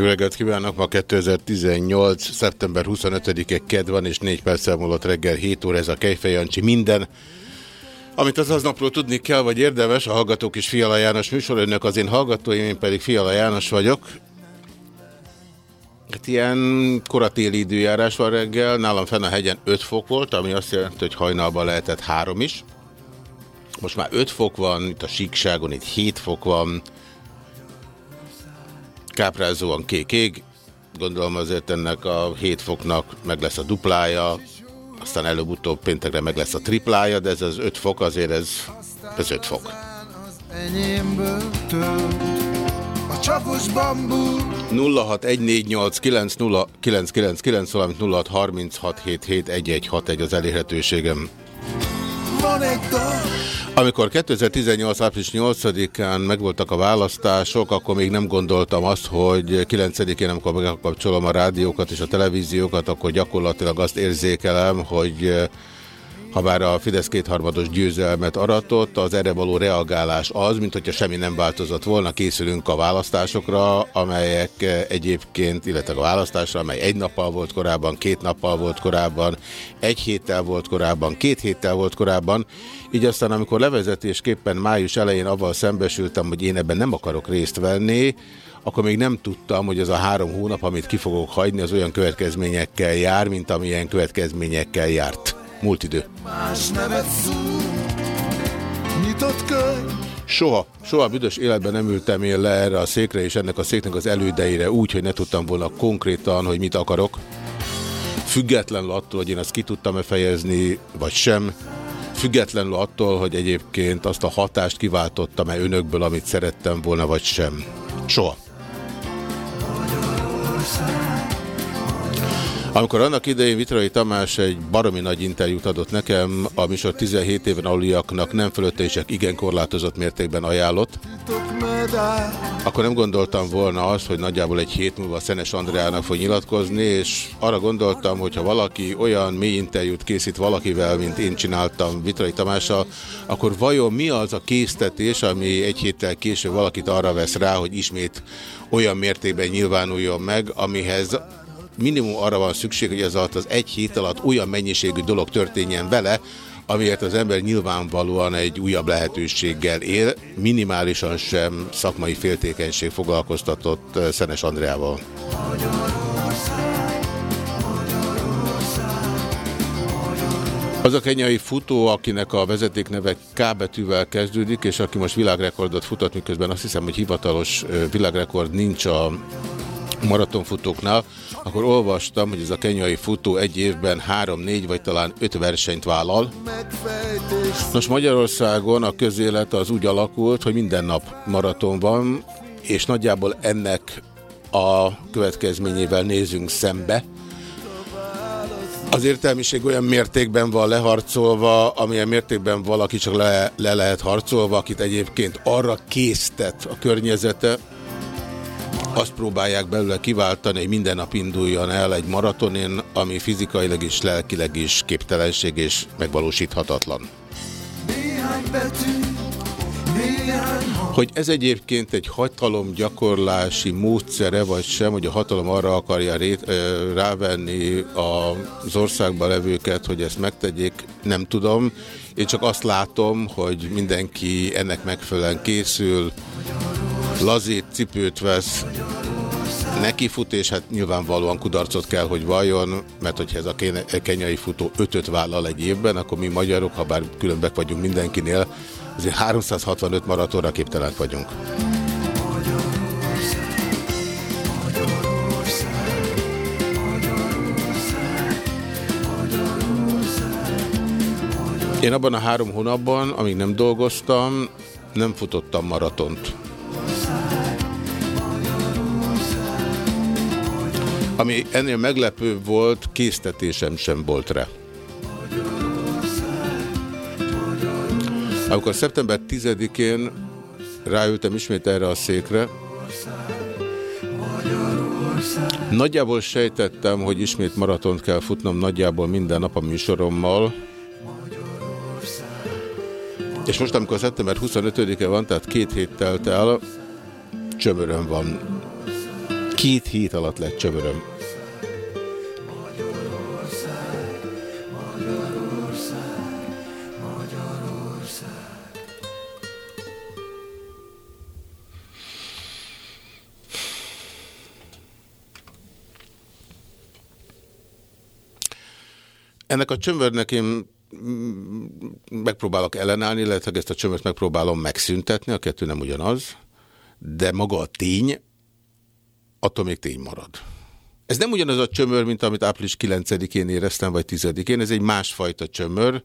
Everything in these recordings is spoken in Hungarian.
Jó reggelt kívánok! Ma 2018. szeptember 25-e ked van, és 4 perccel múlott reggel 7 óra ez a Kejfej Jancsi. Minden, amit az aznapról tudni kell, vagy érdemes, a Hallgatók és Fiala János műsor, önök az én hallgatóim, én pedig Fiala János vagyok. Hát ilyen koratéli időjárás van reggel, nálam fenn a hegyen 5 fok volt, ami azt jelenti, hogy hajnalban lehetett 3 is. Most már 5 fok van, itt a síkságon itt 7 fok van, káprázóan kék ég, gondolom azért ennek a 7 foknak meg lesz a duplája, aztán előbb-utóbb péntekre meg lesz a triplája, de ez az 5 fok azért ez, ez 5 fok. a csapos bambú 0614890999, valamint 0636771161 az elérhetőségem. Van egy dal, Amikor 2018. április 8-án megvoltak a választások, akkor még nem gondoltam azt, hogy 9-én, amikor megkapcsolom a rádiókat és a televíziókat, akkor gyakorlatilag azt érzékelem, hogy ha bár a Fidesz kétharmados győzelmet aratott, az erre való reagálás az, mint hogyha semmi nem változott volna, készülünk a választásokra, amelyek eh, egyébként, illetve a választásra, amely egy nappal volt korábban, két nappal volt korábban, egy héttel volt korábban, két héttel volt korábban, így aztán amikor levezetésképpen május elején avval szembesültem, hogy én ebben nem akarok részt venni, akkor még nem tudtam, hogy az a három hónap, amit ki fogok hagyni, az olyan következményekkel jár, mint amilyen következményekkel járt. Múlt idő. más nevet szúr, nyitott könyv, Soha, soha büdös életben nem ültem én le erre a székre, és ennek a széknek az elődeire úgy, hogy ne tudtam volna konkrétan, hogy mit akarok. Függetlenül attól, hogy én azt ki tudtam-e fejezni, vagy sem. Függetlenül attól, hogy egyébként azt a hatást kiváltottam-e önökből, amit szerettem volna, vagy sem. Soha. Amikor annak idején Vitrai Tamás egy baromi nagy interjút adott nekem, a műsor 17 éven aluliaknak nem fölöttések igen korlátozott mértékben ajánlott, akkor nem gondoltam volna azt, hogy nagyjából egy hét múlva Szenes Andreának fog nyilatkozni, és arra gondoltam, hogy ha valaki olyan mély interjút készít valakivel, mint én csináltam Vitrai Tamással, akkor vajon mi az a késztetés, ami egy héttel később valakit arra vesz rá, hogy ismét olyan mértékben nyilvánuljon meg, amihez minimum arra van szükség, hogy ez alatt az egy hét alatt olyan mennyiségű dolog történjen vele, amiért az ember nyilvánvalóan egy újabb lehetőséggel él, minimálisan sem szakmai féltékenység foglalkoztatott eh, Szenes Andreával. Az a kenyai futó, akinek a vezetékneve K betűvel kezdődik, és aki most világrekordot futott, miközben azt hiszem, hogy hivatalos ö, világrekord nincs a maratonfutóknál, akkor olvastam, hogy ez a kenyai futó egy évben három, négy vagy talán öt versenyt vállal. Nos, Magyarországon a közélet az úgy alakult, hogy minden nap maraton van, és nagyjából ennek a következményével nézünk szembe. Az értelmiség olyan mértékben van leharcolva, amilyen mértékben valaki csak le, le lehet harcolva, akit egyébként arra késztet a környezete, azt próbálják belőle kiváltani, hogy minden nap induljon el egy maratonin, ami fizikailag is, lelkileg is képtelenség és megvalósíthatatlan. Hogy ez egyébként egy hatalomgyakorlási módszere, vagy sem, hogy a hatalom arra akarja rét, ö, rávenni az országban levőket, hogy ezt megtegyék, nem tudom. Én csak azt látom, hogy mindenki ennek megfelelően készül, lazít, cipőt vesz, nekifut, és hát nyilvánvalóan kudarcot kell, hogy valljon, mert hogyha ez a kenyai futó ötöt vállal egy évben, akkor mi magyarok, ha bár különbek vagyunk mindenkinél, azért 365 maratonra képtelenek vagyunk. Én abban a három hónapban, amíg nem dolgoztam, nem futottam maratont. Ami ennél meglepő volt, késztetésem sem volt rá. Amikor szeptember 10-én ráültem ismét erre a székre, nagyjából sejtettem, hogy ismét maratont kell futnom nagyjából minden nap a műsorommal, és most, amikor szeptember 25-e van, tehát két hét telt el, csömöröm van. Két hét alatt lett csömöröm. Ennek a csömörnek én megpróbálok ellenállni, illetve ezt a csömört megpróbálom megszüntetni, a kettő nem ugyanaz, de maga a tény, attól még tény marad. Ez nem ugyanaz a csömör, mint amit április 9-én éreztem, vagy 10-én, ez egy másfajta csömör.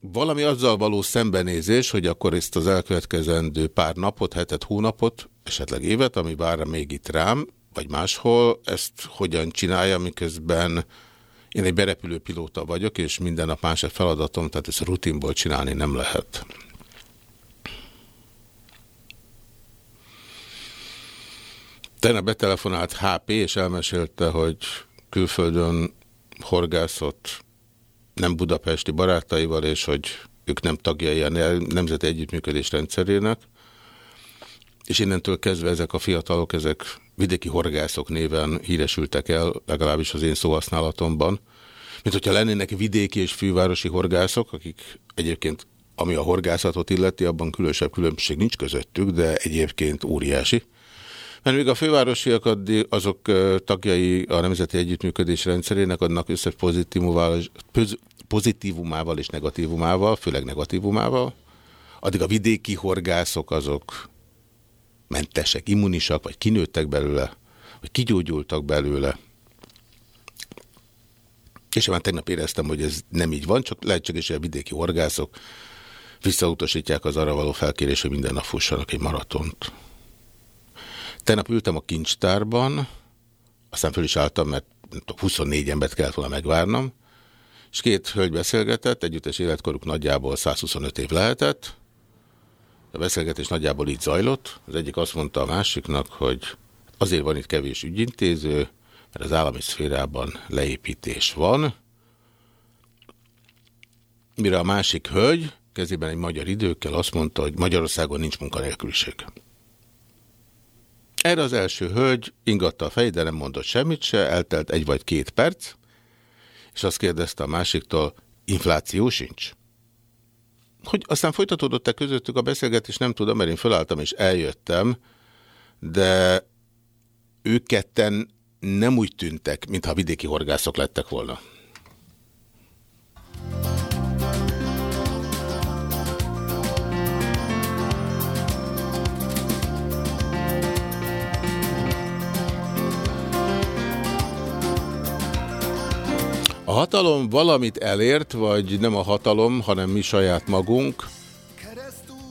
Valami azzal való szembenézés, hogy akkor ezt az elkövetkezendő pár napot, hetet, hónapot, esetleg évet, ami vár még itt rám, vagy máshol, ezt hogyan csinálja, miközben én egy berepülő pilóta vagyok, és minden nap más egy feladatom, tehát ezt rutinból csinálni nem lehet. Tegnap betelefonált HP, és elmesélte, hogy külföldön horgászott nem budapesti barátaival, és hogy ők nem tagjai a Nemzeti Együttműködés rendszerének, és innentől kezdve ezek a fiatalok, ezek vidéki horgászok néven híresültek el, legalábbis az én szóhasználatomban, mint hogyha lennének vidéki és fővárosi horgászok, akik egyébként, ami a horgászatot illeti, abban különösebb különbség nincs közöttük, de egyébként óriási. Mert még a fővárosiak azok tagjai a Nemzeti Együttműködés rendszerének adnak pozitívumával, pozitívumával és negatívumával, főleg negatívumával, addig a vidéki horgászok azok mentesek, immunisak, vagy kinőttek belőle, vagy kigyógyultak belőle. És én már tegnap éreztem, hogy ez nem így van, csak lehetséges, hogy a vidéki horgászok visszautasítják az arra való felkérés, hogy minden nap fussanak egy maratont. Tegnap ültem a kincstárban, aztán föl is álltam, mert 24 embert kellett volna megvárnom, és két hölgy beszélgetett, együttes életkoruk nagyjából 125 év lehetett, a beszélgetés nagyjából így zajlott. Az egyik azt mondta a másiknak, hogy azért van itt kevés ügyintéző, mert az állami szférában leépítés van. Mire a másik hölgy kezében egy magyar időkkel azt mondta, hogy Magyarországon nincs munkanélküliség. Erre az első hölgy ingatta a fej, de nem mondott semmit se, eltelt egy vagy két perc, és azt kérdezte a másiktól, infláció sincs? Hogy aztán folytatódott-e közöttük a beszélgetés, nem tudom, mert én felálltam és eljöttem, de ők ketten nem úgy tűntek, mintha vidéki horgászok lettek volna. A hatalom valamit elért, vagy nem a hatalom, hanem mi saját magunk.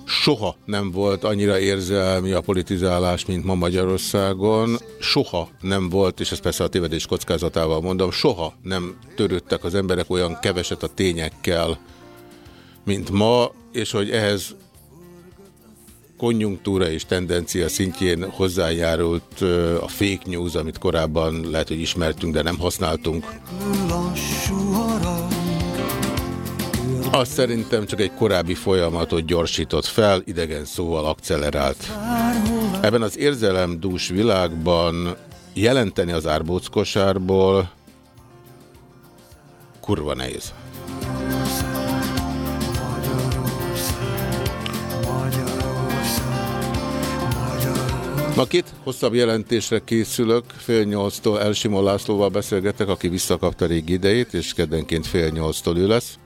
Soha nem volt annyira érzelmi a politizálás, mint ma Magyarországon. Soha nem volt, és ezt persze a tévedés kockázatával mondom, soha nem törődtek az emberek olyan keveset a tényekkel, mint ma, és hogy ehhez konjunktúra és tendencia szintjén hozzájárult a fake news, amit korábban lehet, hogy ismertünk, de nem használtunk. Azt szerintem csak egy korábbi folyamatot gyorsított fel, idegen szóval accelerált. Ebben az érzelemdús világban jelenteni az árbóc kosárból kurva nehéz. 061 Ma két hosszabb jelentésre készülök, fél nyolctól Elsimon Lászlóval beszélgetek, aki visszakapta régi idejét, és keddenként fél nyolctól ő lesz.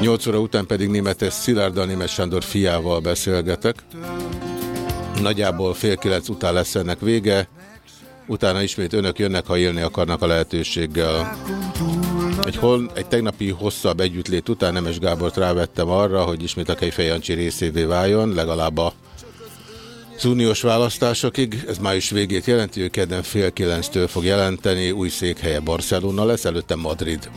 Nyolc óra után pedig németes Szilárd Német Sándor fiával beszélgetek. Nagyjából fél kilenc után lesz ennek vége, utána ismét önök jönnek, ha élni akarnak a lehetőséggel. Egy, hol, egy tegnapi hosszabb együttlét után Nemes Gábort rávettem arra, hogy ismét a Kejfej Jancsi részévé váljon, legalább a az uniós választásokig. Ez május végét jelenti, hogy kedden fél kilenctől fog jelenteni, új székhelye Barcelona lesz, előtte Madrid.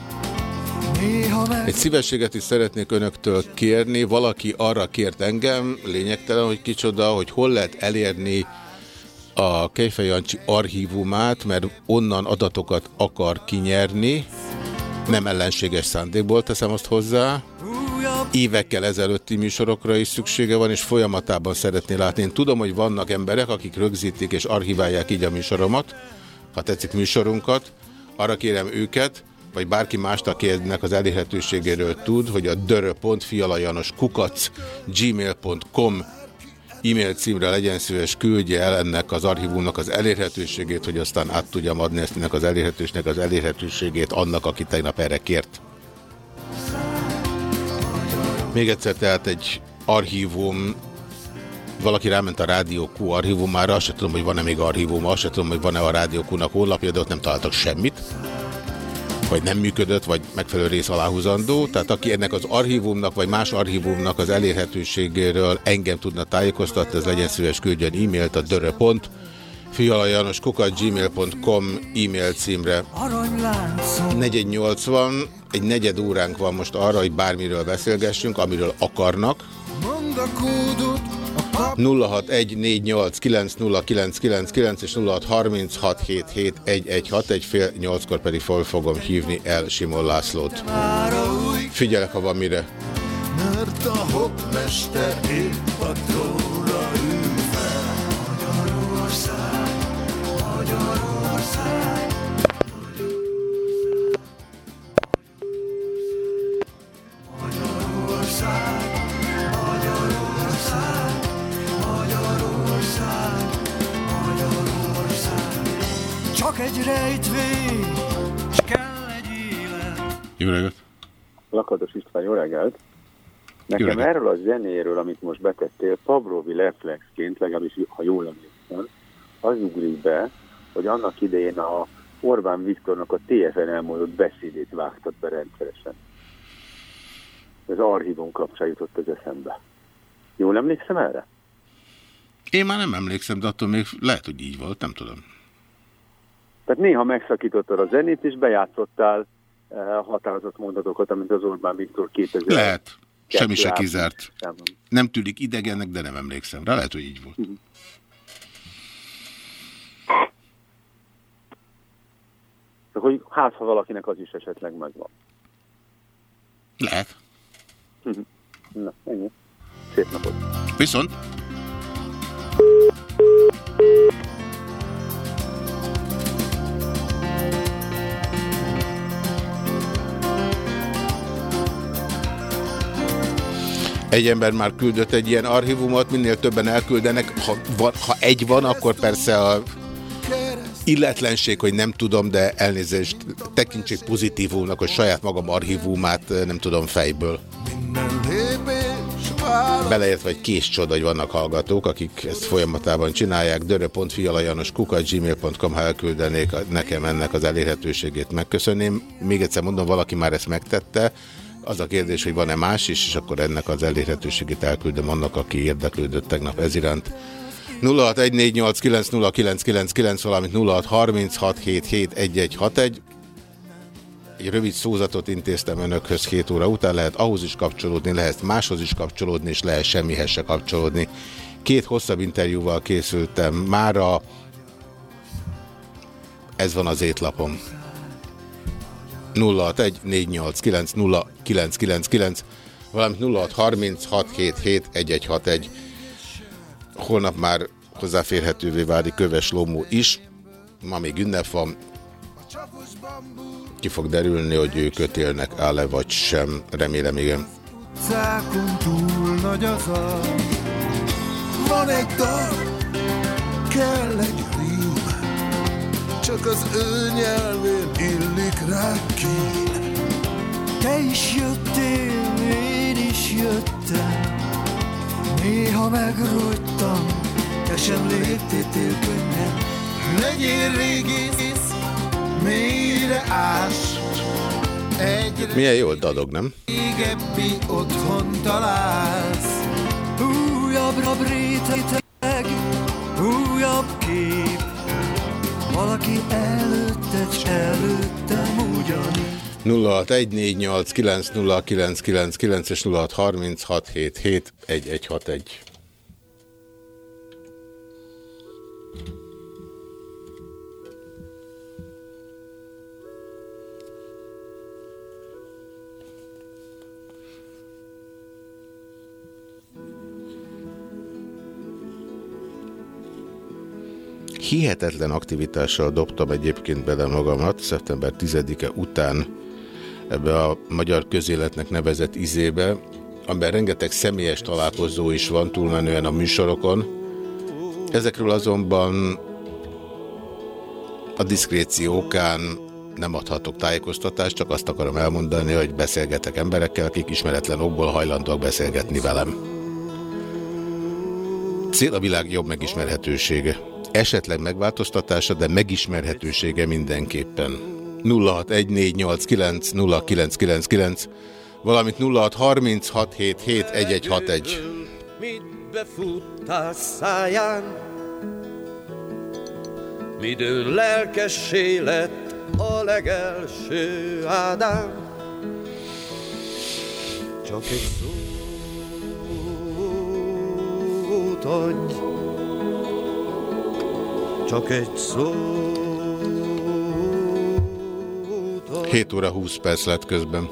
Egy szívességet is szeretnék önöktől kérni. Valaki arra kért engem, lényegtelen, hogy kicsoda, hogy hol lehet elérni a Kejfej Jancsi archívumát, mert onnan adatokat akar kinyerni. Nem ellenséges szándékból teszem azt hozzá. Évekkel ezelőtti műsorokra is szüksége van, és folyamatában szeretné látni. Én tudom, hogy vannak emberek, akik rögzítik és archiválják így a műsoromat, ha tetszik műsorunkat. Arra kérem őket, vagy bárki mást, aki ennek az elérhetőségéről tud, hogy a dörö.fialajanos kukac gmail.com e-mail címre legyen szíves küldje el ennek az archívumnak az elérhetőségét, hogy aztán át tudjam adni ezt ennek az elérhetőségnek az elérhetőségét annak, aki tegnap erre kért. Még egyszer tehát egy archívum, valaki ráment a Rádió Q archívumára, azt sem tudom, hogy van-e még archívum, azt sem tudom, hogy van-e a Rádió Q-nak honlapja, de ott nem találtak semmit vagy nem működött, vagy megfelelő rész aláhúzandó. Tehát aki ennek az archívumnak, vagy más archívumnak az elérhetőségéről engem tudna tájékoztatni, ez legyen szíves küldjön e-mailt a dörö.pont fialajanoskukat.gmail.com e-mail címre. 480, egy negyed óránk van most arra, hogy bármiről beszélgessünk, amiről akarnak. 0614890999 és 0636771161, fél nyolckor pedig fel fogom hívni el Simon Lászlót. Figyelek, ha van mire. Mert a hopmester épp a tróra Lakatos István, jó reggelt! Nekem jó erről a zenéről, amit most betettél, Pavlovi reflexként, legalábbis ha jól emlékszem, az ugrik be, hogy annak idején a Orbán Viktornak a TFN elmondott beszédét vágtad be rendszeresen. Ez archívum kapcsán jutott az eszembe. Jól emlékszem erre? Én már nem emlékszem, de attól még lehet, hogy így volt, nem tudom. Tehát néha megszakítottad a zenét, és bejátszottál határozott mondatokat, amit az Orbán Viktor 2000 Lehet. Semmi se kizárt. Nem tűnik idegennek, de nem emlékszem rá. Lehet, hogy így volt. Uh -huh. hogy hát, ha valakinek az is esetleg megvan. Lehet. -huh. Na, ennyi. Szép napot. Viszont. Egy ember már küldött egy ilyen archívumot, minél többen elküldenek. Ha, van, ha egy van, akkor persze a illetlenség, hogy nem tudom, de elnézést tekintsék pozitívumnak, hogy saját magam archívumát nem tudom fejből. Beleértve, vagy kés csoda, hogy vannak hallgatók, akik ezt folyamatában csinálják. gmail.com, ha elküldenék nekem ennek az elérhetőségét megköszönném. Még egyszer mondom, valaki már ezt megtette, az a kérdés, hogy van-e más is, és akkor ennek az elérhetőségét elküldöm annak, aki érdeklődött tegnap ez iránt. 0614890999, valamint 0636771161. Egy rövid szózatot intéztem önökhöz 7 óra után, lehet ahhoz is kapcsolódni, lehet máshoz is kapcsolódni, és lehet semmihez se kapcsolódni. Két hosszabb interjúval készültem mára, ez van az étlapom. 061 489 0999, valamint 0636771161. Holnap már hozzáférhetővé válik Köves Lomó is. Ma még ünnep van. Ki fog derülni, hogy ő kötélnek áll-e vagy sem. Remélem, igen. Van egy dal, kell egy Csak az ő nyelvén illik rá kín Te is jöttél, én is jöttem. Néha megrogytam, te sem léptél könnyen. Legyél régész, mélyre ás. Egyre Milyen jól dadog, nem? régebbi otthon találsz. Újabb réteg, újabb kép Valaki előtted, s előttem ugyanígy 0614890999 és 0636771161. Hihetetlen aktivitással dobtam egyébként bele magamat szeptember 10-e után ebbe a magyar közéletnek nevezett izébe, amiben rengeteg személyes találkozó is van túlmenően a műsorokon. Ezekről azonban a diszkréció okán nem adhatok tájékoztatást, csak azt akarom elmondani, hogy beszélgetek emberekkel, akik ismeretlen okból hajlandóak beszélgetni velem. Cél a világ jobb megismerhetősége. Esetleg megváltoztatása, de megismerhetősége mindenképpen. 0614890999, valamint 0636771161. Mit befuttál száján, midőn lelkessé lett a legelső Ádám. Csak egy szót adj, csak egy szót 7 óra 20 perc lett közben.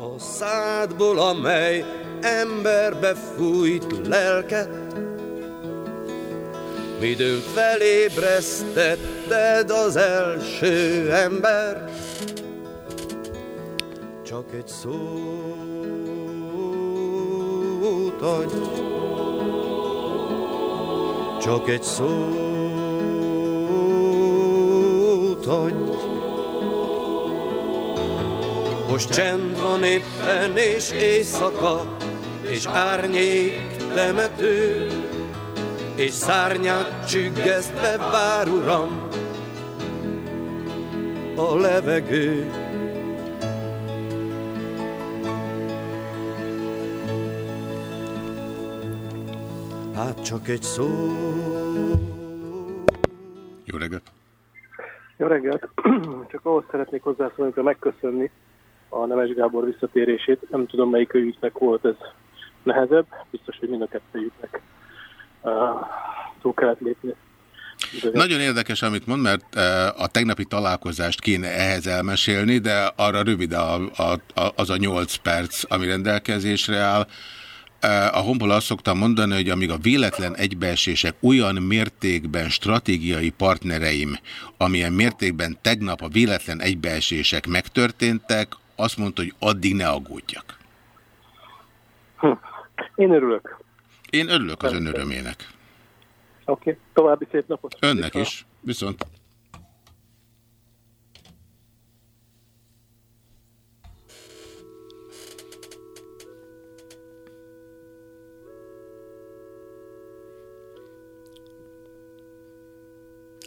A szádból, amely emberbe fújt lelket, Midőn felébresztetted az első ember, Csak egy szót adj, Csak egy szót adj, most csend van éppen és éjszaka, és árnyék temető, és szárnyát csüggesztve vár, uram, a levegő. Hát csak egy szó. Jó reggelt! Jó reggelt! Csak ahhoz szeretnék hozzászólni, hogy megköszönni a Nemes Gábor visszatérését. Nem tudom, melyik őjüknek volt ez nehezebb. Biztos, hogy mind a kettőjüknek uh, túl kellett lépni. Nagyon érdekes, amit mond, mert a tegnapi találkozást kéne ehhez elmesélni, de arra rövid a, a, a, az a 8 perc, ami rendelkezésre áll. A honból azt szoktam mondani, hogy amíg a véletlen egybeesések olyan mértékben stratégiai partnereim, amilyen mértékben tegnap a véletlen egybeesések megtörténtek, azt mondta, hogy addig ne aggódjak. Hm. Én örülök. Én örülök az ön örömének. Oké, okay. további szép napot. Önnek is. Viszont.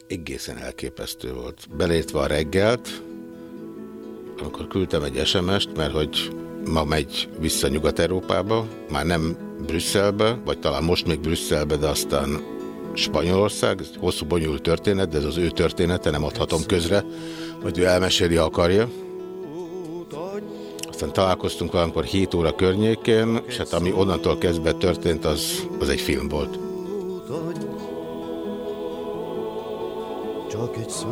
Egészen elképesztő volt. Belértve a reggelt, akkor küldtem egy SMS-t, mert hogy ma megy vissza Nyugat-Európába, már nem Brüsszelbe, vagy talán most még Brüsszelbe, de aztán Spanyolország, ez hosszú bonyolult történet, de ez az ő története, nem adhatom közre, hogy ő elmeséli, ha akarja. Aztán találkoztunk valamikor 7 óra környékén, és hát ami onnantól kezdve történt, az, az egy film volt. Csak egy szó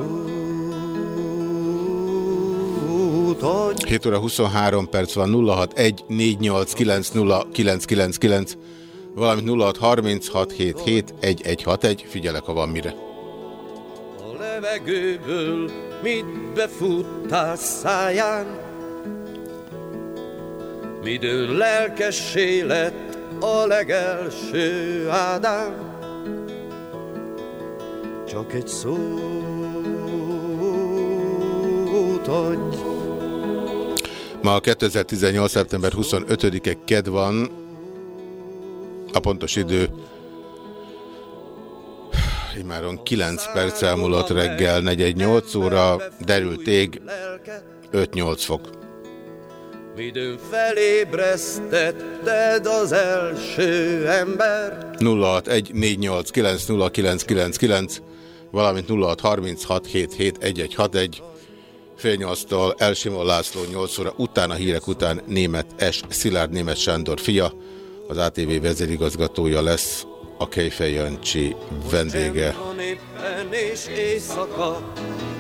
hogy 7 óra 23 perc van 061 489 valamint 0636771161. Figyelek, ha van mire. a levegőből mit befuttál száján, midőn lelkessé lett a legelső Ádám. Csak egy szót adj, Ma 2018. szeptember 25-e ked van. A pontos idő Imáron 9 perc elmúlott reggel 418 óra, derült ég 5-8 fok. midőn felébresztetted az első ember. 0614890999, valamint 0636771161. Fél nyolctól Elsimon László 8 óra után a hírek után német S. Szilárd német Sándor fia, az ATV vezérigazgatója lesz a Kejfej Jancsi vendége. És éjszaka,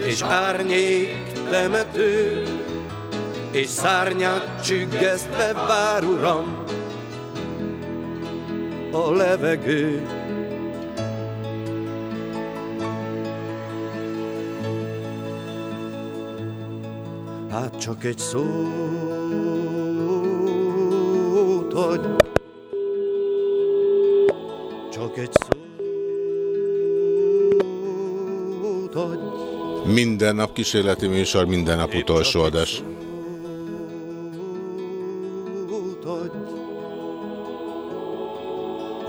és árnyék temető, és szárnyát csüggesztve vár, uram, a levegő. Hát csak egy szót adj, csak egy szót adj. Minden nap kísérleti műsor, minden nap utolsó adás.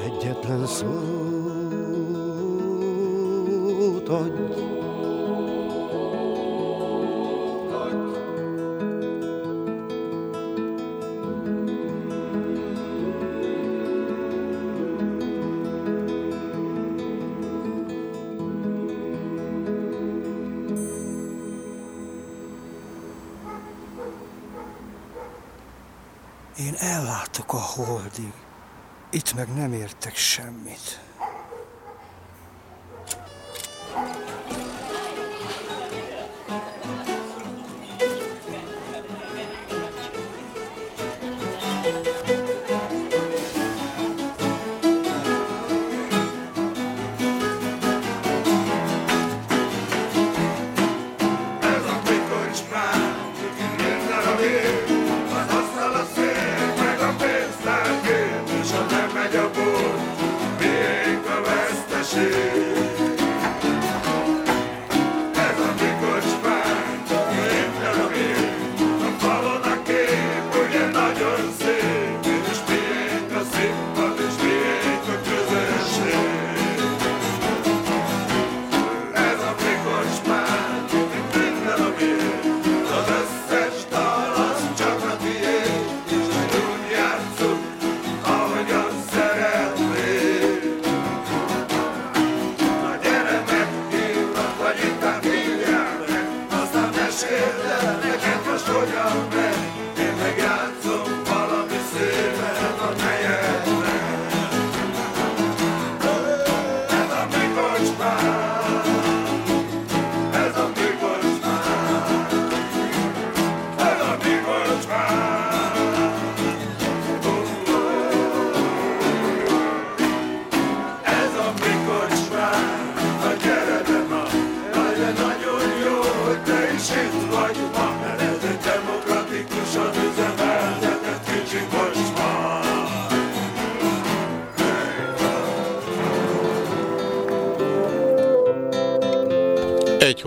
egyetlen szót adj. Ellátok a holdig. Itt meg nem értek semmit.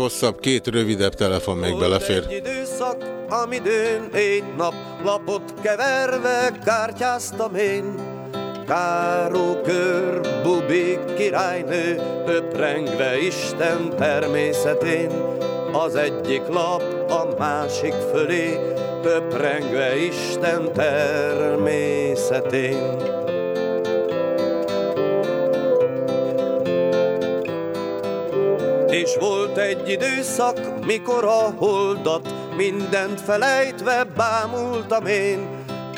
Hosszabb, két rövidebb telefon még belefér. Egy időszak, amidőn négy nap lapot keverve kártyáztam én. Káró kör, bubik, királynő, töprengve Isten természetén. Az egyik lap a másik fölé, töprengve Isten természetén. Egy időszak, mikor a holdat mindent felejtve bámultam én.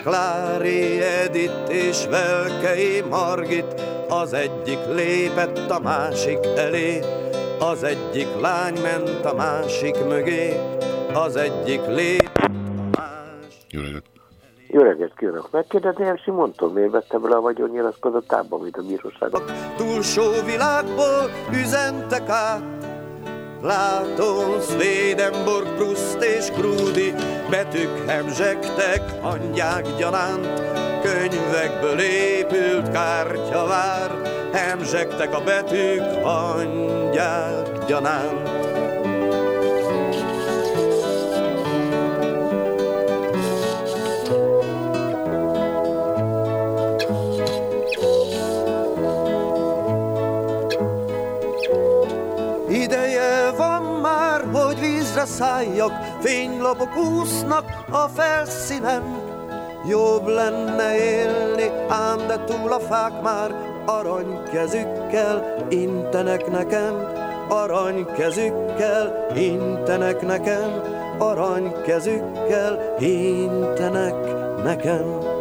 Klári Edith és Velkei Margit, az egyik lépett a másik elé, az egyik lány ment a másik mögé, az egyik lép a más. Jó reggelt! Jó reggelt kívánok! Megkérdezném Simontól, miért vette bele a vagyonnyilatkozatában, mint a bíróságon? Túlsó világból üzentek át, Látom, Swedenborg, Proust és Krúdi, betűk hemzsegtek, hangyák gyanánt, könyvekből épült kártyavár, hemzsegtek a betűk, hangyák gyanánt. Ideje van már, hogy vízre szálljak, fénylapok úsznak a felszínen. Jobb lenne élni, ám de túl a fák már aranykezükkel intenek nekem, aranykezükkel intenek nekem, aranykezükkel intenek nekem.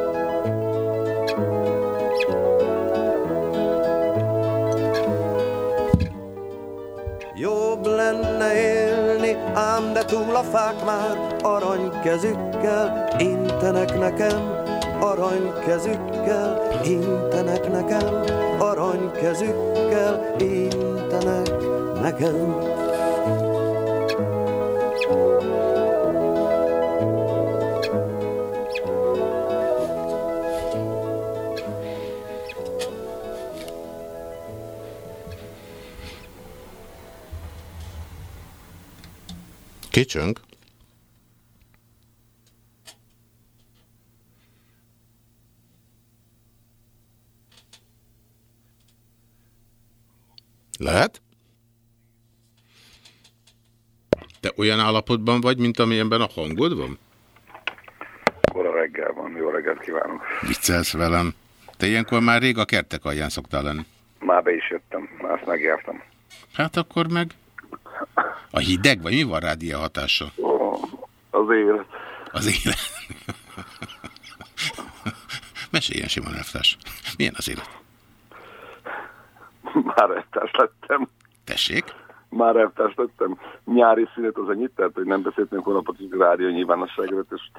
Ám de túl a fák már aranykezükkel intenek nekem, aranykezükkel intenek nekem, aranykezükkel intenek nekem. Kicsöng? Lehet? Te olyan állapotban vagy, mint amilyenben a hangod van? Kora reggel van, jó reggelt kívánok. Viccelsz velem. Te ilyenkor már rég a kertek alján szoktál lenni. Már be is jöttem, már azt megjártam. Hát akkor meg... A hideg, vagy mi van rád ilyen hatása? Az élet. Az élet. Meséljen Simon elvtárs. Milyen az élet? Már elvtárs lettem. Tessék? Már elvtárs lettem. Nyári szünet az ennyit, tehát hogy nem beszéltünk hónapot, hogy rádió nyilvánosságra, és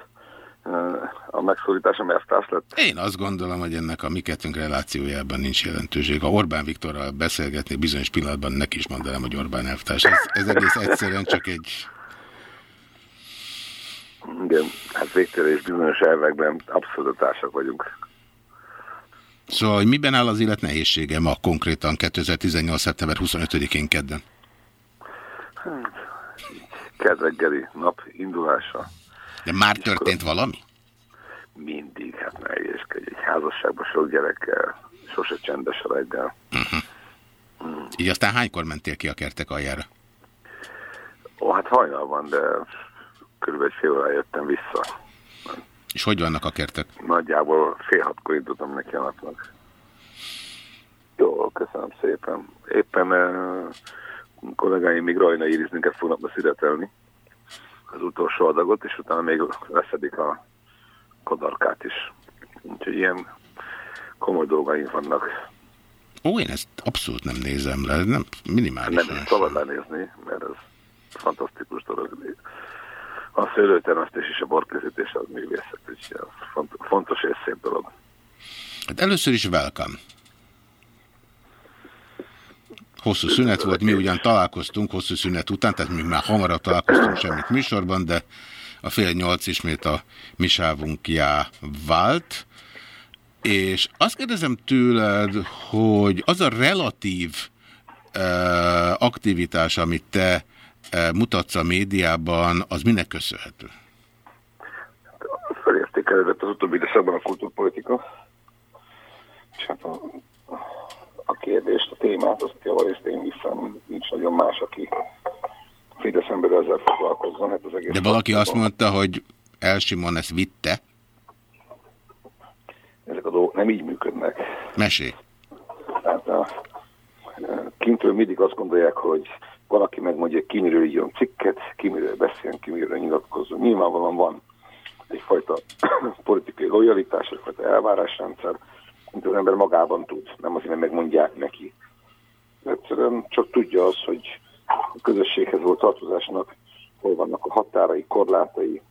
a megszólításom elvtárs lett. Én azt gondolom, hogy ennek a mi kettőnk relációjában nincs jelentőség. Ha Orbán Viktorral beszélgetni, bizonyos pillanatban neki is mondanám, hogy Orbán elvtárs. Ez, ez egész egyszerűen csak egy... Igen, hát végtelen és bizonyos elvekben abszolút társak vagyunk. Szóval, hogy miben áll az élet nehézsége ma konkrétan 2018. szeptember 25-én kedden? Hát, kedreggeli nap indulása. De már történt valami? Mindig, hát nehézkedj. Egy házasságban sok gyerekkel, sose csendes a reggel. Uh -huh. hmm. Így aztán hánykor mentél ki a kertek aljára? Ó, hát hajnal van, de körülbelül fél órára jöttem vissza. És hogy vannak a kertek? Nagyjából fél hatkor indultam neki a napnak. Jó, köszönöm szépen. Éppen uh, kollégáim még rajna íriznünket fognak beszületelni az utolsó adagot, és utána még leszedik a kodarkát is. Úgyhogy ilyen komoly dolgaink vannak. Ó, én ezt abszolút nem nézem le, nem minimális. Nem szabad lenézni, mert ez fantasztikus dolog. A szőlőtermesztés és a borkészítés az művészet, és ez fontos és szép dolog. Hát először is welcome. Hosszú szünet volt, mi ugyan találkoztunk hosszú szünet után, tehát még már hamarabb találkoztunk semmit műsorban, de a fél nyolc ismét a mi sávunkjá vált. És azt kérdezem tőled, hogy az a relatív uh, aktivitás, amit te uh, mutatsz a médiában, az minek köszönhető? Felértékelődött az utóbbi időszakban a kultúrpolitika. És hát a, a kérdést, a témát, azt javarészt én viszem, nincs nagyon más, aki Fidesz ember ezzel foglalkozzon. Hát az egész De valaki azt mondta, hogy Elsimon ezt vitte? Ezek a dolgok nem így működnek. Mesélj. Hát a, kintről mindig azt gondolják, hogy valaki megmondja, ki miről írjon cikket, ki miről beszéljen, ki miről nyilatkozzon. Nyilvánvalóan van egyfajta politikai lojalitás, egyfajta elvárásrendszer, mint az ember magában tud, nem azért, mert megmondják neki. Egyszerűen csak tudja az, hogy a közösséghez volt tartozásnak hol vannak a határai, korlátai,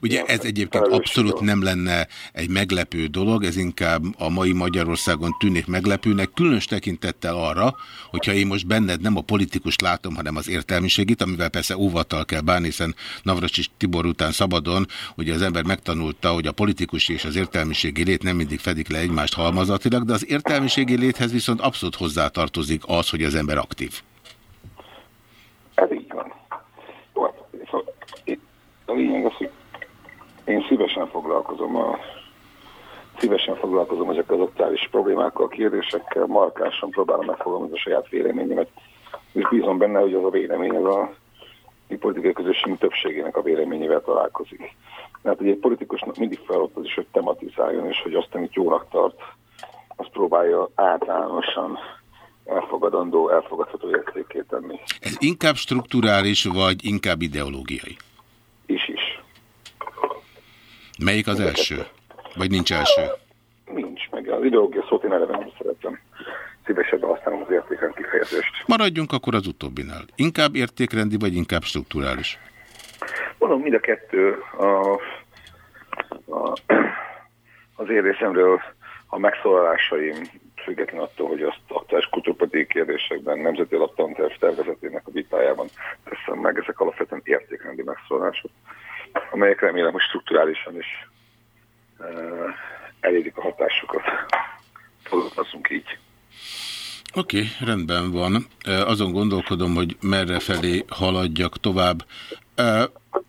Ugye ez egyébként abszolút nem lenne egy meglepő dolog, ez inkább a mai Magyarországon tűnik meglepőnek, különös tekintettel arra, hogyha én most benned nem a politikust látom, hanem az értelmiségit, amivel persze óvattal kell bánni, hiszen Navracsis Tibor után szabadon, ugye az ember megtanulta, hogy a politikus és az értelmiségi lét nem mindig fedik le egymást halmazatilag, de az értelmiségi léthez viszont abszolút hozzátartozik az, hogy az ember aktív. Ez így van. A lényeg az, hogy én szívesen foglalkozom a szívesen foglalkozom ezekkel az aktuális problémákkal, kérdésekkel, markásan próbálom megfogalmazni a saját véleményemet, és bízom benne, hogy az a vélemény az a mi politikai közösség többségének a véleményével találkozik. Mert egy politikusnak mindig feladott az is, hogy tematizáljon, és hogy azt, amit jónak tart, azt próbálja általánosan elfogadandó, elfogadható értékét tenni. Ez inkább strukturális, vagy inkább ideológiai? Is is. Melyik az első? Vagy nincs első? Nincs, meg az ideológia szót én eleve nem szeretem. Szívesebben használom az értékrend kifejezést. Maradjunk akkor az utóbbinál. Inkább értékrendi, vagy inkább strukturális? Mondom, mind a kettő a, a, az én részemről a megszólalásaim független attól, hogy azt aktuális kultúrpolitikai kérdésekben nemzeti alaptanterv tervezetének a vitájában teszem meg, ezek alapvetően értékrendi megszólalások amelyek remélem, hogy strukturálisan is uh, elérik a hatásukat. Fogalmazunk így. Oké, okay, rendben van. Azon gondolkodom, hogy merre felé haladjak tovább.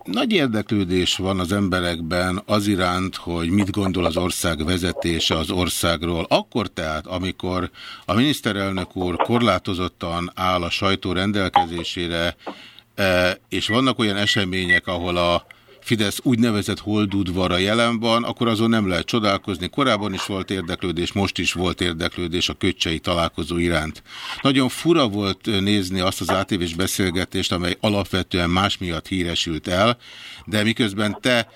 Nagy érdeklődés van az emberekben az iránt, hogy mit gondol az ország vezetése az országról. Akkor tehát, amikor a miniszterelnök úr korlátozottan áll a sajtó rendelkezésére, és vannak olyan események, ahol a Fidesz úgynevezett holdudvara jelen van, akkor azon nem lehet csodálkozni. Korábban is volt érdeklődés, most is volt érdeklődés a köcsei találkozó iránt. Nagyon fura volt nézni azt az átévés beszélgetést, amely alapvetően más miatt híresült el, de miközben te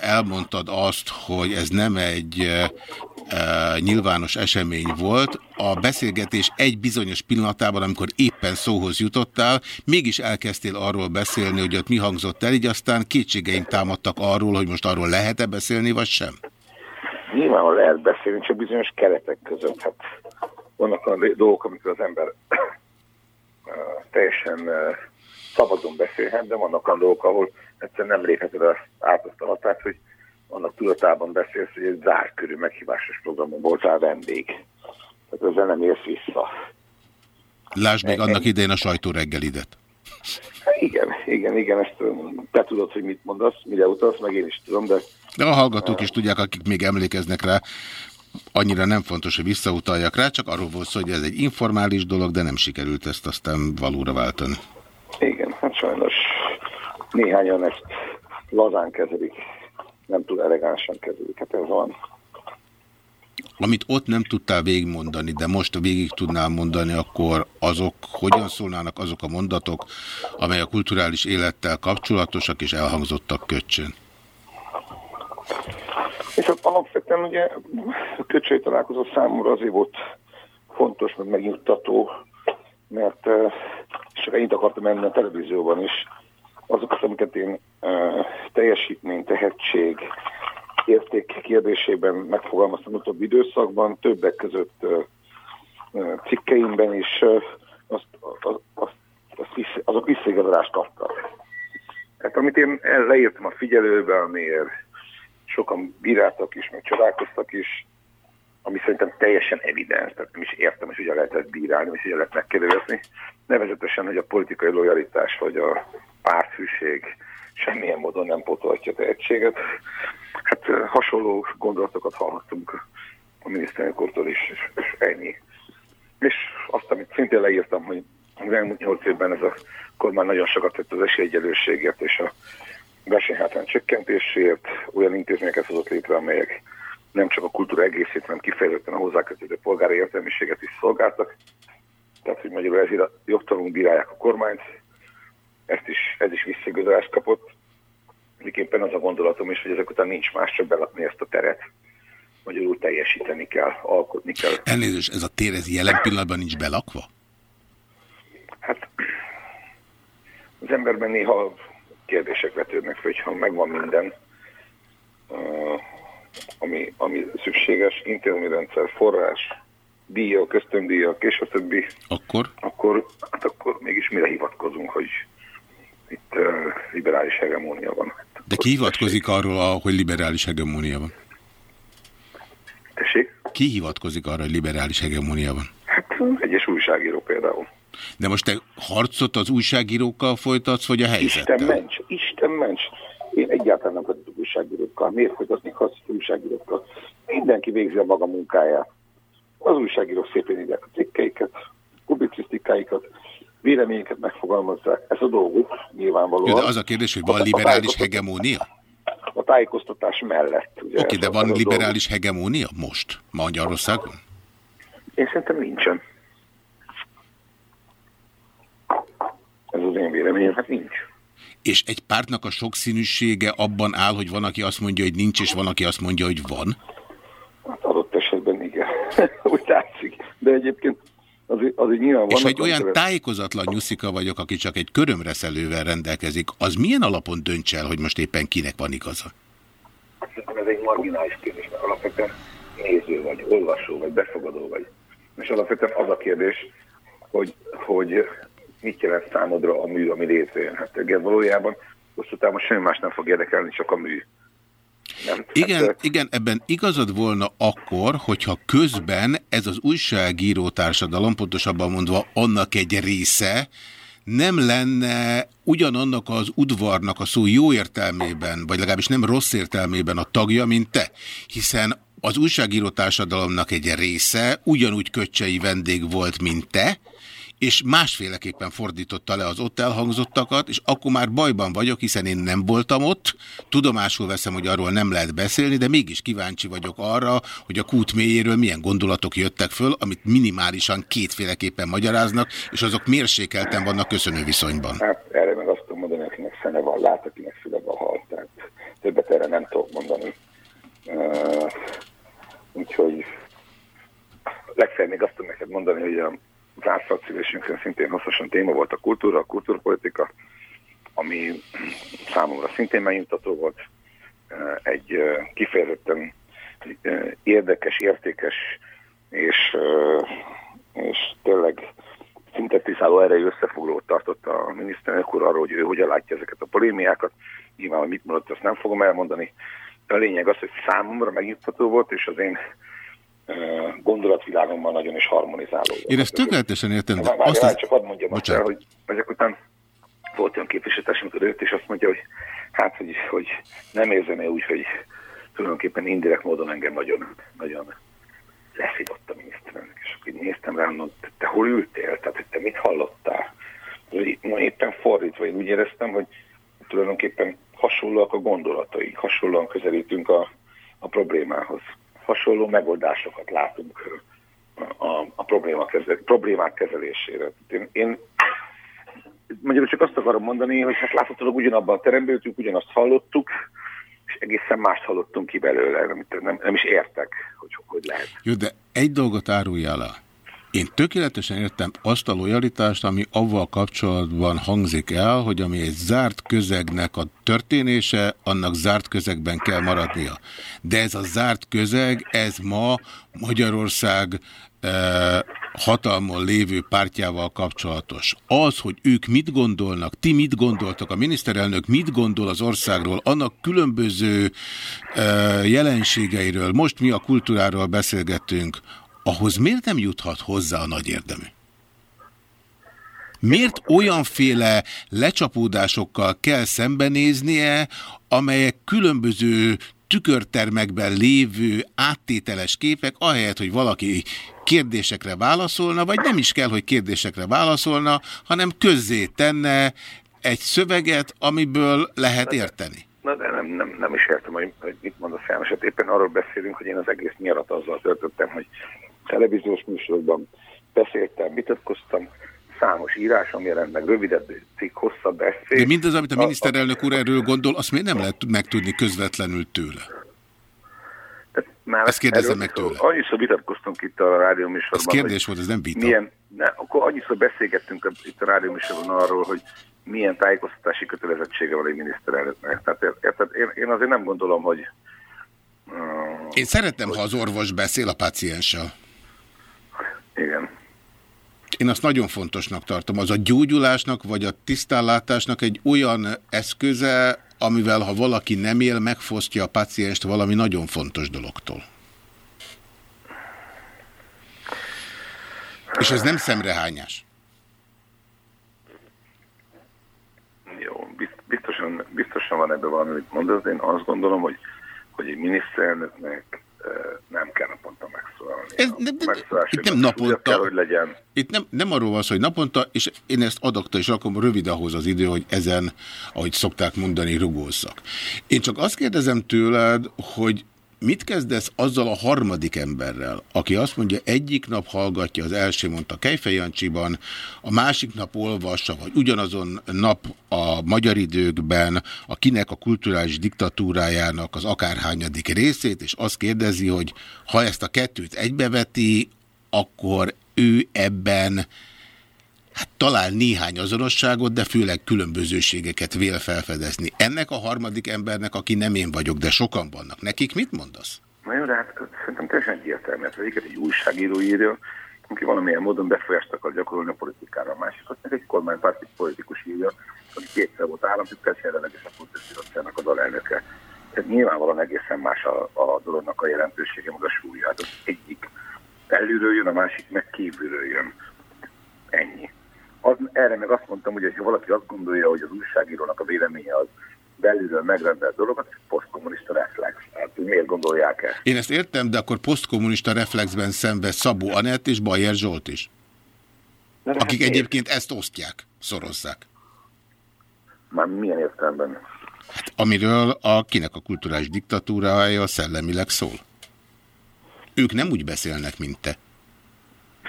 elmondtad azt, hogy ez nem egy nyilvános esemény volt. A beszélgetés egy bizonyos pillanatában, amikor éppen szóhoz jutottál, mégis elkezdtél arról beszélni, hogy ott mi hangzott el, így aztán kétségeim támadtak arról, hogy most arról lehet-e beszélni, vagy sem? Nyilván lehet beszélni, csak bizonyos keretek között. Hát vannak a dolgok, amikor az ember teljesen szabadon beszélhet, de vannak a dolgok, ahol egyszerűen nem lépheted az átasztalatát, hogy annak tudatában beszélsz, hogy egy zárt körű meghívásos programon voltál vendég. Tehát ezzel nem érsz vissza. Lásd még annak idején a sajtó reggelidet. Hát igen, igen, igen, ezt te tudod, hogy mit mondasz, mire utalsz, meg én is tudom, de... De a hallgatók is tudják, akik még emlékeznek rá, annyira nem fontos, hogy visszautaljak rá, csak arról volt szó, hogy ez egy informális dolog, de nem sikerült ezt aztán valóra váltani. Igen, hát sajnos néhányan ezt lazán kezelik nem tud elegánsan kezelik. Hát ez van. Amit ott nem tudtál végigmondani, de most végig tudnál mondani, akkor azok hogyan szólnának azok a mondatok, amely a kulturális élettel kapcsolatosak és elhangzottak köcsön? És hát alapvetően ugye a köcsöi találkozó számomra azért volt fontos, meg megnyugtató, mert csak ennyit akartam menni a televízióban is, azokat, amiket én uh, teljesítmény, tehetség, érték kérdésében megfogalmaztam utóbbi időszakban, többek között uh, cikkeimben is uh, azt, az, az, az, azok visszaigazolást kaptak. Tehát amit én leírtam a figyelőbe, amiért sokan bíráltak is, meg csodálkoztak is, ami szerintem teljesen evidens, tehát nem is értem, hogy hogyan lehetett bírálni, és hogyan lehet megkérdezni. Nevezetesen, hogy a politikai lojalitás vagy a párthűség semmilyen módon nem potolhatja tehetséget. Hát hasonló gondolatokat hallhattunk a miniszterelnökortól is, és, és ennyi. És azt, amit szintén leírtam, hogy az elmúlt nyolc évben ez a kormány nagyon sokat tett az esélyegyelőségért és a versenyhátrány csökkentésért, olyan intézményeket hozott létre, amelyek nem csak a kultúra egészét, hanem kifejezetten a hozzákötődő polgári értelmiséget is szolgáltak. Tehát, hogy magyarul ezért a jogtalanul bírálják a kormányt, ezt is, ez is visszaigazolás kapott. Miképpen az a gondolatom is, hogy ezek után nincs más, csak belakni ezt a teret. Magyarul teljesíteni kell, alkotni kell. Elnézést, ez a tér ez jelen pillanatban nincs belakva? Hát az emberben néha kérdések vetődnek fel, hogyha megvan minden, ami, ami szükséges, intézményrendszer, forrás, díjak, ösztöndíjak és a többi, akkor? Akkor, hát akkor mégis mire hivatkozunk, hogy itt uh, liberális hegemónia van. De ki hivatkozik arról, hogy liberális hegemónia van? Tessék? Ki hivatkozik arra, hogy liberális hegemónia van? Hát egyes újságíró például. De most te harcot az újságírókkal folytatsz, vagy a helyzettel? Isten ments, Isten ments. Én egyáltalán nem folytatok újságírókkal. Miért folytatnék harcot újságírókkal? Mindenki végzi a maga munkáját. Az újságírók szépen írják a cikkeiket, publicisztikáikat, véleményeket megfogalmazzák. Ez a dolguk nyilvánvalóan. Jó, de az a kérdés, hogy van liberális hegemónia? A tájékoztatás mellett. Oké, okay, de van liberális hegemónia most Magyarországon? Én szerintem nincsen. Ez az én véleményem, hát nincs. És egy pártnak a sokszínűsége abban áll, hogy van, aki azt mondja, hogy nincs, és van, aki azt mondja, hogy van? Hát adott esetben igen. Úgy látszik. De egyébként az, az nyilván És egy olyan tájékozatlan nyuszika vagyok, aki csak egy körömreszelővel rendelkezik, az milyen alapon dönts el, hogy most éppen kinek van igaza? Szerintem ez egy marginális kérdés, mert alapvetően néző vagy, olvasó vagy, befogadó vagy. És alapvetően az a kérdés, hogy, hogy mit jelent számodra a mű, ami létrejön. Hát valójában hosszú távon semmi más nem fog érdekelni, csak a mű. Nem, igen, hát, igen, ebben igazad volna akkor, hogyha közben ez az újságíró társadalom, pontosabban mondva annak egy része, nem lenne ugyanannak az udvarnak a szó jó értelmében, vagy legalábbis nem rossz értelmében a tagja, mint te. Hiszen az újságíró társadalomnak egy része ugyanúgy köcsei vendég volt, mint te, és másféleképpen fordította le az ott elhangzottakat, és akkor már bajban vagyok, hiszen én nem voltam ott, tudomásul veszem, hogy arról nem lehet beszélni, de mégis kíváncsi vagyok arra, hogy a kút mélyéről milyen gondolatok jöttek föl, amit minimálisan kétféleképpen magyaráznak, és azok mérsékelten vannak köszönő viszonyban. Hát erre meg azt tudom mondani, akinek szene van, lát, akinek füle van halt, tehát többet erre nem tudok mondani. Uh, úgyhogy legfeljebb még azt tudom neked mondani, hogy a zárt szívésünkön szintén hosszasan téma volt a kultúra, a kultúrpolitika, ami számomra szintén megnyugtató volt. Egy kifejezetten érdekes, értékes és, és tényleg szintetizáló erejű összefoglalót tartott a miniszterelnök úr arról, hogy ő hogyan látja ezeket a polémiákat. Nyilván, hogy mit mondott, azt nem fogom elmondani. A lényeg az, hogy számomra megnyugtató volt, és az én gondolatvilágomban nagyon is harmonizáló. Én ezt tökéletesen értem, de azt... Az... Csak hadd mondjam azt el, hogy ezek után volt olyan képviselőtárs, amikor őt, és azt mondja, hogy hát, hogy, hogy nem érzem -e úgy, hogy tulajdonképpen indirekt módon engem nagyon, nagyon leszívott a miniszterelnök. És akkor néztem rá, mondom, te hol ültél? Tehát, hogy te mit hallottál? Ma éppen fordítva, én úgy éreztem, hogy tulajdonképpen hasonlóak a gondolataink, hasonlóan közelítünk a, a problémához hasonló megoldásokat látunk a, a probléma kezel, problémák kezelésére. Én, én magyarul csak azt akarom mondani, hogy hát láthatólag ugyanabban a teremben ültünk, ugyanazt hallottuk, és egészen mást hallottunk ki belőle, amit nem, nem is értek, hogy hogy lehet. Jó, de egy dolgot árulja le. Én tökéletesen értem azt a lojalitást, ami avval kapcsolatban hangzik el, hogy ami egy zárt közegnek a történése, annak zárt közegben kell maradnia. De ez a zárt közeg, ez ma Magyarország e, hatalmon lévő pártjával kapcsolatos. Az, hogy ők mit gondolnak, ti mit gondoltak, a miniszterelnök mit gondol az országról, annak különböző e, jelenségeiről, most mi a kultúráról beszélgettünk, ahhoz miért nem juthat hozzá a nagy érdemű? Miért olyanféle lecsapódásokkal kell szembenéznie, amelyek különböző tükörtermekben lévő áttételes képek, ahelyett, hogy valaki kérdésekre válaszolna, vagy nem is kell, hogy kérdésekre válaszolna, hanem közzé tenne egy szöveget, amiből lehet érteni. Na de nem, nem, nem is értem, hogy, hogy mit mondasz János. Hát éppen arról beszélünk, hogy én az egész nyarat azzal töltöttem, hogy televíziós műsorokban beszéltem, vitatkoztam, számos írásom jelent meg, rövidebb cikk, hosszabb eszé. De mindez, amit a miniszterelnök úr erről gondol, azt miért nem lehet megtudni közvetlenül tőle? Már Ezt kérdezem meg tőle. Annyiszor vitatkoztunk itt a rádió műsorban. Ez kérdés volt, ez nem vita. Milyen, ne, akkor annyiszor beszélgettünk itt a rádió műsorban arról, hogy milyen tájékoztatási kötelezettsége van egy miniszterelnöknek. Tehát érted, én, én azért nem gondolom, hogy... Uh, én szeretem, hogy... ha az orvos beszél a pacienssel. Igen. Én azt nagyon fontosnak tartom. Az a gyógyulásnak vagy a tisztánlátásnak egy olyan eszköze, amivel ha valaki nem él, megfosztja a pacienst valami nagyon fontos dologtól. És ez nem szemrehányás. Jó, biztosan, biztosan van ebben valami, amit mondasz, én azt gondolom, hogy, hogy egy miniszterelnöknek nem kell naponta megszólalni. Ez, de, de, itt nem naponta. Kell, hogy legyen. Itt nem, nem arról van szó, hogy naponta, és én ezt adokta, és akkor rövid ahhoz az idő, hogy ezen, ahogy szokták mondani, rugózzak. Én csak azt kérdezem tőled, hogy Mit kezdesz azzal a harmadik emberrel, aki azt mondja, egyik nap hallgatja, az első mondta Kejfejancsiban, a másik nap olvassa, vagy ugyanazon nap a magyar időkben, akinek a kulturális diktatúrájának az akárhányadik részét, és azt kérdezi, hogy ha ezt a kettőt egybeveti, akkor ő ebben hát talán néhány azonosságot, de főleg különbözőségeket vél felfedezni. Ennek a harmadik embernek, aki nem én vagyok, de sokan vannak, nekik mit mondasz? Na jó, hát szerintem teljesen egyértelmű, mert egyiket egy újságíró írja, aki valamilyen módon befolyást akar gyakorolni a politikára. A másikat meg egy kormánypárti politikus írja, aki kétszer volt államtitkár, és jelenleg is a Kultúrbizottságnak az alelnöke. Tehát nyilvánvalóan egészen más a, a dolognak a jelentősége, meg a súlya. Hát az egyik belülről jön, a másik meg kívülről jön. Ennyi. Az, erre meg azt mondtam, hogy ha valaki azt gondolja, hogy az újságírónak a véleménye az belülről megrendelt dolog, az posztkommunista reflex. Hát, miért gondolják ezt? Én ezt értem, de akkor posztkommunista reflexben szenved Szabó Anett és Bajer Zsolt is. De akik hát egyébként ezt osztják, szorozzák. Már milyen értelemben? Hát, amiről a kinek a kulturális diktatúrája szellemileg szól. Ők nem úgy beszélnek, mint te.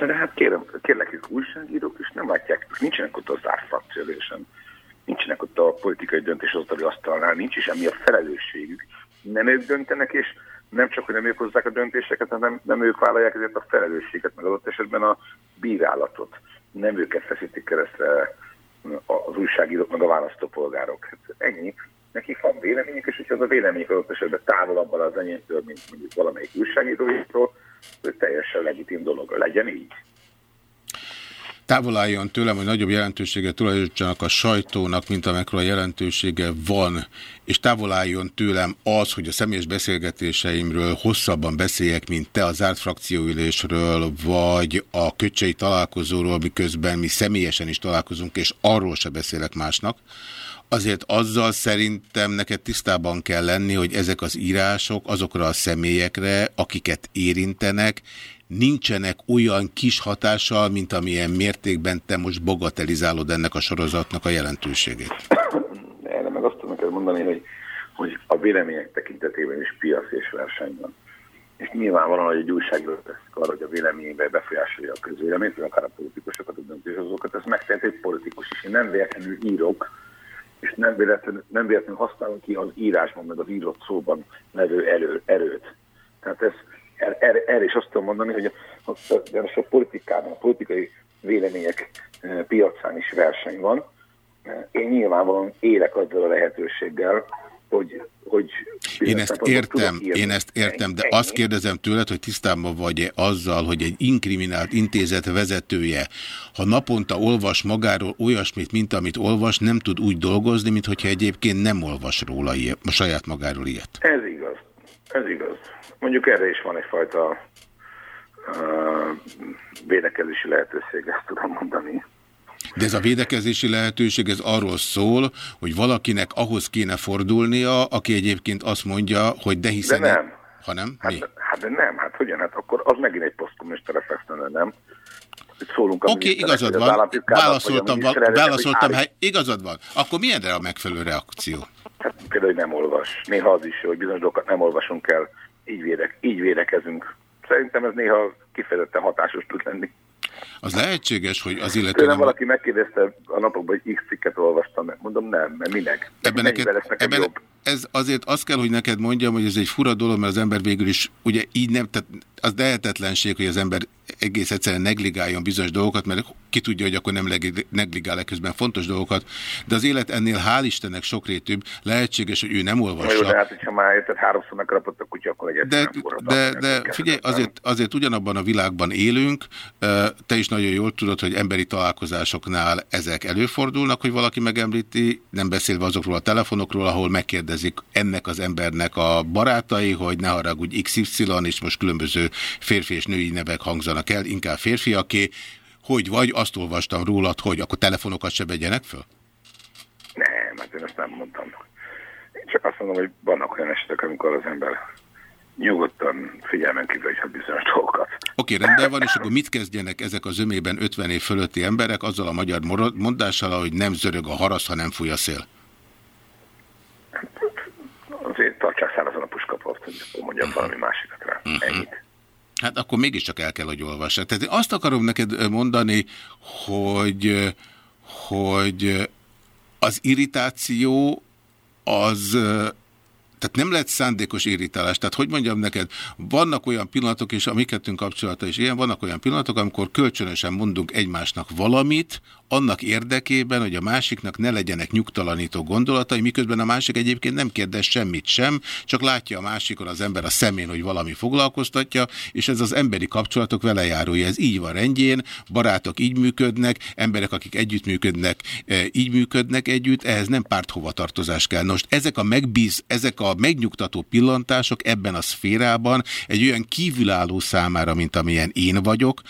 De hát kérem, kérlek, ők újságírók, és nem látják, nincsenek ott az árfrakciólésen, nincsenek ott a politikai döntéshozatali asztalnál, nincs is emi a felelősségük. Nem ők döntenek, és nem csak, hogy nem ők hozzák a döntéseket, hanem nem ők vállalják ezért a felelősséget, meg adott esetben a bírálatot. Nem őket feszítik keresztre az újságírók, meg a választópolgárok. Hát ennyi. Nekik van véleményük, és hogyha az a véleményük adott esetben távolabb az enyémtől, mint mondjuk valamelyik újságíróitól, ez teljesen legitim dolog. Legyen így. Távol álljon tőlem, hogy nagyobb jelentőséget tulajdonítsanak a sajtónak, mint amekkora jelentősége van, és távol álljon tőlem az, hogy a személyes beszélgetéseimről hosszabban beszéljek, mint te az zárt frakcióülésről, vagy a köcsei találkozóról, miközben mi személyesen is találkozunk, és arról se beszélek másnak, azért azzal szerintem neked tisztában kell lenni, hogy ezek az írások azokra a személyekre, akiket érintenek, nincsenek olyan kis hatással, mint amilyen mértékben te most bogatelizálod ennek a sorozatnak a jelentőségét. Erre meg azt tudom mondani, hogy, hogy a vélemények tekintetében is piac és verseny van. És nyilvánvalóan, hogy egy újságíró teszik arra, hogy a véleménybe befolyásolja a közvéleményt, vagy akár a politikusokat, a döntéshozókat, ez megteheti egy politikus is. Én nem véletlenül írok, és nem véletlenül, nem véletlenül használom ki az írásban, meg az írott szóban levő elő, erőt. Tehát ez, erre, er, erre is azt tudom mondani, hogy a, a, a politikában, a politikai vélemények e, piacán is verseny van. E, én nyilvánvalóan élek azzal a lehetőséggel, hogy, hogy én ezt értem, én ezt értem, de azt kérdezem tőled, hogy tisztában vagy-e azzal, hogy egy inkriminált intézet vezetője, ha naponta olvas magáról olyasmit, mint amit olvas, nem tud úgy dolgozni, mint hogyha egyébként nem olvas róla ilyet, a saját magáról ilyet. Ez igaz. Ez igaz. Mondjuk erre is van egyfajta uh, védekezési lehetőség, ezt tudom mondani. De ez a védekezési lehetőség, ez arról szól, hogy valakinek ahhoz kéne fordulnia, aki egyébként azt mondja, hogy de hiszen... De nem. Ha nem? Hát, Mi? hát de nem, hát hogyan? Hát akkor az megint egy posztkommunista reflex nem? Szólunk Oké, okay, igazad van. Válaszoltam, válaszoltam hely, igazad van. Akkor milyenre a megfelelő reakció? Hát például, hogy nem olvas. Néha az is, hogy bizonyos dolgokat nem olvasunk el, így, védek, így védekezünk. Szerintem ez néha kifejezetten hatásos tud lenni. Az lehetséges, hogy az illető... Tőlem nem... valaki megkérdezte a napokban, hogy X cikket olvastam. Mondom, nem, mert minek? Ebben neked, ebben, ez azért azt kell, hogy neked mondjam, hogy ez egy fura dolog, mert az ember végül is, ugye így nem, tehát az lehetetlenség, hogy az ember egész egyszerűen negligáljon bizonyos dolgokat, mert ki tudja, hogy akkor nem negligál közben fontos dolgokat, de az élet ennél hál' Istennek sokrétűbb, lehetséges, hogy ő nem olvassa. Jó, de hát, hogyha már érted, háromszor megkapott a kutya, akkor egyet de, de, de figyelj, azért, azért ugyanabban a világban élünk, te is nagyon jól tudod, hogy emberi találkozásoknál ezek előfordulnak, hogy valaki megemlíti, nem beszélve azokról a telefonokról, ahol megkérdezik ennek az embernek a barátai, hogy ne haragudj XY, és most különböző férfi és női nevek hangzanak el, inkább férfiaké, hogy vagy, azt olvastam rólad, hogy akkor telefonokat se vegyenek föl? Nem, hát én ezt nem mondtam. Én csak azt mondom, hogy vannak olyan esetek, amikor az ember nyugodtan figyelmen kívül is bizonyos dolgokat. Oké, okay, rendben van, és akkor mit kezdjenek ezek az ömében 50 év fölötti emberek azzal a magyar mondással, hogy nem zörög a harasz, ha nem fúj a szél? Azért tartsák szárazon a puskaport, hogy akkor mondjam valami másikat rá. Mhm. Ennyit. Hát akkor mégiscsak el kell, hogy olvassák. Tehát én azt akarom neked mondani, hogy, hogy az irritáció az tehát nem lehet szándékos irritálás. Tehát hogy mondjam neked, vannak olyan pillanatok, és a mi kettőnk kapcsolata is ilyen, vannak olyan pillanatok, amikor kölcsönösen mondunk egymásnak valamit, annak érdekében, hogy a másiknak ne legyenek nyugtalanító gondolatai, miközben a másik egyébként nem kérdez semmit sem, csak látja a másikon az ember a szemén, hogy valami foglalkoztatja, és ez az emberi kapcsolatok vele járója. Ez így van rendjén, barátok így működnek, emberek, akik együttműködnek, e, így működnek együtt, ehhez nem párthovatartozás kell. Most ezek a megbíz, ezek a megnyugtató pillantások ebben a szférában egy olyan kívülálló számára, mint amilyen én vagyok,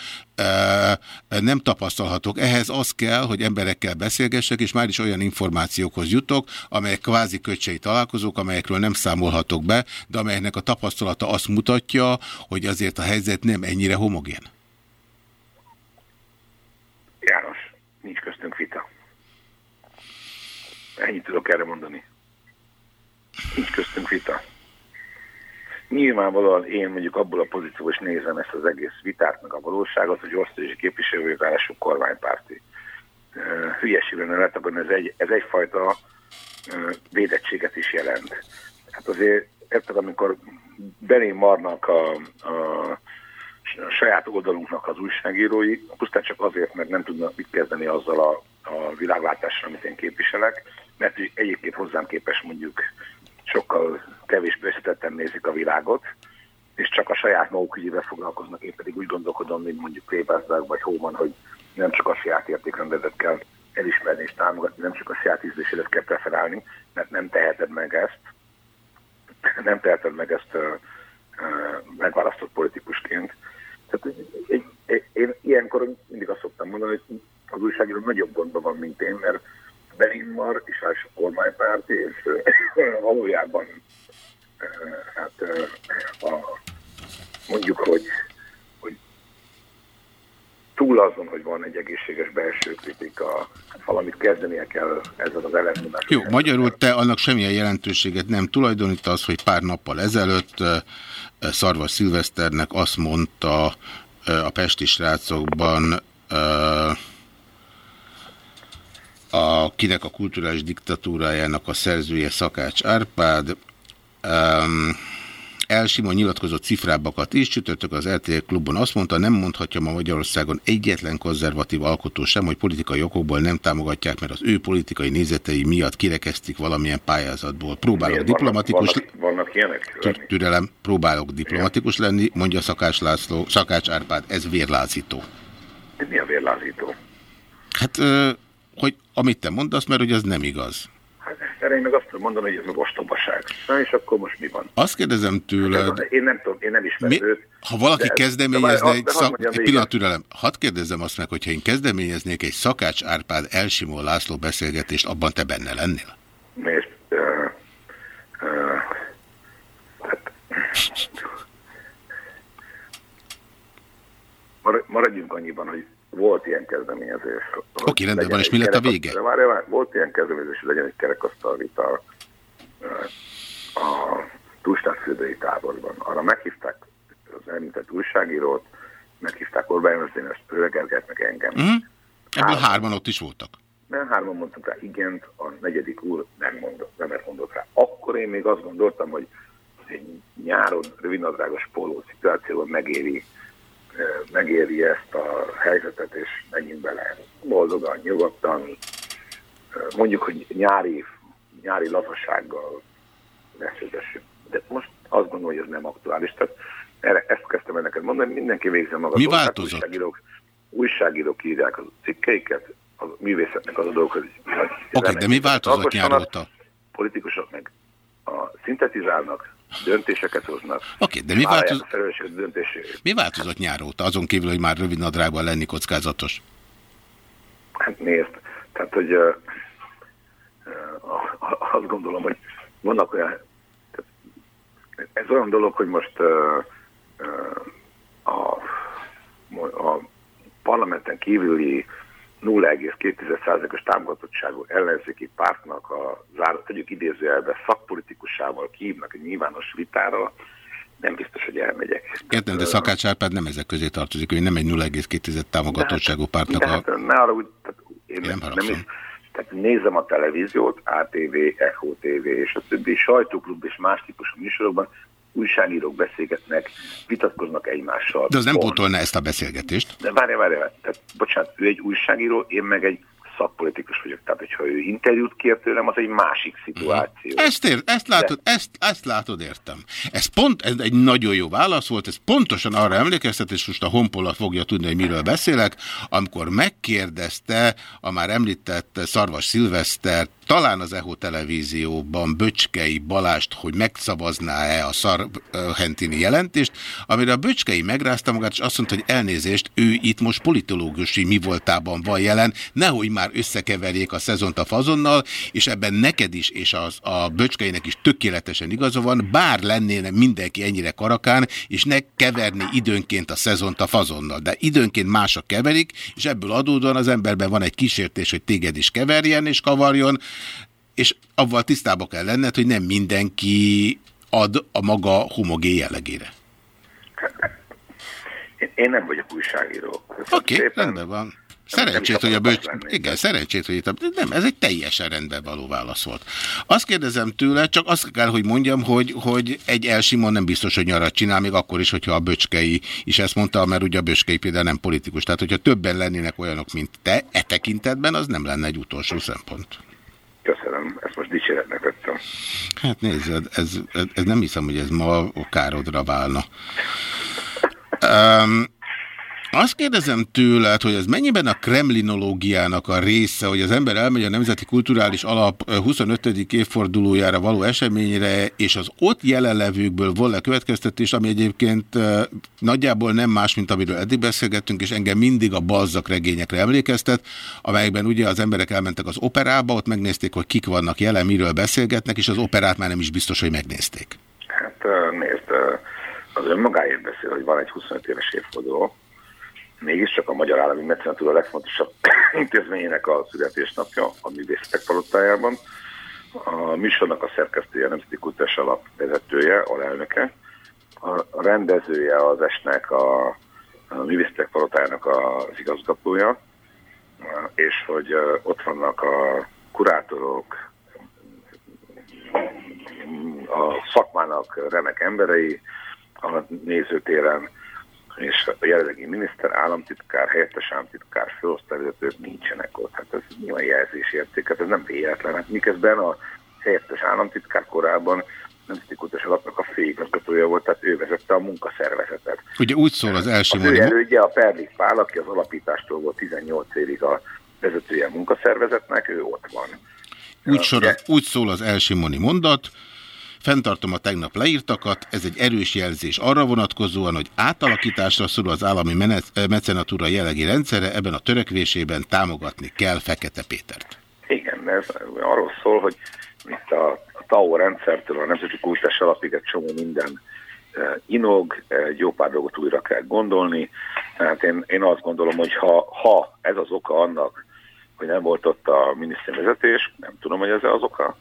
nem tapasztalhatok. Ehhez az kell, hogy emberekkel beszélgessek, és már is olyan információkhoz jutok, amelyek kvázi köcsei találkozók, amelyekről nem számolhatok be, de amelyeknek a tapasztalata azt mutatja, hogy azért a helyzet nem ennyire homogén. János, nincs köztünk vita. Ennyit tudok erre mondani. Nincs köztünk vita nyilvánvalóan én mondjuk abból a pozícióból is nézem ezt az egész vitát, meg a valóságot, hogy osztályosi képviselőválású kormánypárti hülyeségben lehet, akkor ez, egy, ez egyfajta védettséget is jelent. Hát azért érted, amikor Benén Marnak a, a, a saját oldalunknak az újságírói, pusztán csak azért, mert nem tudnak mit kezdeni azzal a, a világlátással, amit én képviselek, mert egyébként hozzám képes mondjuk sokkal kevésbé összetetten nézik a világot, és csak a saját maguk ügyével foglalkoznak. Én pedig úgy gondolkodom, mint mondjuk Kleberberg vagy Hóman, hogy nem csak a saját értékrendedet kell elismerni és támogatni, nem csak a saját ízlésédet kell preferálni, mert nem teheted meg ezt, nem teheted meg ezt uh, uh, megválasztott politikusként. Tehát egy, én ilyenkor mindig azt szoktam mondani, hogy az újságíró nagyobb gondban van, mint én, mert Belinmar és a kormánypárt, és valójában hát a, mondjuk, hogy, hogy túl azon, hogy van egy egészséges belső kritika, valamit kezdenie kell ezzel az ellentmondással. Jó, magyarul te annak semmilyen jelentőséget nem tulajdonítasz, hogy pár nappal ezelőtt Szarva Szilveszternek azt mondta a Pesti srácokban, a, kinek a kulturális diktatúrájának a szerzője Szakács Árpád, um, Elsimon nyilatkozott cifrábbakat is, csütörtök az RTL klubban azt mondta, nem mondhatja ma Magyarországon egyetlen konzervatív alkotó sem, hogy politikai okokból nem támogatják, mert az ő politikai nézetei miatt kirekeztik valamilyen pályázatból. Próbálok Miért diplomatikus... Vannak, vannak ilyenek? Türelem, próbálok diplomatikus lenni, mondja Szakács László, Szakács Árpád, ez vérlázító. Mi a vérlázító? Hát hogy amit te mondasz, mert hogy az nem igaz. Hát erre én meg azt tudom mondani, hogy ez a ostobaság. Na és akkor most mi van? Azt kérdezem tőled... Én nem tudom, én nem ismerem őt. Ha valaki kezdeményezne egy, szak, egy pillanat türelem, hadd kérdezzem azt meg, hogyha én kezdeményeznék egy Szakács Árpád Elsimó László beszélgetést, abban te benne lennél? Miért? Uh, uh, hát... Maradjunk annyiban, hogy volt ilyen kezdeményezés. Oké, rendben van, és mi lett a vége? Várj, várj, volt ilyen kezdeményezés, hogy legyen egy kerekasztal vita a túlstátsződői táborban. Arra meghívták az említett újságírót, meghívták Orbán Özdénes, Pőlegerget, meg engem. Mm. Ebből hárman, hárman ott is voltak. Nem, hárman mondtunk rá igent, a negyedik úr nem mondott, nem mondott rá. Akkor én még azt gondoltam, hogy egy nyáron rövidnadrágos póló szituációban megéri megéri ezt a helyzetet, és menjünk bele boldogan, nyugodtan, mondjuk, hogy nyári, nyári lazasággal beszélgessünk. De most azt gondolom, hogy ez nem aktuális. Tehát erre, ezt kezdtem el neked mondani, mindenki végzi maga. Mi változott? Újságírók, újságírók írják a cikkeiket, a művészetnek az a dolgok, hogy Oké, okay, de mi változott nyár óta? Politikusok meg a szintetizálnak, döntéseket hoznak. Oké, okay, de mi változott? Mi változott nyár óta, azon kívül, hogy már rövid nadrágban lenni kockázatos? Hát nézd, tehát, hogy uh, uh, azt gondolom, hogy vannak olyan, ez olyan dolog, hogy most uh, uh, a, a parlamenten kívüli 0,2%-os támogatottságú ellenzéki pártnak a zárt, tegyük idézőjelbe szakpolitikusával kívnak egy nyilvános vitára, nem biztos, hogy elmegyek. Értem, de Szakács Árpád nem ezek közé tartozik, hogy nem egy 0,2 támogatottságú hát- pártnak de hát, a... Ne arra úgy, tehát én nem, nem is, tehát nézem a televíziót, ATV, Echo TV és a többi sajtóklub és más típusú műsorokban, újságírók beszélgetnek, vitatkoznak egymással. De az nem pótolna ezt a beszélgetést? De várj, várj, várj. Tehát, bocsánat, ő egy újságíró, én meg egy szakpolitikus vagyok. Tehát, hogyha ő interjút kér tőlem, az egy másik szituáció. Mm. Ezt, ér, ezt, látod, De... ezt, ezt látod, értem. Ez pont ez egy nagyon jó válasz volt, ez pontosan arra emlékeztet, és most a Honpola fogja tudni, hogy miről beszélek, amikor megkérdezte a már említett Szarvas Szilveszter talán az EHO televízióban Böcskei Balást, hogy megszavazná-e a Szarhentini jelentést, amire a Böcskei megrázta magát, és azt mondta, hogy elnézést, ő itt most politológusi mi voltában van jelen, nehogy már összekeverjék a szezont a fazonnal, és ebben neked is, és az, a Böcskeinek is tökéletesen igaza van, bár lennéne mindenki ennyire karakán, és ne keverni időnként a szezont a fazonnal. De időnként mások keverik, és ebből adódóan az emberben van egy kísértés, hogy téged is keverjen és kavarjon, és avval tisztába kell lenned, hogy nem mindenki ad a maga homogén jellegére. Én nem vagyok újságíró. Oké, okay, rendben van. Szerencsét, hogy a bölcs... Igen, szerencsét, hogy itt... Nem, ez egy teljesen rendben való válasz volt. Azt kérdezem tőle, csak azt kell, hogy mondjam, hogy, hogy egy elsimon nem biztos, hogy nyarat csinál, még akkor is, hogyha a böcskei is ezt mondta, mert ugye a böcskei például nem politikus. Tehát, hogyha többen lennének olyanok, mint te, e tekintetben, az nem lenne egy utolsó szempont. Köszönöm, ezt most dicséretnek vettem. Hát nézd, ez, ez, ez nem hiszem, hogy ez ma károdra válna. Um, azt kérdezem tőled, hogy ez mennyiben a kremlinológiának a része, hogy az ember elmegy a Nemzeti Kulturális Alap 25. évfordulójára való eseményre, és az ott jelenlevőkből von le következtetés, ami egyébként nagyjából nem más, mint amiről eddig beszélgettünk, és engem mindig a balzak regényekre emlékeztet, amelyekben ugye az emberek elmentek az operába, ott megnézték, hogy kik vannak jelen, miről beszélgetnek, és az operát már nem is biztos, hogy megnézték. Hát nézd, az önmagáért beszél, hogy van egy 25 éves évforduló, mégiscsak a Magyar Állami Mecenatúra legfontosabb intézményének a születésnapja a művészetek palotájában. A műsornak a szerkesztője, a Nemzeti Kultúrás Alap vezetője, alelnöke, a rendezője az esnek a, a művészetek palotájának az igazgatója, és hogy ott vannak a kurátorok, a szakmának remek emberei a nézőtéren, és a jelenlegi miniszter, államtitkár, helyettes államtitkár, főosztályvezetők nincsenek ott. Hát ez nyilván jelzésérték, hát ez nem véletlen. Hát miközben a helyettes államtitkár korábban Nemzeti Kultúrás Alapnak a főigazgatója volt, tehát ő vezette a munkaszervezetet. Ugye úgy szól az első Az ő elődje a Perlik Pál, aki az alapítástól volt 18 évig a vezetője a munkaszervezetnek, ő ott van. Úgy, sorol, úgy szól az első moni mondat, Fentartom a tegnap leírtakat, ez egy erős jelzés arra vonatkozóan, hogy átalakításra szorul az állami mecenatúra jellegi rendszere, ebben a törekvésében támogatni kell Fekete Pétert. Igen, ez arról szól, hogy itt a, a TAO rendszertől a Nemzeti Kultúrás Alapig egy csomó minden inog, egy jó pár dolgot újra kell gondolni. Tehát én, én azt gondolom, hogy ha, ha ez az oka annak, hogy nem volt ott a minisztervezetés, nem tudom, hogy ez az oka,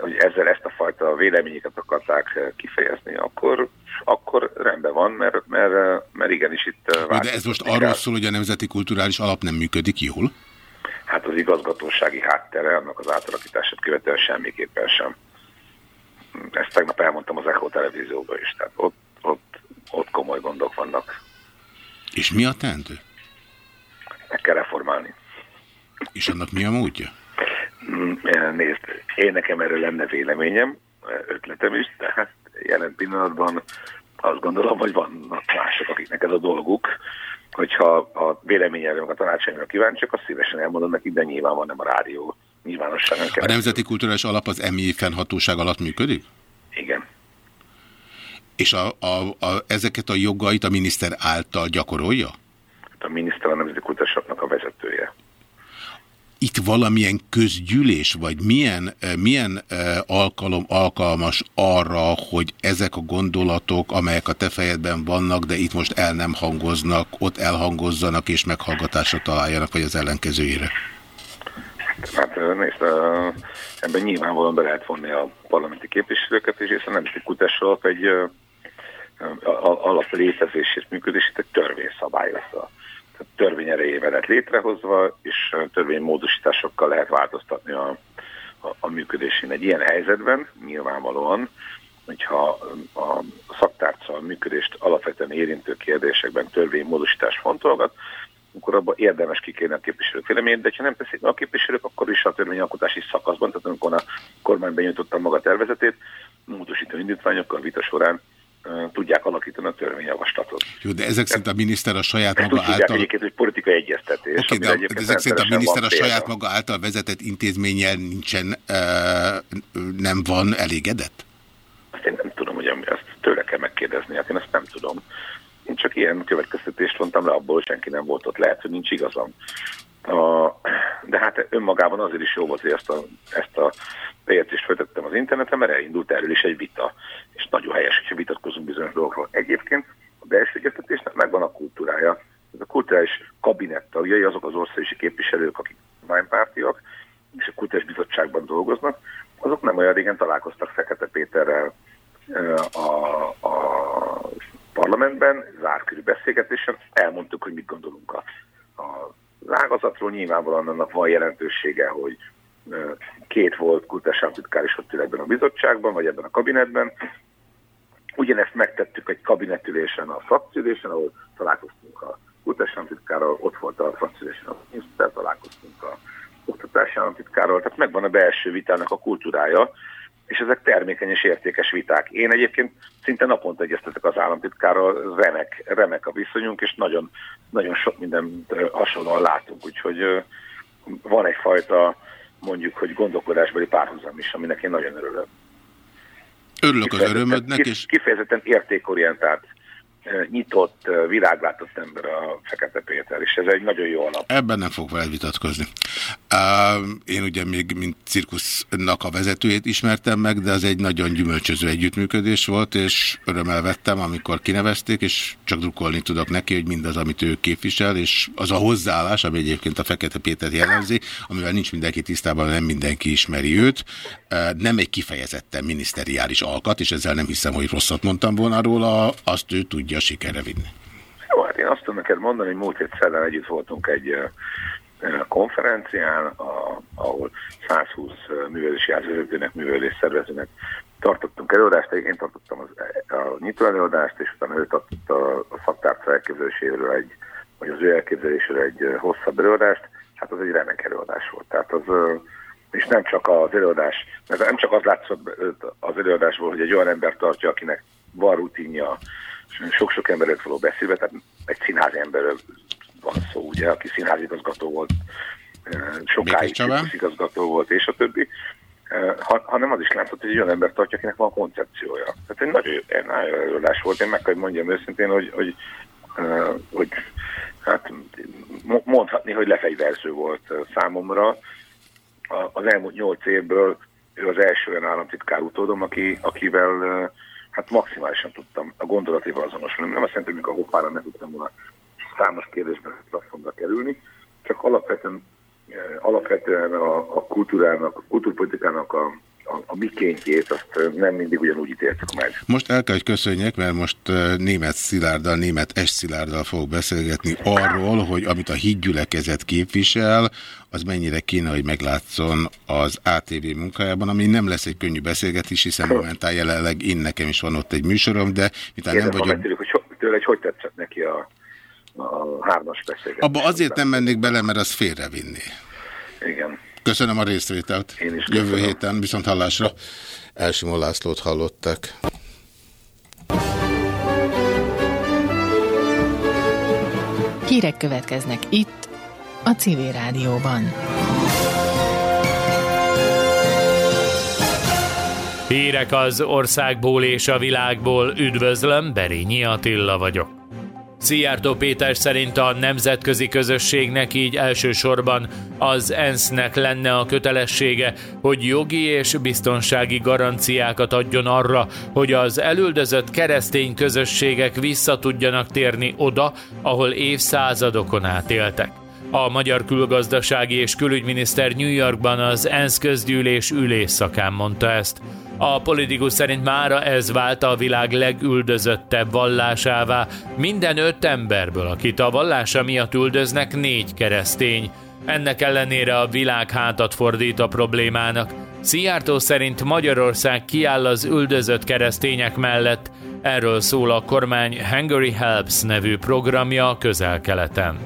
hogy ezzel ezt a fajta véleményeket akarták kifejezni, akkor, akkor rendben van, mert, mert, mert igenis itt... De ez most arról szól, hogy a Nemzeti Kulturális Alap nem működik jól? Hát az igazgatósági háttere, annak az átalakítását követően semmiképpen sem. Ezt tegnap elmondtam az Echo televízióban is, tehát ott, ott, ott komoly gondok vannak. És mi a teendő? Meg kell reformálni. És annak mi a módja? Nézd, én nekem erről lenne véleményem, ötletem is, tehát jelen pillanatban azt gondolom, hogy vannak mások, akiknek ez a dolguk, hogyha a véleményemre, a tanácsaimra kíváncsiak, azt szívesen elmondom nekik, de nyilván van nem a rádió nyilvánosságon A Nemzeti Kulturális Alap az EMI fennhatóság alatt működik? Igen. És a, a, a, ezeket a jogait a miniszter által gyakorolja? A miniszter a Nemzeti Kulturális Alapnak a vezetője. Itt valamilyen közgyűlés, vagy milyen, eh, milyen eh, alkalom alkalmas arra, hogy ezek a gondolatok, amelyek a te fejedben vannak, de itt most el nem hangoznak, ott elhangozzanak és meghallgatásra találjanak, vagy az ellenkezőjére? Hát nézd, ö, ebben nyilvánvalóan be lehet vonni a parlamenti képviselőket, és hiszen a Nemzeti Kultúrás Alap egy alap létezését, működését egy törvény szabályozza. Törvény erejével lett létrehozva, és törvénymódosításokkal lehet változtatni a, a, a működésén. Egy ilyen helyzetben nyilvánvalóan, hogyha a szaktárca a működést alapvetően érintő kérdésekben törvénymódosítás fontolgat, akkor abban érdemes kikérni a képviselők véleményét, de ha nem teszik a képviselők, akkor is a törvényalkotási szakaszban, tehát amikor a kormány benyújtotta maga tervezetét, módosító indítványokkal vita során tudják alakítani a törvényjavaslatot. Jó, de ezek szerint a miniszter a saját Ezt maga tudják által... egyébként, hogy politikai egyeztetés. Oké, amire de, de ezek szerint a miniszter a saját maga által vezetett intézménnyel nincsen, e, nem van elégedett? Azt én nem tudom, hogy ezt tőle kell megkérdezni, hát én ezt nem tudom. Én csak ilyen következtetést vontam le abból, senki nem volt ott. Lehet, hogy nincs igazam. A, de hát önmagában azért is jó volt, hogy ezt a, ezt a bejegyzést feltettem az interneten, mert elindult erről is egy vita. És nagyon helyes, hogyha vitatkozunk bizonyos dolgokról. Egyébként a belső egyeztetésnek megvan a kultúrája. Ez a kulturális kabinett tagjai, azok az országosi képviselők, akik kormánypártiak, és a kulturális bizottságban dolgoznak, azok nem olyan régen találkoztak Fekete Péterrel a, a parlamentben, zárkörű beszélgetésen, elmondtuk, hogy mit gondolunk a, a ágazatról. Nyilvánvalóan annak van jelentősége, hogy két volt kultúrás államtitkár is ott ül ebben a bizottságban, vagy ebben a kabinetben. Ugyanezt megtettük egy kabinetülésen, a frakciülésen, ahol találkoztunk a kultúrás államtitkárral, ott volt a frakciülésen a miniszter, találkoztunk a oktatási államtitkárral, tehát megvan a belső vitának a kultúrája, és ezek termékeny és értékes viták. Én egyébként szinte naponta egyeztetek az államtitkárral, remek, remek a viszonyunk, és nagyon, nagyon sok mindent hasonlóan látunk, úgyhogy van egyfajta mondjuk, hogy gondolkodásbeli párhuzam is, aminek én nagyon örülök. Örülök az örömödnek, és Kifejezetten értékorientált, nyitott, világlátott ember a Fekete Péter, és ez egy nagyon jó alap. ebben nem fog veled vitatkozni. Én ugye még mint cirkusznak a vezetőjét ismertem meg, de az egy nagyon gyümölcsöző együttműködés volt, és örömmel vettem, amikor kinevezték, és csak drukkolni tudok neki, hogy mindaz, amit ő képvisel, és az a hozzáállás, ami egyébként a Fekete Pétert jellemzi, amivel nincs mindenki tisztában, nem mindenki ismeri őt, nem egy kifejezetten miniszteriális alkat, és ezzel nem hiszem, hogy rosszat mondtam volna róla, azt ő tudja sikerre vinni. Jó, hát én azt tudom neked mondani, hogy múlt hét együtt voltunk egy konferencián, a, ahol 120 ö, művelési házvezetőnek, művelés szervezőnek tartottunk előadást, én tartottam az, a nyitó előadást, és utána ő tartotta a szaktárca elképzeléséről egy, vagy az ő elképzeléséről egy hosszabb előadást, hát az egy remek előadás volt. Tehát az, és nem csak az előadás, mert nem csak az látszott az előadásból, hogy egy olyan ember tartja, akinek van rutinja, sok-sok emberről való beszélve, tehát egy színházi emberről van szó, ugye, aki színházigazgató volt, sokáig igazgató volt, és a többi, ha, hanem az is látszott, hogy egy olyan ember tartja, akinek van koncepciója. Tehát egy jó előadás volt. Én meg kell mondjam őszintén, hogy, hogy, hogy hát mo- mondhatni, hogy lefegyverző volt számomra. Az elmúlt nyolc évből ő az első olyan államtitkár utódom, aki, akivel hát maximálisan tudtam a gondolatival azonosulni. Nem azt jelenti, hogy a hoppára ne tudtam volna számos kérdésben plafonra kerülni, csak alapvetően, eh, alapvetően a, a kultúrának, a kultúrpolitikának a, a, a mikéntjét azt nem mindig ugyanúgy ítéltük meg. Most el kell, hogy köszönjek, mert most német Szilárddal, német Es Szilárddal fogok beszélgetni arról, hogy amit a hídgyülekezet képvisel, az mennyire kéne, hogy meglátszon az ATV munkájában, ami nem lesz egy könnyű beszélgetés, hiszen momentán jelenleg én nekem is van ott egy műsorom, de miután nem vagyok... meg tőlük, hogy tőle, hogy hogy tetszett neki a, a hármas beszélgetés. Abba azért nem mennék bele, mert az félrevinni. Igen. Köszönöm a részvételt. Én is Jövő köszönöm. héten viszont hallásra. Elsimó Lászlót hallottak. Hírek következnek itt, a Civil Rádióban. Hírek az országból és a világból. Üdvözlöm, Berényi Attila vagyok. Szijjártó Péter szerint a nemzetközi közösségnek így elsősorban az ENSZ-nek lenne a kötelessége, hogy jogi és biztonsági garanciákat adjon arra, hogy az elüldözött keresztény közösségek vissza tudjanak térni oda, ahol évszázadokon át éltek. A magyar külgazdasági és külügyminiszter New Yorkban az ENSZ közgyűlés ülésszakán mondta ezt. A politikus szerint mára ez vált a világ legüldözöttebb vallásává. Minden öt emberből, akit a vallása miatt üldöznek, négy keresztény. Ennek ellenére a világ hátat fordít a problémának. Szijjártó szerint Magyarország kiáll az üldözött keresztények mellett. Erről szól a kormány Hungary Helps nevű programja közel-keleten.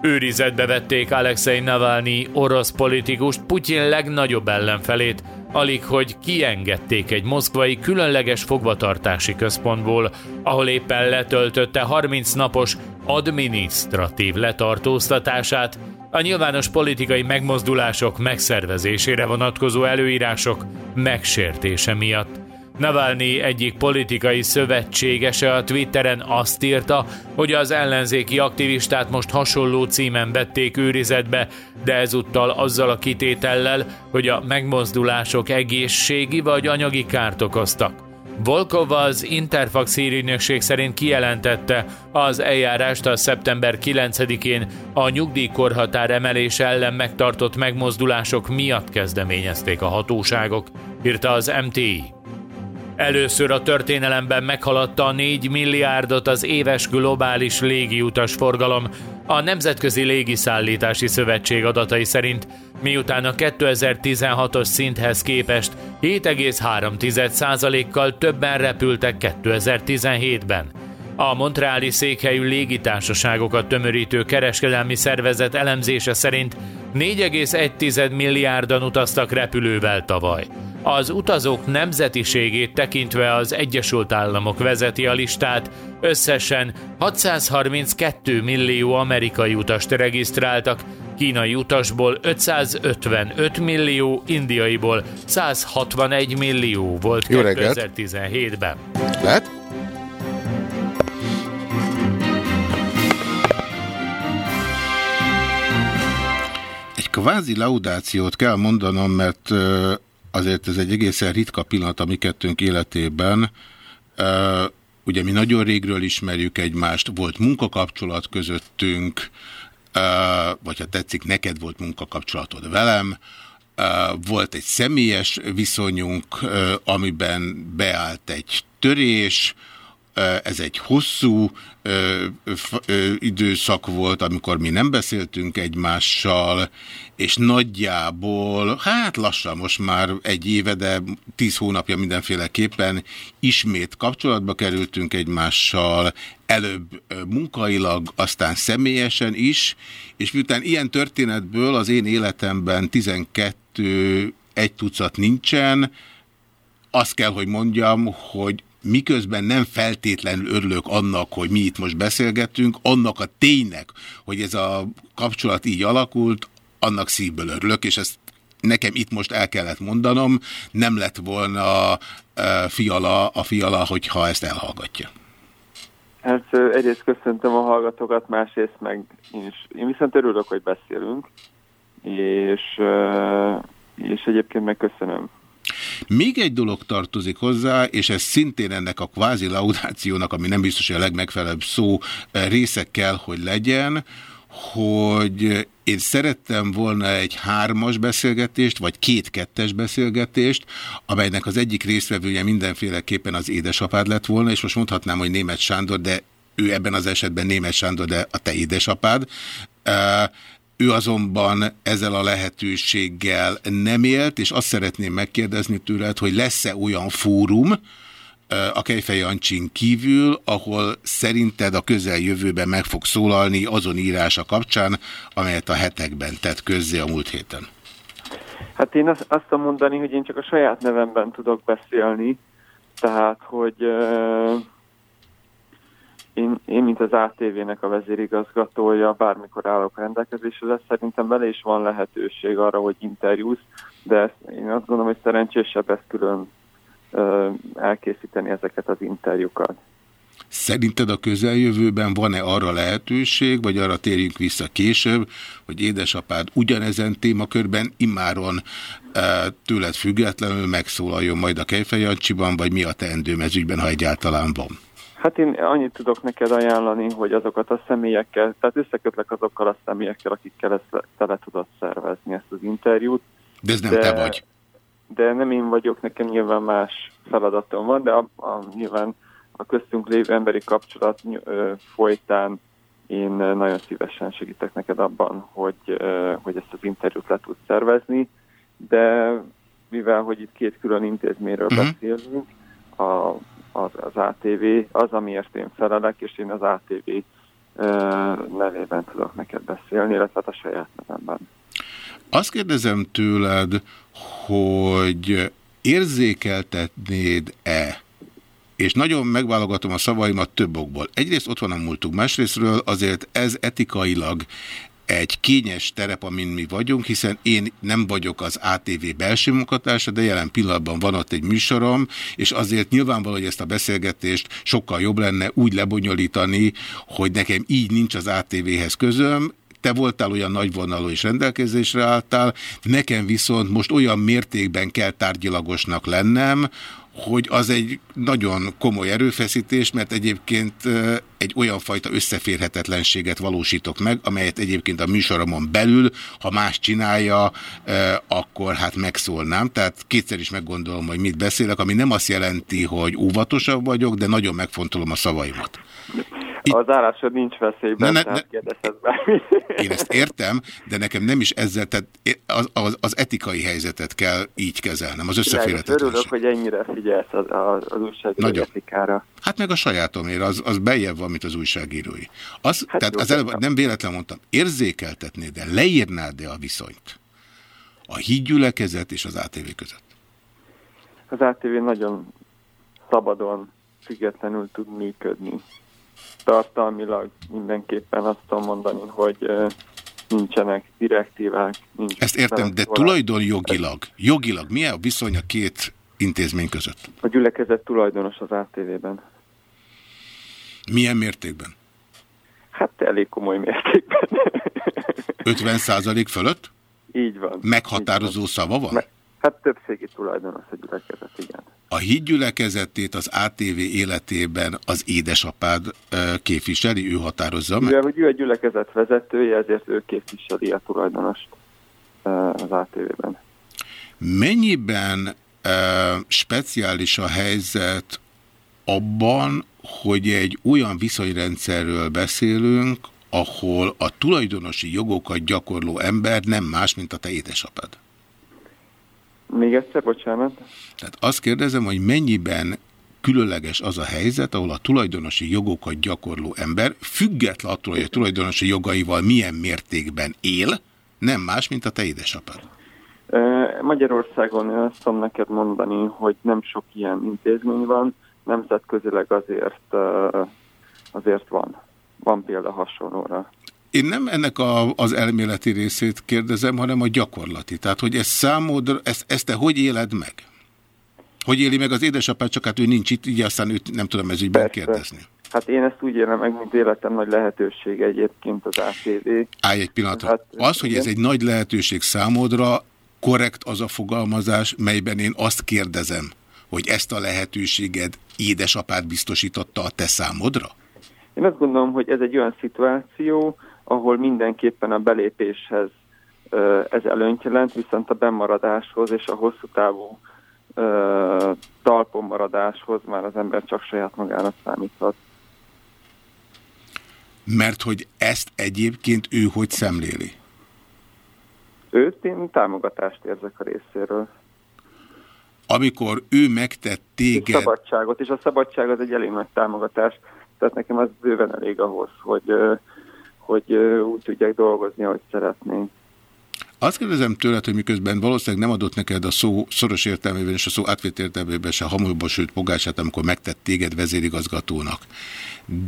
Őrizetbe vették Alexei Navalnyi orosz politikust, Putyin legnagyobb ellenfelét, alig hogy kiengedték egy moszkvai különleges fogvatartási központból, ahol éppen letöltötte 30 napos adminisztratív letartóztatását, a nyilvános politikai megmozdulások megszervezésére vonatkozó előírások megsértése miatt. Navalnyi egyik politikai szövetségese a Twitteren azt írta, hogy az ellenzéki aktivistát most hasonló címen vették őrizetbe, de ezúttal azzal a kitétellel, hogy a megmozdulások egészségi vagy anyagi kárt okoztak. Volkov az Interfax hírügynökség szerint kijelentette, az eljárást a szeptember 9-én a nyugdíjkorhatár emelés ellen megtartott megmozdulások miatt kezdeményezték a hatóságok, írta az MTI. Először a történelemben meghaladta a 4 milliárdot az éves globális légiutas forgalom, a Nemzetközi Légiszállítási Szövetség adatai szerint, miután a 2016-os szinthez képest 7,3%-kal többen repültek 2017-ben. A Montreali székhelyű légitársaságokat tömörítő kereskedelmi szervezet elemzése szerint 4,1 milliárdan utaztak repülővel tavaly. Az utazók nemzetiségét tekintve az Egyesült Államok vezeti a listát, összesen 632 millió amerikai utast regisztráltak, kínai utasból 555 millió, indiaiból 161 millió volt Jó reggelt! 2017-ben. Lehet? Egy kvázi laudációt kell mondanom, mert azért ez egy egészen ritka pillanat a mi kettőnk életében. Ugye mi nagyon régről ismerjük egymást, volt munkakapcsolat közöttünk, vagy ha tetszik, neked volt munkakapcsolatod velem, volt egy személyes viszonyunk, amiben beállt egy törés, ez egy hosszú időszak volt, amikor mi nem beszéltünk egymással, és nagyjából, hát lassan most már egy éve, de tíz hónapja mindenféleképpen ismét kapcsolatba kerültünk egymással, előbb munkailag, aztán személyesen is, és miután ilyen történetből az én életemben 12 egy tucat nincsen, azt kell, hogy mondjam, hogy miközben nem feltétlenül örülök annak, hogy mi itt most beszélgetünk, annak a ténynek, hogy ez a kapcsolat így alakult, annak szívből örülök, és ezt nekem itt most el kellett mondanom, nem lett volna fiala a fiala, hogyha ezt elhallgatja. Hát egyrészt köszöntöm a hallgatókat, másrészt meg én is. Én viszont örülök, hogy beszélünk, és, és egyébként meg köszönöm. Még egy dolog tartozik hozzá, és ez szintén ennek a kvázi laudációnak, ami nem biztos, hogy a legmegfelelőbb szó eh, része kell, hogy legyen, hogy én szerettem volna egy hármas beszélgetést, vagy két-kettes beszélgetést, amelynek az egyik résztvevője mindenféleképpen az édesapád lett volna, és most mondhatnám, hogy német Sándor, de ő ebben az esetben német Sándor, de a te édesapád. Ő azonban ezzel a lehetőséggel nem élt, és azt szeretném megkérdezni tőled, hogy lesz-e olyan fórum, a Kejfej Jancsin kívül, ahol szerinted a közeljövőben meg fog szólalni azon írása kapcsán, amelyet a hetekben tett közzé a múlt héten? Hát én azt, azt mondani, hogy én csak a saját nevemben tudok beszélni, tehát, hogy uh, én, én, mint az ATV-nek a vezérigazgatója, bármikor állok rendelkezésre, de szerintem vele is van lehetőség arra, hogy interjúz, de én azt gondolom, hogy szerencsésebb ezt külön uh, elkészíteni ezeket az interjúkat. Szerinted a közeljövőben van-e arra lehetőség, vagy arra térjünk vissza később, hogy édesapád ugyanezen témakörben immáron e, tőled függetlenül megszólaljon majd a Kejfejancsiban, vagy mi a teendőm ez ügyben, ha egyáltalán van? Hát én annyit tudok neked ajánlani, hogy azokat a személyekkel, tehát összekötlek azokkal a személyekkel, akikkel ezt tele tudod szervezni ezt az interjút. De ez nem de, te vagy. De nem én vagyok, nekem nyilván más feladatom van, de a, a, nyilván a köztünk lévő emberi kapcsolat ö, folytán én nagyon szívesen segítek neked abban, hogy, ö, hogy ezt az interjút le tud szervezni, de mivel, hogy itt két külön intézményről uh-huh. beszélünk, a, az, az ATV az, amiért én felelek, és én az ATV nevében tudok neked beszélni, illetve hát a saját nevemben. Azt kérdezem tőled, hogy érzékeltetnéd-e, és nagyon megválogatom a szavaimat több okból. Egyrészt ott van a múltuk, másrésztről azért ez etikailag egy kényes terep, amin mi vagyunk, hiszen én nem vagyok az ATV belső munkatársa, de jelen pillanatban van ott egy műsorom, és azért nyilvánvaló, hogy ezt a beszélgetést sokkal jobb lenne úgy lebonyolítani, hogy nekem így nincs az ATV-hez közöm, te voltál olyan nagyvonalú és rendelkezésre álltál, nekem viszont most olyan mértékben kell tárgyilagosnak lennem, hogy az egy nagyon komoly erőfeszítés, mert egyébként egy olyan fajta összeférhetetlenséget valósítok meg, amelyet egyébként a műsoromon belül, ha más csinálja, akkor hát megszólnám. Tehát kétszer is meggondolom, hogy mit beszélek, ami nem azt jelenti, hogy óvatosabb vagyok, de nagyon megfontolom a szavaimat. Az állásod nincs veszélyben, ne, ne, ne... Én ezt értem, de nekem nem is ezzel, tehát az, az, az etikai helyzetet kell így kezelnem, az összeférhetetlenség. Örülök, hogy ennyire figyelsz az, az, újságíró etikára. Hát meg a sajátomért, az, az beljebb van, mint az újságírói. Az, hát tehát az előbb nem véletlen mondtam, érzékeltetnéd, de leírnád-e a viszonyt a hídgyülekezet és az ATV között? Az ATV nagyon szabadon, függetlenül tud működni tartalmilag mindenképpen azt tudom mondani, hogy nincsenek direktívák. Nincs Ezt értem, de tulajdonjogilag, jogilag milyen a viszony a két intézmény között? A gyülekezet tulajdonos az ATV-ben. Milyen mértékben? Hát elég komoly mértékben. 50 százalék fölött? Így van. Meghatározó így van. szava van? Me Hát többségi tulajdonos a gyülekezet, igen. A hídgyülekezetét az ATV életében az édesapád képviseli, ő határozza meg? Mivel, hogy ő a gyülekezet vezetője, ezért ő képviseli a tulajdonost az ATV-ben. Mennyiben speciális a helyzet abban, hogy egy olyan viszonyrendszerről beszélünk, ahol a tulajdonosi jogokat gyakorló ember nem más, mint a te édesapád? Még egyszer, bocsánat. Tehát azt kérdezem, hogy mennyiben különleges az a helyzet, ahol a tulajdonosi jogokat gyakorló ember, független attól, hogy a tulajdonosi jogaival milyen mértékben él, nem más, mint a te édesapád. Magyarországon azt tudom neked mondani, hogy nem sok ilyen intézmény van, nemzetközileg azért, azért van. Van példa hasonlóra. Én nem ennek a, az elméleti részét kérdezem, hanem a gyakorlati. Tehát, hogy ez számodra, ezt, ezt te hogy éled meg? Hogy éli meg az édesapád, csak hát ő nincs itt, így aztán őt nem tudom ez ügyben kérdezni. Hát én ezt úgy élem meg, mint életem nagy lehetőség egyébként az ATV. Állj egy pillanatra. Hát, az, hogy ez egy nagy lehetőség számodra, korrekt az a fogalmazás, melyben én azt kérdezem, hogy ezt a lehetőséged édesapád biztosította a te számodra? Én azt gondolom, hogy ez egy olyan szituáció, ahol mindenképpen a belépéshez ez előnyt jelent, viszont a bemaradáshoz és a hosszú távú talpon maradáshoz már az ember csak saját magára számíthat. Mert hogy ezt egyébként ő hogy szemléli? Őt én támogatást érzek a részéről. amikor ő megtett téged... És szabadságot, és a szabadság az egy elég nagy támogatás, tehát nekem az bőven elég ahhoz, hogy, hogy úgy tudják dolgozni, ahogy szeretnénk. Azt kérdezem tőled, hogy miközben valószínűleg nem adott neked a szó szoros értelmében és a szó átvét értelmében se hamulba sőt fogását, amikor megtett téged vezérigazgatónak.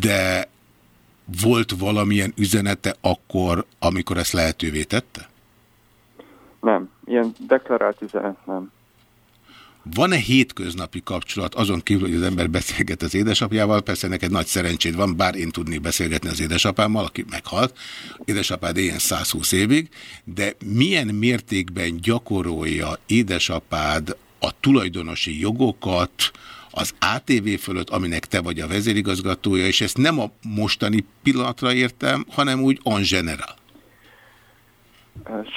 De volt valamilyen üzenete akkor, amikor ezt lehetővé tette? Nem. Ilyen deklarált üzenet nem. Van-e hétköznapi kapcsolat azon kívül, hogy az ember beszélget az édesapjával? Persze neked nagy szerencséd van, bár én tudnék beszélgetni az édesapámmal, aki meghalt. Édesapád ilyen 120 évig, de milyen mértékben gyakorolja édesapád a tulajdonosi jogokat az ATV fölött, aminek te vagy a vezérigazgatója, és ezt nem a mostani pillanatra értem, hanem úgy on general.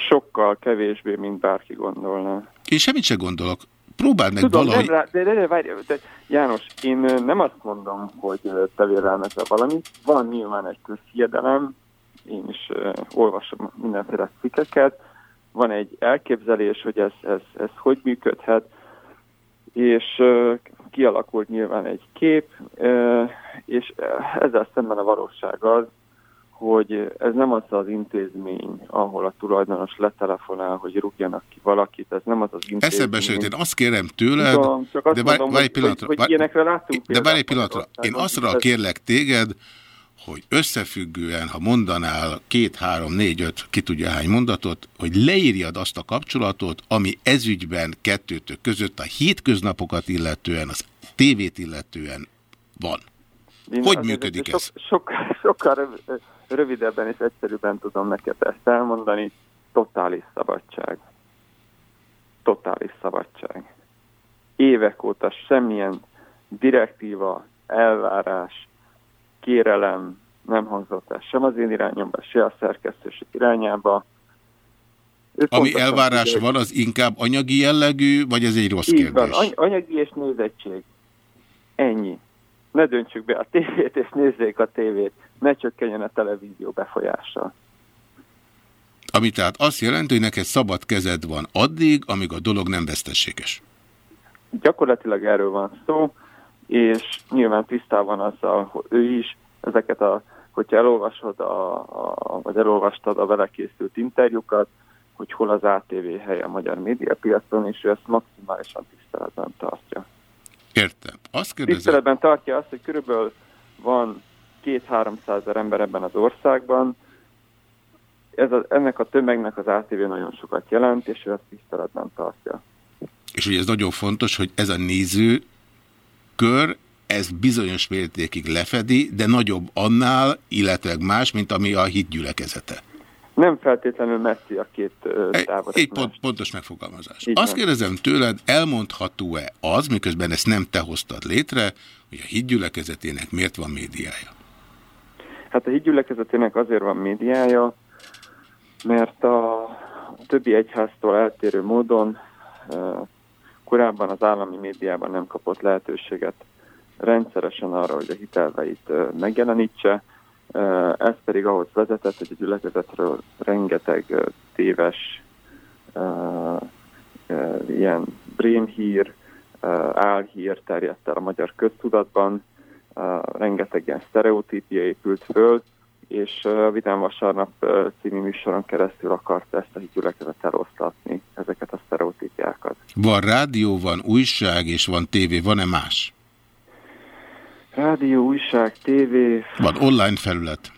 Sokkal kevésbé, mint bárki gondolna. Én semmit se gondolok. Próbáld meg Tudom, valahogy... Nem rá, de, de, de, várj, de, János, én nem azt mondom, hogy te vélelmezel valamit. Van nyilván egy közhiedelem, én is uh, olvasom mindenféle cikkeket, van egy elképzelés, hogy ez, ez, ez hogy működhet, és uh, kialakult nyilván egy kép, uh, és ezzel szemben a valóság az, hogy ez nem az az intézmény, ahol a tulajdonos letelefonál, hogy rúgjanak ki valakit, ez nem az az intézmény. Eszembe sőt, én azt kérem tőled, Tudom, csak azt de várj egy pillanatra, hogy, hogy ilyenekre láttunk de várj egy pillanatra, én azra kérlek téged, hogy összefüggően, ha mondanál két, három, négy, öt, ki tudja hány mondatot, hogy leírjad azt a kapcsolatot, ami ezügyben kettőtök között a hétköznapokat illetően, az tévét illetően van. Én hogy működik ez? Sok, sokkal, sokkal rövidebben és egyszerűbben tudom neked ezt elmondani. Totális szabadság. Totális szabadság. Évek óta semmilyen direktíva, elvárás, kérelem nem hangzott el sem az én irányomba, se a szerkesztőség irányába. Ő Ami elvárás ugye, van, az inkább anyagi jellegű, vagy ez egy rossz így kérdés? Van, anyagi és nézettség. Ennyi. Ne döntsük be a tévét, és nézzék a tévét ne csökkenjen a televízió befolyása. Ami tehát azt jelenti, hogy neked szabad kezed van addig, amíg a dolog nem vesztességes. Gyakorlatilag erről van szó, és nyilván tisztában azzal, hogy ő is ezeket a, hogyha elolvasod, a, a, vagy elolvastad a vele készült interjúkat, hogy hol az ATV hely a magyar médiapiacon, és ő ezt maximálisan tiszteletben tartja. Értem. Azt kérdezem... Tiszteletben tartja azt, hogy körülbelül van két-háromszázer ember ebben az országban. Ez a, ennek a tömegnek az ATV nagyon sokat jelent, és ő ezt tiszteletben tartja. És ugye ez nagyon fontos, hogy ez a néző kör, ez bizonyos mértékig lefedi, de nagyobb annál, illetve más, mint ami a hit gyülekezete. Nem feltétlenül messzi a két távolság. Egy pont, pontos megfogalmazás. Így Azt kérdezem tőled, elmondható-e az, miközben ezt nem te hoztad létre, hogy a hídgyülekezetének miért van médiája? Hát a hídgyülekezetének azért van médiája, mert a többi egyháztól eltérő módon korábban az állami médiában nem kapott lehetőséget rendszeresen arra, hogy a hitelveit megjelenítse. Ez pedig ahhoz vezetett, hogy a gyülekezetről rengeteg téves ilyen brémhír, álhír terjedt el a magyar köztudatban, rengeteg ilyen sztereotípia épült föl, és a Vidám Vasárnap című műsoron keresztül akarta ezt a hitgyülekezet eloszlatni, ezeket a sztereotípiákat. Van rádió, van újság és van tévé, van-e más? Rádió, újság, tévé... Van online felület?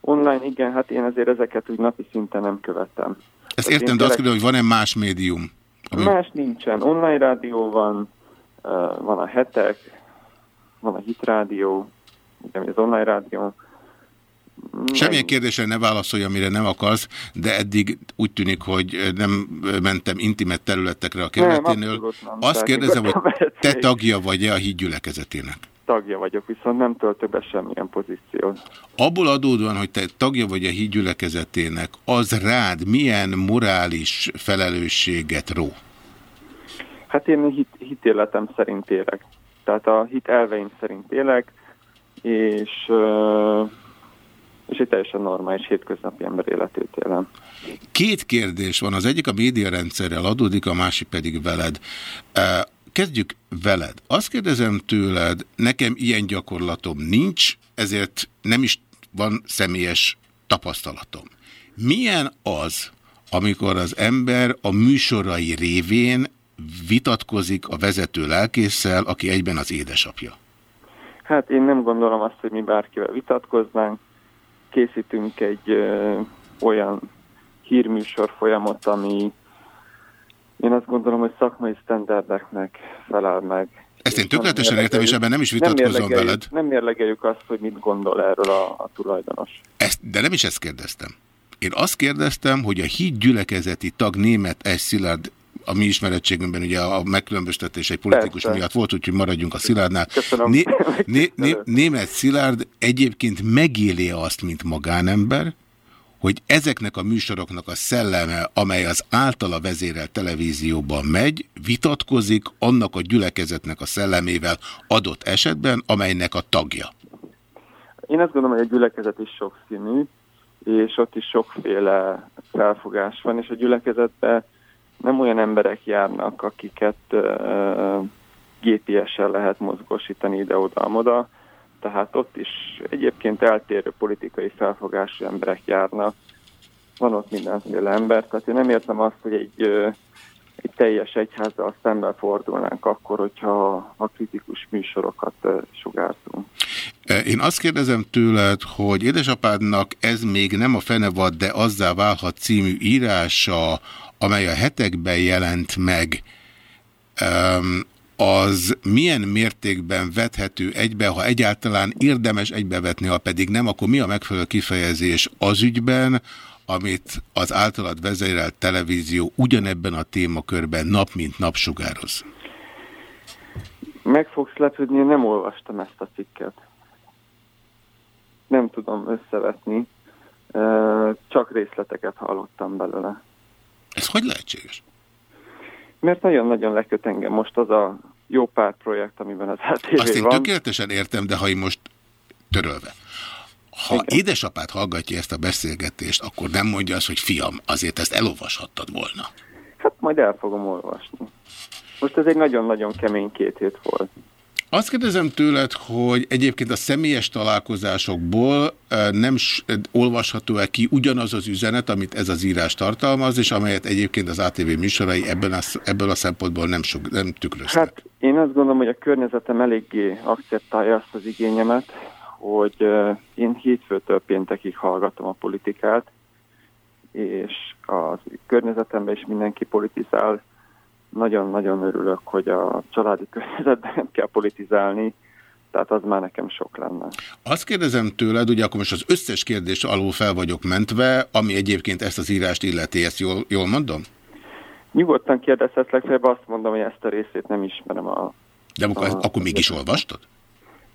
Online, igen, hát én azért ezeket úgy napi szinten nem követem. Ezt hát értem, de azt kérdezem, hogy van-e más médium? Ami... Más nincsen. Online rádió van, van a hetek, van a hitrádió, ugye az online rádió. Semmilyen kérdésre ne válaszolj, amire nem akarsz, de eddig úgy tűnik, hogy nem mentem intimet területekre a kerületénél. Azt kérdezem, hogy te tagja vagy-e a hídgyülekezetének? Tagja vagyok, viszont nem töltök be semmilyen pozíciót. Abból adódóan, hogy te tagja vagy a hídgyülekezetének, az rád milyen morális felelősséget ró? Hát én hit, hitéletem szerint élek tehát a hit elveim szerint élek, és és egy teljesen normális hétköznapi ember életét élem. Két kérdés van, az egyik a médiarendszerrel adódik, a másik pedig veled. Kezdjük veled. Azt kérdezem tőled, nekem ilyen gyakorlatom nincs, ezért nem is van személyes tapasztalatom. Milyen az, amikor az ember a műsorai révén vitatkozik a vezető lelkésszel, aki egyben az édesapja? Hát én nem gondolom azt, hogy mi bárkivel vitatkoznánk. Készítünk egy ö, olyan hírműsor folyamot, ami én azt gondolom, hogy szakmai sztenderdeknek felel meg. Ezt én tökéletesen értem, és ebben nem is vitatkozom nem veled. Nem mérlegeljük azt, hogy mit gondol erről a, a tulajdonos. Ezt, de nem is ezt kérdeztem. Én azt kérdeztem, hogy a híd gyülekezeti tag német S. Szilárd a mi ismerettségünkben ugye a megkülönböztetés egy politikus Persze. miatt volt, úgyhogy maradjunk a Szilárdnál. Né, né, né, német Szilárd egyébként megéli azt, mint magánember, hogy ezeknek a műsoroknak a szelleme, amely az általa vezérelt televízióban megy, vitatkozik annak a gyülekezetnek a szellemével adott esetben, amelynek a tagja. Én azt gondolom, hogy a gyülekezet is sokszínű, és ott is sokféle felfogás van, és a gyülekezetben nem olyan emberek járnak, akiket uh, GPS-sel lehet mozgósítani ide-oda-moda, tehát ott is egyébként eltérő politikai felfogású emberek járnak, van ott mindenféle ember, tehát én nem értem azt, hogy egy, egy teljes egyházzal szemben fordulnánk akkor, hogyha a kritikus műsorokat sugárzunk. Én azt kérdezem tőled, hogy édesapádnak ez még nem a fenevad, de azzá válhat című írása, amely a hetekben jelent meg, az milyen mértékben vethető egybe, ha egyáltalán érdemes egybevetni, ha pedig nem, akkor mi a megfelelő kifejezés az ügyben, amit az általad vezérelt televízió ugyanebben a témakörben nap mint nap sugároz? Meg fogsz lepődni, nem olvastam ezt a cikket. Nem tudom összevetni, csak részleteket hallottam belőle. Ez hogy lehetséges? Mert nagyon-nagyon leköt engem most az a jó pár projekt, amiben az ATV Azt én van. tökéletesen értem, de ha én most törölve. Ha Igen. édesapát hallgatja ezt a beszélgetést, akkor nem mondja azt, hogy fiam, azért ezt elolvashattad volna. Hát majd el fogom olvasni. Most ez egy nagyon-nagyon kemény két hét volt. Azt kérdezem tőled, hogy egyébként a személyes találkozásokból nem olvasható-e ki ugyanaz az üzenet, amit ez az írás tartalmaz, és amelyet egyébként az ATV műsorai ebben a, ebből a szempontból nem, sok, nem tükröztek? Hát én azt gondolom, hogy a környezetem eléggé akceptálja azt az igényemet, hogy én hétfőtől péntekig hallgatom a politikát, és a környezetemben is mindenki politizál, nagyon-nagyon örülök, hogy a családi környezetben nem kell politizálni, tehát az már nekem sok lenne. Azt kérdezem tőled, ugye akkor most az összes kérdés alól fel vagyok mentve, ami egyébként ezt az írást illeti, ezt jól, jól mondom? Nyugodtan kérdezhet, legfeljebb azt mondom, hogy ezt a részét nem ismerem a... De akkor, a, akkor mégis olvastad?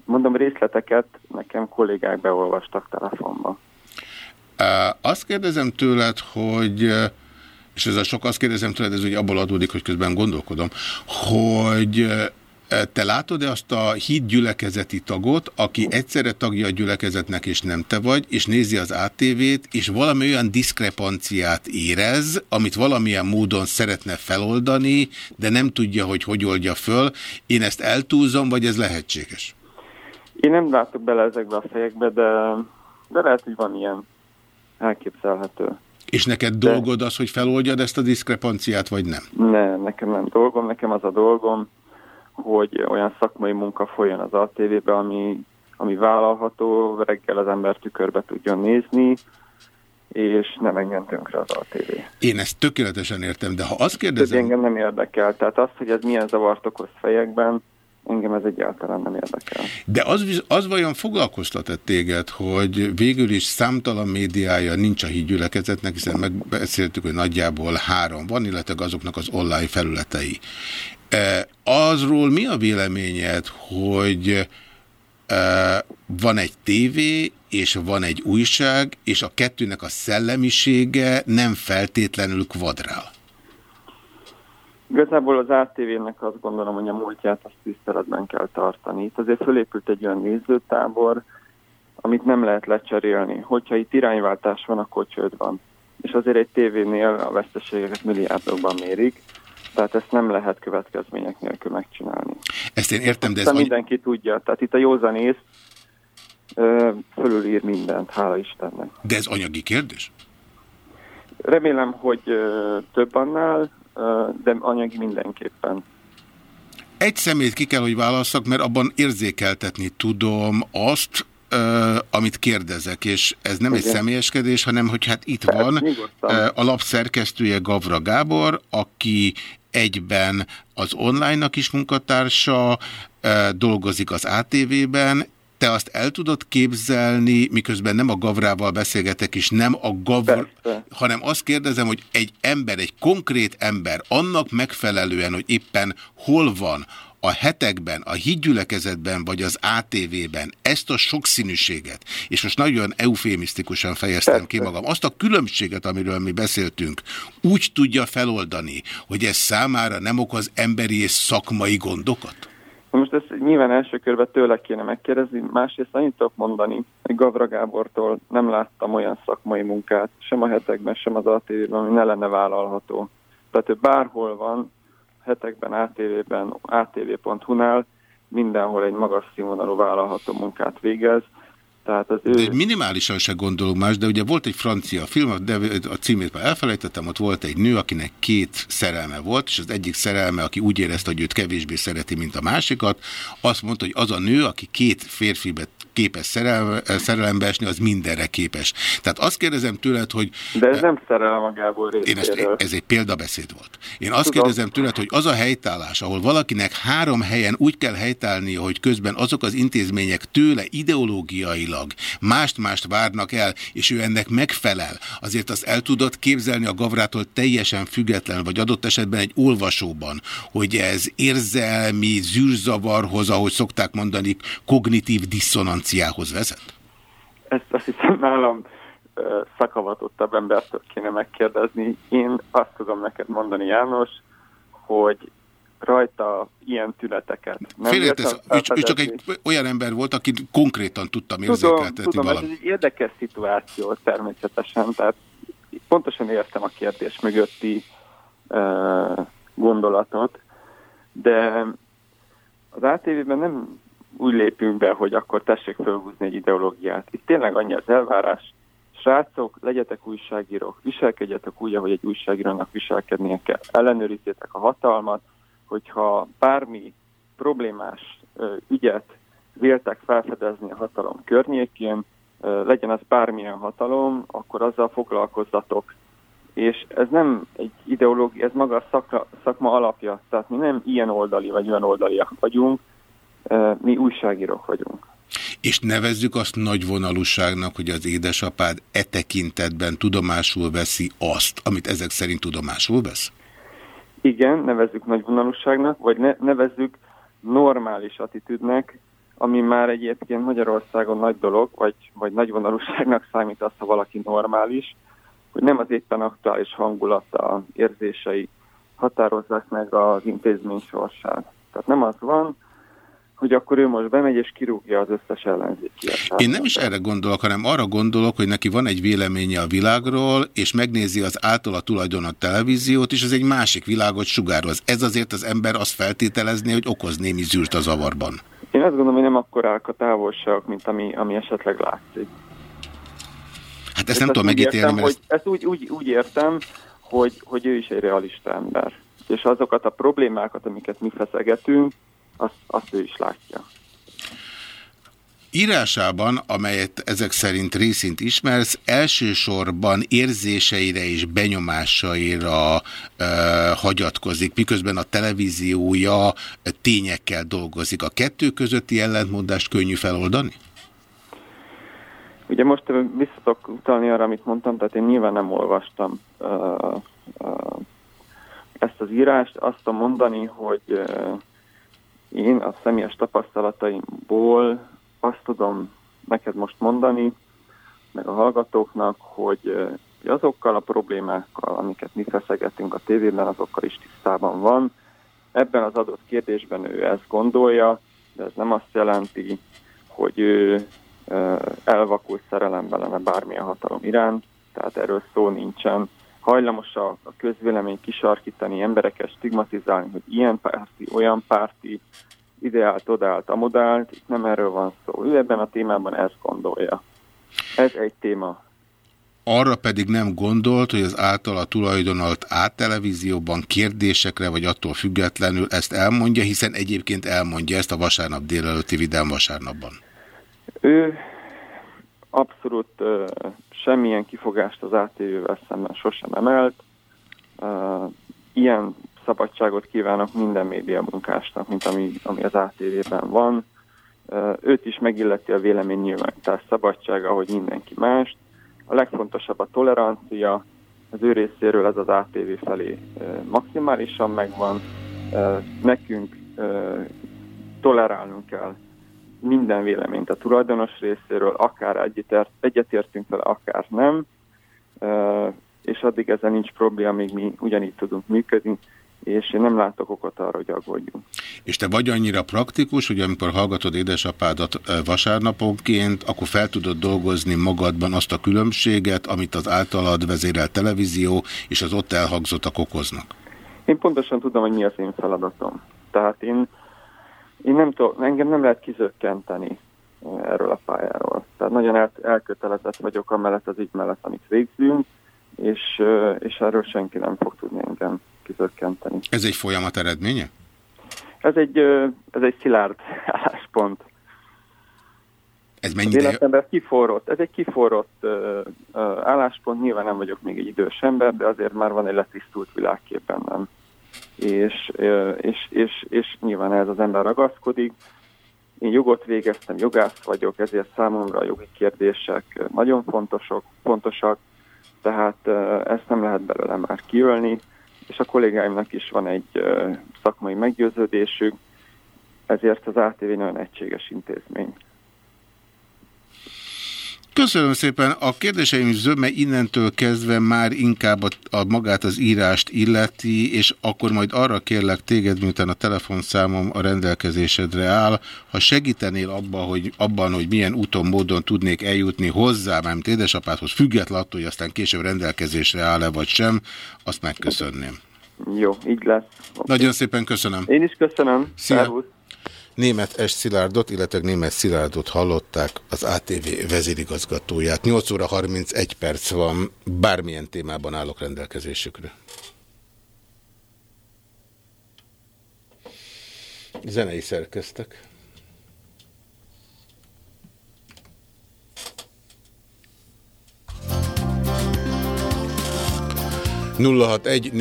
Mondom, részleteket nekem kollégák beolvastak telefonba. Azt kérdezem tőled, hogy és ez a sok azt kérdezem tőled, ez ugye abból adódik, hogy közben gondolkodom, hogy te látod-e azt a híd gyülekezeti tagot, aki egyszerre tagja a gyülekezetnek, és nem te vagy, és nézi az ATV-t, és valami olyan diszkrepanciát érez, amit valamilyen módon szeretne feloldani, de nem tudja, hogy hogy oldja föl. Én ezt eltúlzom, vagy ez lehetséges? Én nem látok bele ezekbe a fejekbe, de, de lehet, hogy van ilyen elképzelhető. És neked De... dolgod az, hogy feloldjad ezt a diszkrepanciát, vagy nem? Ne, nekem nem dolgom, nekem az a dolgom, hogy olyan szakmai munka folyjon az ATV-be, ami, ami vállalható, reggel az ember tükörbe tudjon nézni, és nem engem tönkre az ATV. Én ezt tökéletesen értem, de ha azt kérdezem... Ez engem nem érdekel, tehát az, hogy ez milyen zavart okoz fejekben, engem ez egyáltalán nem érdekel. De az, az vajon foglalkoztat-e téged, hogy végül is számtalan médiája nincs a hídgyülekezetnek, hiszen megbeszéltük, hogy nagyjából három van, illetve azoknak az online felületei. E, azról mi a véleményed, hogy e, van egy tévé, és van egy újság, és a kettőnek a szellemisége nem feltétlenül kvadrál? Igazából az ATV-nek azt gondolom, hogy a múltját azt tiszteletben kell tartani. Itt azért fölépült egy olyan nézőtábor, amit nem lehet lecserélni. Hogyha itt irányváltás van, akkor csőd van. És azért egy tévénél a veszteségeket milliárdokban mérik, tehát ezt nem lehet következmények nélkül megcsinálni. Ezt én értem, de ez... Any... mindenki tudja. Tehát itt a józanész fölülír mindent, hála Istennek. De ez anyagi kérdés? Remélem, hogy több annál, de anyagi mindenképpen. Egy szemét ki kell, hogy válasszak, mert abban érzékeltetni tudom azt, Uh, amit kérdezek, és ez nem Igen. egy személyeskedés, hanem hogy hát itt van uh, a Gavra Gábor, aki egyben az online-nak is munkatársa, uh, dolgozik az ATV-ben, te azt el tudod képzelni, miközben nem a Gavrával beszélgetek, és nem a Gavr, Persze. hanem azt kérdezem, hogy egy ember, egy konkrét ember annak megfelelően, hogy éppen hol van, a hetekben, a hídgyülekezetben vagy az ATV-ben ezt a sokszínűséget, és most nagyon eufémisztikusan fejeztem ki magam, azt a különbséget, amiről mi beszéltünk, úgy tudja feloldani, hogy ez számára nem okoz emberi és szakmai gondokat? Most ezt nyilván első körben tőle kéne megkérdezni, másrészt annyit tudok mondani, hogy Gavra Gábortól nem láttam olyan szakmai munkát, sem a hetekben, sem az ATV-ben, ami ne lenne vállalható. Tehát ő bárhol van, hetekben, ATV-ben, atv.hu-nál mindenhol egy magas színvonalú vállalható munkát végez. Tehát az ő... De minimálisan se gondolok más, de ugye volt egy francia film, de a címét már elfelejtettem, ott volt egy nő, akinek két szerelme volt, és az egyik szerelme, aki úgy érezte, hogy őt kevésbé szereti, mint a másikat, azt mondta, hogy az a nő, aki két férfibet képes szerelme, szerelembe esni, az mindenre képes. Tehát azt kérdezem tőled, hogy... De ez nem szerelem magából én ezt, Ez egy példabeszéd volt. Én azt Tudom. kérdezem tőled, hogy az a helytállás, ahol valakinek három helyen úgy kell helytállnia, hogy közben azok az intézmények tőle ideológiailag mást-mást várnak el, és ő ennek megfelel, azért azt el tudod képzelni a Gavrától teljesen független, vagy adott esetben egy olvasóban, hogy ez érzelmi zűrzavarhoz, ahogy szokták mondani, kognitív diszonancia franciához vezet? Ezt azt hiszem nálam szakavatottabb embertől kéne megkérdezni. Én azt tudom neked mondani, János, hogy rajta ilyen tüneteket. Félretesz, ő, ő csak egy olyan ember volt, aki konkrétan tudtam érzékeltetni tudom, valamit. ez egy érdekes szituáció természetesen, tehát pontosan értem a kérdés mögötti uh, gondolatot, de az ATV-ben nem úgy lépünk be, hogy akkor tessék felhúzni egy ideológiát. Itt tényleg annyi az elvárás, srácok, legyetek újságírók, viselkedjetek úgy, ahogy egy újságírónak viselkednie kell. Ellenőrizzétek a hatalmat, hogyha bármi problémás ügyet véltek felfedezni a hatalom környékén, legyen az bármilyen hatalom, akkor azzal foglalkozzatok. És ez nem egy ideológia, ez maga a szakma, szakma alapja. Tehát mi nem ilyen oldali vagy olyan oldaliak vagyunk, mi újságírók vagyunk. És nevezzük azt nagy vonalúságnak, hogy az édesapád e tekintetben tudomásul veszi azt, amit ezek szerint tudomásul vesz? Igen, nevezzük nagy vonalúságnak, vagy ne, nevezzük normális attitűdnek, ami már egyébként Magyarországon nagy dolog, vagy, vagy nagy vonalúságnak számít az, ha valaki normális, hogy nem az éppen aktuális hangulata, érzései határozzák meg az intézmény sorsát. Tehát nem az van, hogy akkor ő most bemegy és kirúgja az összes ellenzékiet. Én nem is erre gondolok, hanem arra gondolok, hogy neki van egy véleménye a világról, és megnézi az általa tulajdon a televíziót, és ez egy másik világot sugároz. Ez azért az ember azt feltételezni, hogy okoz némi zűrt a zavarban. Én azt gondolom, hogy nem akkor a távolságok, mint ami, ami esetleg látszik. Hát ezt nem tudom megítélni, mert... Hogy, ezt úgy, úgy, úgy értem, hogy, hogy ő is egy realista ember. És azokat a problémákat, amiket mi feszegetünk, azt, azt ő is látja. Írásában, amelyet ezek szerint részint ismersz, elsősorban érzéseire és benyomásaira e, hagyatkozik, miközben a televíziója tényekkel dolgozik. A kettő közötti ellentmondást könnyű feloldani? Ugye most visszatok utalni arra, amit mondtam, tehát én nyilván nem olvastam uh, uh, ezt az írást. Azt tudom mondani, hogy uh, én a személyes tapasztalataimból azt tudom neked most mondani, meg a hallgatóknak, hogy azokkal a problémákkal, amiket mi feszegetünk a tévében, azokkal is tisztában van. Ebben az adott kérdésben ő ezt gondolja, de ez nem azt jelenti, hogy ő elvakult szerelemben lenne bármilyen hatalom iránt, tehát erről szó nincsen. Hajlamos a, a közvélemény kisarkítani, embereket stigmatizálni, hogy ilyen párti, olyan párti, ideált, odált, amodált, itt nem erről van szó. Ő ebben a témában ezt gondolja. Ez egy téma. Arra pedig nem gondolt, hogy az általa tulajdonolt áttelevízióban kérdésekre, vagy attól függetlenül ezt elmondja, hiszen egyébként elmondja ezt a vasárnap délelőtti Vidám vasárnapban. Ő abszolút semmilyen kifogást az ATV-vel szemben sosem emelt. Ilyen szabadságot kívánok minden média munkásnak, mint ami, ami az ATV-ben van. Őt is megilleti a vélemény nyilvánítás szabadsága, ahogy mindenki mást. A legfontosabb a tolerancia, az ő részéről ez az ATV felé maximálisan megvan. Nekünk tolerálnunk kell minden véleményt a tulajdonos részéről, akár egyetértünk vele, akár nem, és addig ezzel nincs probléma, még mi ugyanígy tudunk működni, és én nem látok okot arra, hogy aggódjunk. És te vagy annyira praktikus, hogy amikor hallgatod édesapádat vasárnaponként, akkor fel tudod dolgozni magadban azt a különbséget, amit az általad vezérelt televízió és az ott elhangzottak okoznak? Én pontosan tudom, hogy mi az én feladatom. Tehát én én nem tudom, engem nem lehet kizökkenteni erről a pályáról. Tehát nagyon el, elkötelezett vagyok amellett az ügy mellett, amit végzünk, és, és erről senki nem fog tudni engem kizökkenteni. Ez egy folyamat eredménye? Ez egy, ez egy szilárd álláspont. Ez mennyire... Az ember kiforrott. Ez egy kiforrott uh, uh, álláspont. Nyilván nem vagyok még egy idős ember, de azért már van egy letisztult világkép bennem és, és, és, és nyilván ez az ember ragaszkodik. Én jogot végeztem, jogász vagyok, ezért számomra a jogi kérdések nagyon fontosok, fontosak, tehát ezt nem lehet belőle már kiölni, és a kollégáimnak is van egy szakmai meggyőződésük, ezért az ATV nagyon egységes intézmény. Köszönöm szépen. A kérdéseim zöme innentől kezdve már inkább a, a magát az írást illeti, és akkor majd arra kérlek téged, miután a telefonszámom a rendelkezésedre áll, ha segítenél abba, hogy, abban, hogy milyen úton, módon tudnék eljutni hozzá, mert édesapádhoz független attól, hogy aztán később rendelkezésre áll-e vagy sem, azt megköszönném. Jó, így lesz. Nagyon szépen köszönöm. Én is köszönöm. Szia. Szervusz. Német S. Szilárdot, illetve Német Szilárdot hallották, az ATV vezérigazgatóját. 8 óra 31 perc van, bármilyen témában állok rendelkezésükre. Zenei szerkeztek. nulla hat egy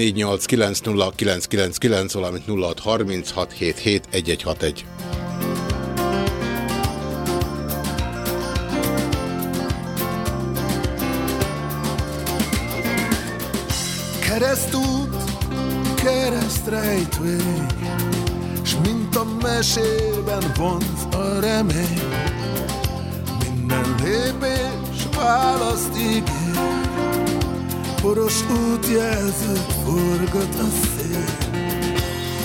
keresztrejtvény, s mint a mesében vonz a remény, minden lépés választ ígér, poros útjelzőt forgat a szél.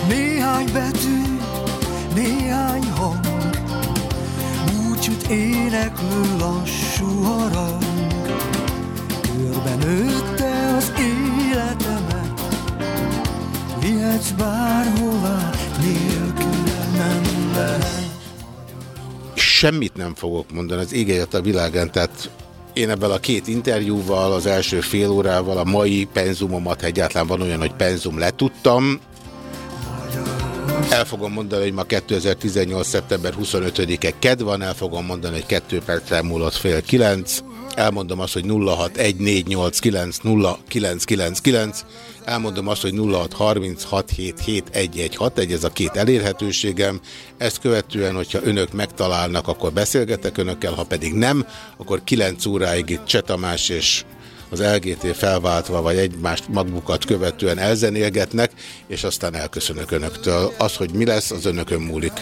Néhány betű, néhány hang, búcsút éneklő lassú harang, körben nőtte az életemet, vihetsz bárhová, nélkülem nem lehet. Semmit nem fogok mondani az égegyet a világán, tehát én ebben a két interjúval, az első fél órával, a mai penzumomat, egyáltalán van olyan, hogy penzum letudtam, el fogom mondani, hogy ma 2018. szeptember 25-e ked van, el fogom mondani, hogy 2 perc múlott fél 9. Elmondom azt, hogy 0614890999. Elmondom azt, hogy 0636771161, ez a két elérhetőségem. Ezt követően, hogyha önök megtalálnak, akkor beszélgetek önökkel, ha pedig nem, akkor 9 óráig itt Csetamás és az LGT felváltva, vagy egymást magbukat követően elzenélgetnek, és aztán elköszönök önöktől. Az, hogy mi lesz, az önökön múlik.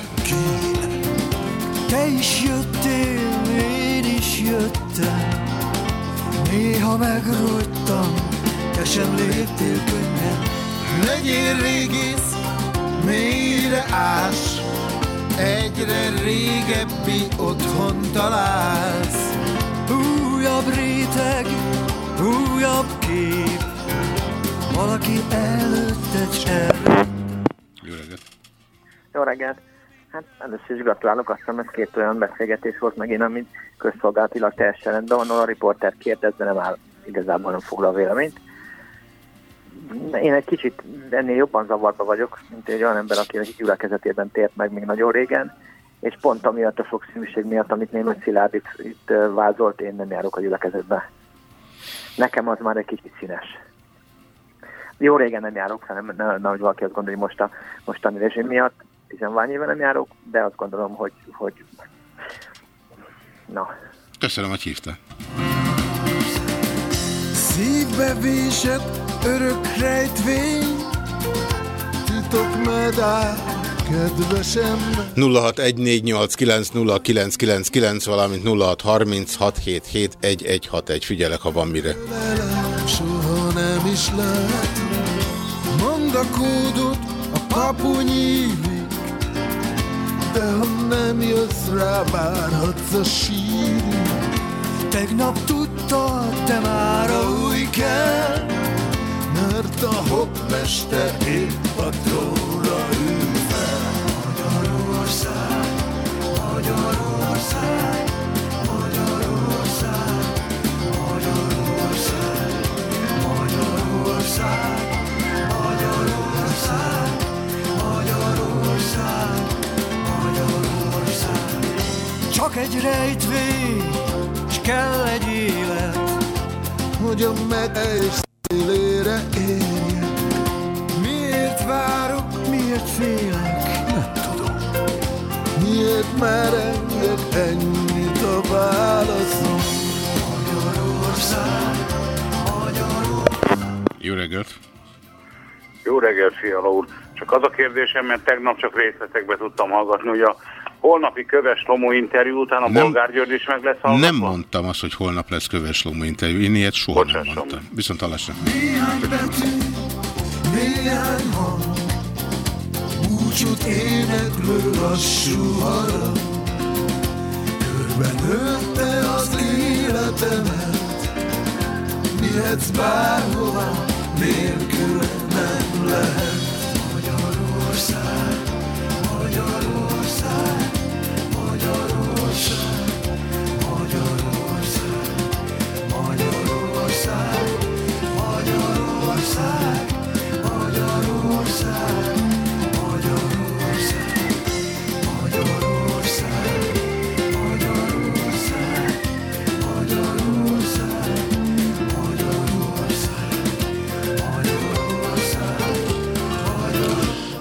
Te is jöttél, én is jöttem, néha megrogytam, te sem léptél könnyen. Legyél régész, mélyre ás, egyre régebbi otthon találsz. Újabb réteg, újabb kép, valaki előtt egy előtt. Jó reggelt! Jó reggelt! Hát először is gratulálok, azt hiszem ez két olyan beszélgetés volt megint, amit közszolgálatilag teljesen rendben van, a riporter kérdezve nem áll, igazából nem foglal véleményt. Én egy kicsit ennél jobban zavarba vagyok, mint egy olyan ember, aki a gyülekezetében tért meg még nagyon régen, és pont amiatt a sokszínűség miatt, amit német Szilárd itt, itt vázolt, én nem járok a gyülekezetbe. Nekem az már egy kicsit színes. Jó régen nem járok, hanem ne, nehogy valaki azt gondolja, hogy most a mostani rezsim miatt, tizenvány éve nem járok, de azt gondolom, hogy, hogy na, Köszönöm, hogy hívta. Szívbe vésett örök rejtvény, titok medál, kedvesem. 0614890999, valamint 0636771161. Figyelek, ha van mire. Soha nem is lehet. Mondd a kódot, a kapu nyílik, de ha nem jössz rá, várhatsz a sírig. Tegnap tudtad, te már a új kell, mert a hopmester épp a trónra ül Magyarország, Magyarország, Magyarország, Magyarország, Magyarország, Csak egy rejtvény, s kell egy élet, hogy a megállás szélére érjek. Miért várok, miért félek, nem tudom. Miért merengek ennyit a válaszom? Magyarország, Magyarország. Jó reggelt! Jó reggelt, Fiala úr. Csak az a kérdésem, mert tegnap csak részletekbe tudtam hallgatni, hogy a holnapi köves Lomó interjú után a Nem. Bolgár György is meg lesz hallgatva? Nem mondtam azt, hogy holnap lesz köves Lomó interjú. Én ilyet soha nem mondtam. Viszont hallásra. Néhány betű, néhány hang, búcsút éneklő lassú harag. Körben az életemet, vihetsz bárhová, nélkül nem lehet. Magyarország,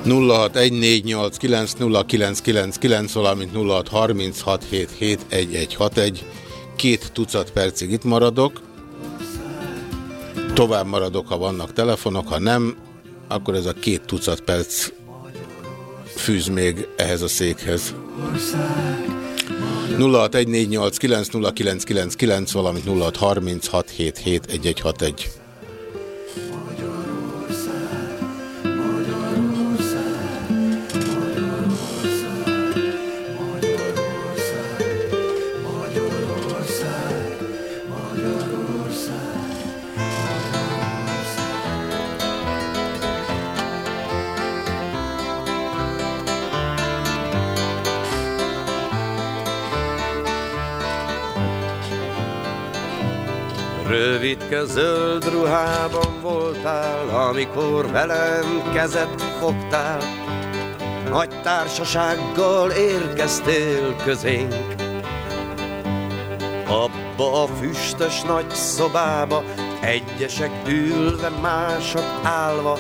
0614890999, valamint 0636771161. Két tucat percig itt maradok. Tovább maradok, ha vannak telefonok, ha nem, akkor ez a két tucat perc fűz még ehhez a székhez. 0614890999, valamint 0636771161. Rövidke zöld ruhában voltál, amikor velem kezet fogtál. Nagy társasággal érkeztél közénk. Abba a füstös nagy szobába, egyesek ülve, mások állva.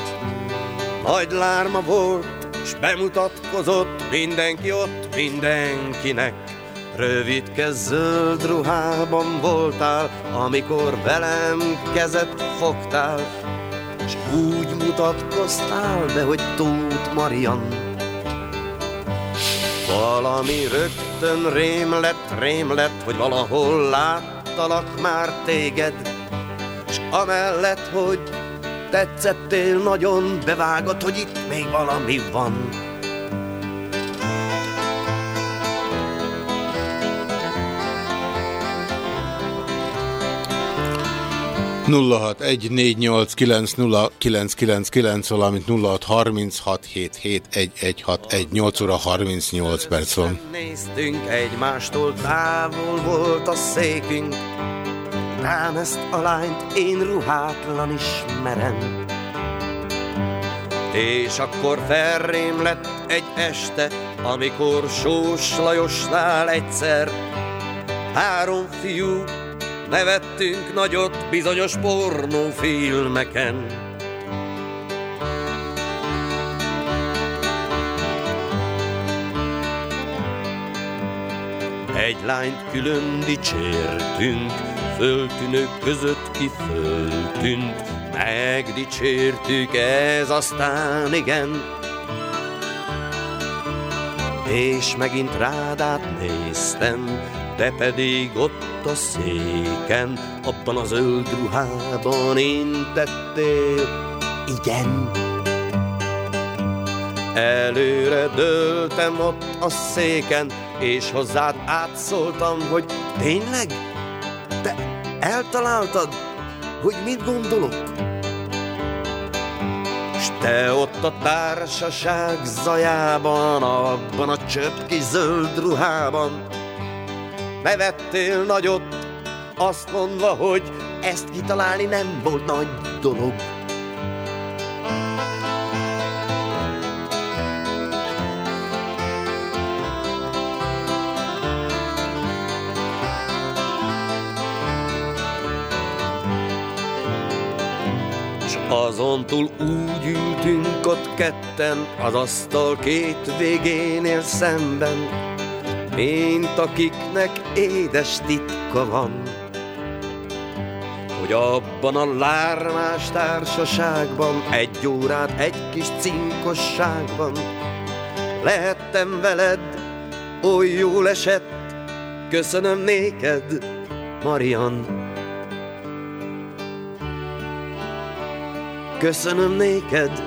Nagy lárma volt, s bemutatkozott mindenki ott mindenkinek. Rövidke zöld ruhában voltál, amikor velem kezet fogtál, és úgy mutatkoztál be, hogy Tóth Marian. Valami rögtön rém lett, rém lett, hogy valahol láttalak már téged, és amellett, hogy tetszettél nagyon, bevágott, hogy itt még valami van. 0614890999, valamint 0636771161, 8 óra 38 perc van. Néztünk egymástól, távol volt a székünk, Rám ezt a lányt én ruhátlan ismerem. És akkor felrém lett egy este, amikor Sós Lajosnál egyszer három fiú nevettünk nagyot bizonyos pornófilmeken. Egy lányt külön dicsértünk, föltűnők között ki föltűnt, megdicsértük ez aztán igen. És megint rád átnéztem, te pedig ott a széken, abban az zöld ruhában én tettél, igen. Előre dőltem ott a széken, és hozzád átszóltam, hogy tényleg? Te eltaláltad, hogy mit gondolok? S te ott a társaság zajában, abban a csöpp zöld ruhában, nevettél nagyot, azt mondva, hogy ezt kitalálni nem volt nagy dolog. S azon túl úgy ültünk ott ketten, az asztal két végénél szemben, mint akiknek édes titka van, hogy abban a lármás társaságban egy órát egy kis cinkosságban lehettem veled, oly jól esett, köszönöm néked, Marian. Köszönöm néked,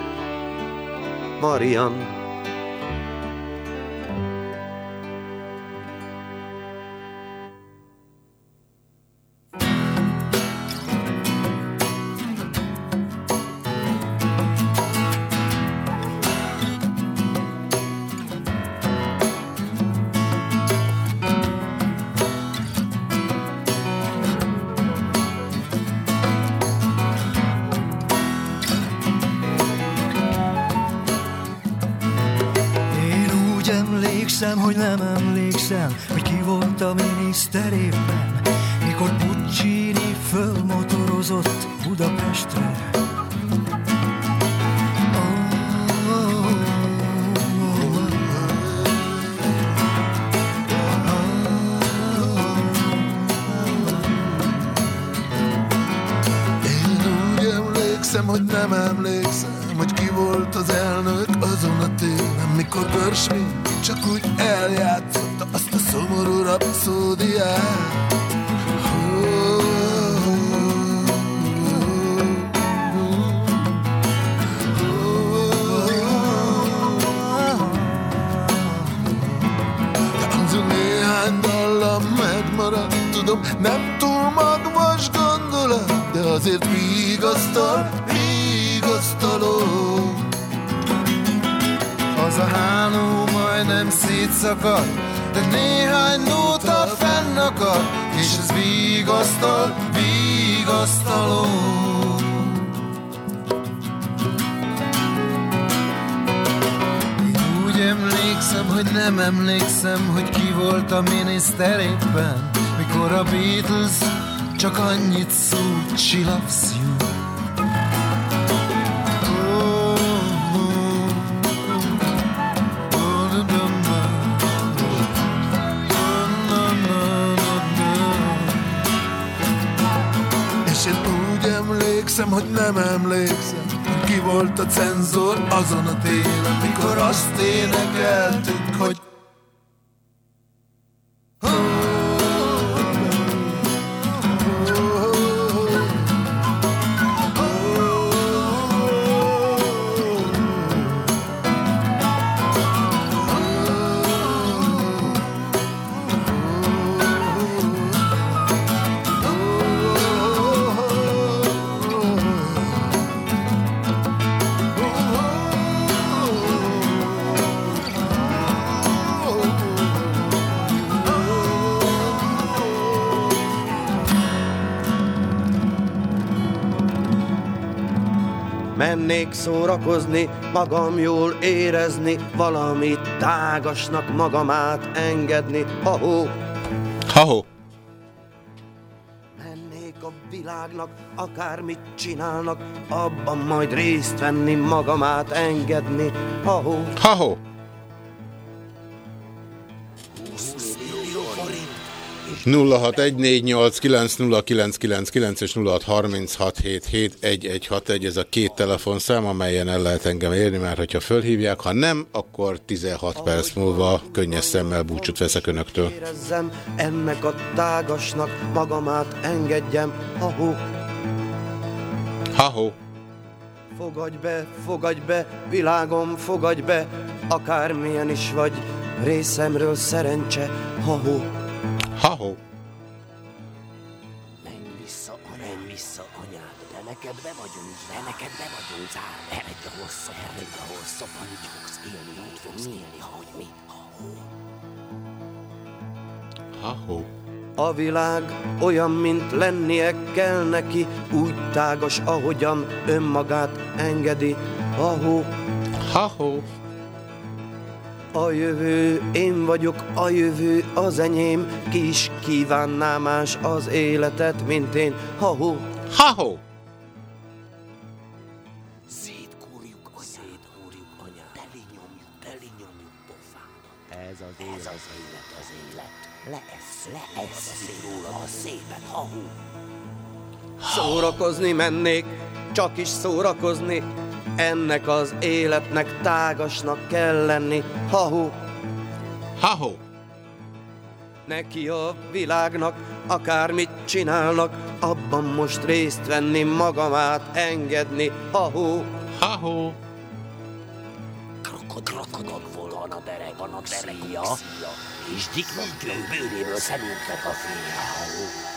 Marian. Budapestre. Emlékszem, hogy nem emlékszem, hogy ki volt az elnök azon a télen, mikor Börsvény csak úgy eljátszotta nem túl magvas gondolat, de azért vigasztal, vigasztaló. Az a háló majdnem szétszakad, de néhány nóta fennakad, és ez vigasztal, vigasztaló. Úgy emlékszem, hogy nem emlékszem, hogy ki volt a miniszter éppen, mikor a Beatles csak annyit szólt, she loves you. Emlékszem, hogy nem emlékszem, ki volt a cenzor azon a télen, mikor azt énekeltük, mennék szórakozni, magam jól érezni, valamit tágasnak magamát engedni, ha-hó. Ha-hó. Mennék a világnak, akármit csinálnak, abban majd részt venni, magamát engedni, ha-hó. Ha-hó. 0614890999 és 0636771161, ez a két telefonszám, amelyen el lehet engem érni, már hogyha fölhívják, ha nem, akkor 16 perc múlva könnyes szemmel búcsút veszek önöktől. Érezzem ennek a tágasnak, magamát engedjem, ha-hó. Ha-hó. Fogadj be, fogadj be, világom, fogadj be, akármilyen is vagy, részemről szerencse, ha-hó. Ha-hó. Menj vissza, menj vissza, anyád, de neked be vagyunk, de neked be vagyunk zárva. Eredj, ahol szopani, eredj, ahol szopani fogsz élni, úgy fogsz élni, ahogy mi. Ha-hó. A világ olyan, mint lennie kell neki, úgy tágas, ahogyan önmagát engedi. Ha-hó. Ha-hó. A jövő, én vagyok a jövő, az enyém, ki is kívánná más az életet, mint én. Ha-hó. Ha-hó. Szétkúrjuk, anyád, szétkúrjuk, anyád, teli nyomjuk, teli nyomjuk pofádat. Ez az élet, ez az élet, az élet. Leesz, leesszük róla a szépet, ha-hó. Szórakozni mennék, csak is szórakozni, ennek az életnek tágasnak kell lenni. Ha-hó. Neki a világnak, akármit csinálnak, abban most részt venni, magamát engedni. Ha-hó. Ha-hó. Krokodilnak van a derek, a derekja, és gyiknak bőréből szemültek a fél.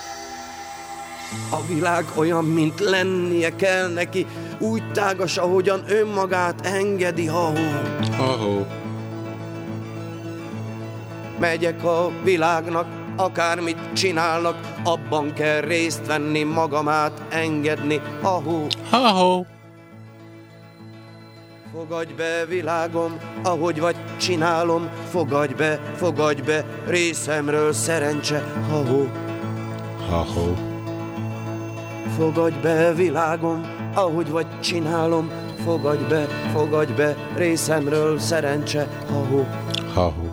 A világ olyan, mint lennie kell neki, úgy tágas, ahogyan önmagát engedi, ha-hó. Ha-hó. Megyek a világnak, akármit csinálnak, abban kell részt venni, magamát engedni, ha-hó. Ha-hó. Fogadj be, világom, ahogy vagy, csinálom, fogadj be, fogadj be, részemről szerencse, ha-hó. Ha-hó. Fogadj be, világom, ahogy vagy, csinálom, fogadj be, fogadj be, részemről szerencse, ha-hó. Ha-hó.